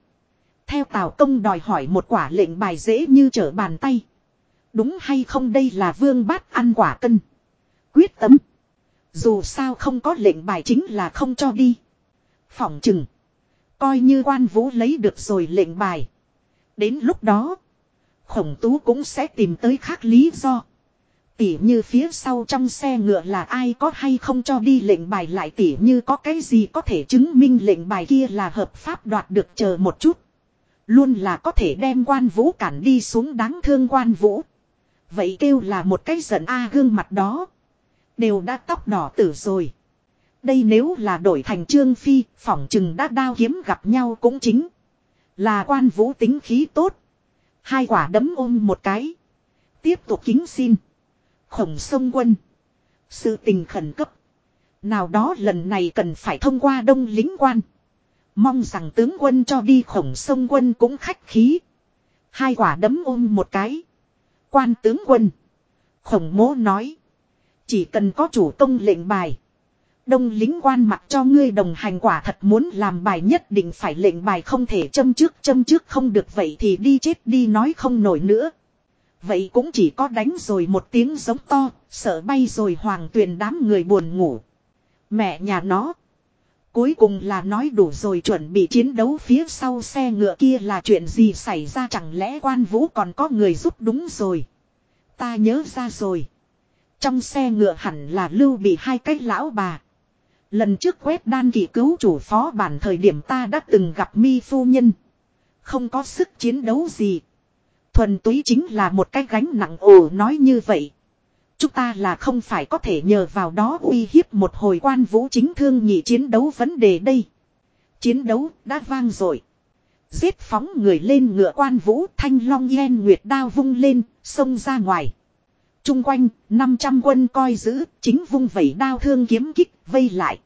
Theo Tào Công đòi hỏi một quả lệnh bài dễ như trở bàn tay. Đúng hay không đây là vương bát ăn quả cân. Quyết tấm. Dù sao không có lệnh bài chính là không cho đi. Phỏng chừng. Coi như quan vũ lấy được rồi lệnh bài. Đến lúc đó. Khổng tú cũng sẽ tìm tới khác lý do. Tỉ như phía sau trong xe ngựa là ai có hay không cho đi lệnh bài lại tỉ như có cái gì có thể chứng minh lệnh bài kia là hợp pháp đoạt được chờ một chút. Luôn là có thể đem quan vũ cản đi xuống đáng thương quan vũ. Vậy kêu là một cái giận a gương mặt đó. Đều đã tóc đỏ tử rồi. Đây nếu là đổi thành trương phi, phỏng chừng đã đao kiếm gặp nhau cũng chính. Là quan vũ tính khí tốt. Hai quả đấm ôm một cái. Tiếp tục kính xin. Khổng sông quân. Sự tình khẩn cấp. Nào đó lần này cần phải thông qua đông lính quan. Mong rằng tướng quân cho đi khổng sông quân cũng khách khí. Hai quả đấm ôm một cái. Quan tướng quân. Khổng mố nói. Chỉ cần có chủ công lệnh bài. Đông lính quan mặc cho ngươi đồng hành quả thật muốn làm bài nhất định phải lệnh bài không thể châm trước châm trước không được, vậy thì đi chết đi, nói không nổi nữa. Vậy cũng chỉ có đánh rồi một tiếng giống to, sợ bay rồi hoàng tuyền đám người buồn ngủ. Mẹ nhà nó. Cuối cùng là nói đủ rồi chuẩn bị chiến đấu phía sau xe ngựa kia là chuyện gì xảy ra chẳng lẽ quan vũ còn có người giúp đúng rồi. Ta nhớ ra rồi. Trong xe ngựa hẳn là lưu bị hai cái lão bà. Lần trước quét đan kỳ cứu chủ phó bản thời điểm ta đã từng gặp mi phu nhân. Không có sức chiến đấu gì. Thuần túy chính là một cái gánh nặng ồ nói như vậy. Chúng ta là không phải có thể nhờ vào đó uy hiếp một hồi quan vũ chính thương nhị chiến đấu vấn đề đây. Chiến đấu đã vang rồi. Giết phóng người lên ngựa quan vũ thanh long yen nguyệt đao vung lên, xông ra ngoài. Trung quanh, 500 quân coi giữ, chính vung vẩy đao thương kiếm kích, vây lại.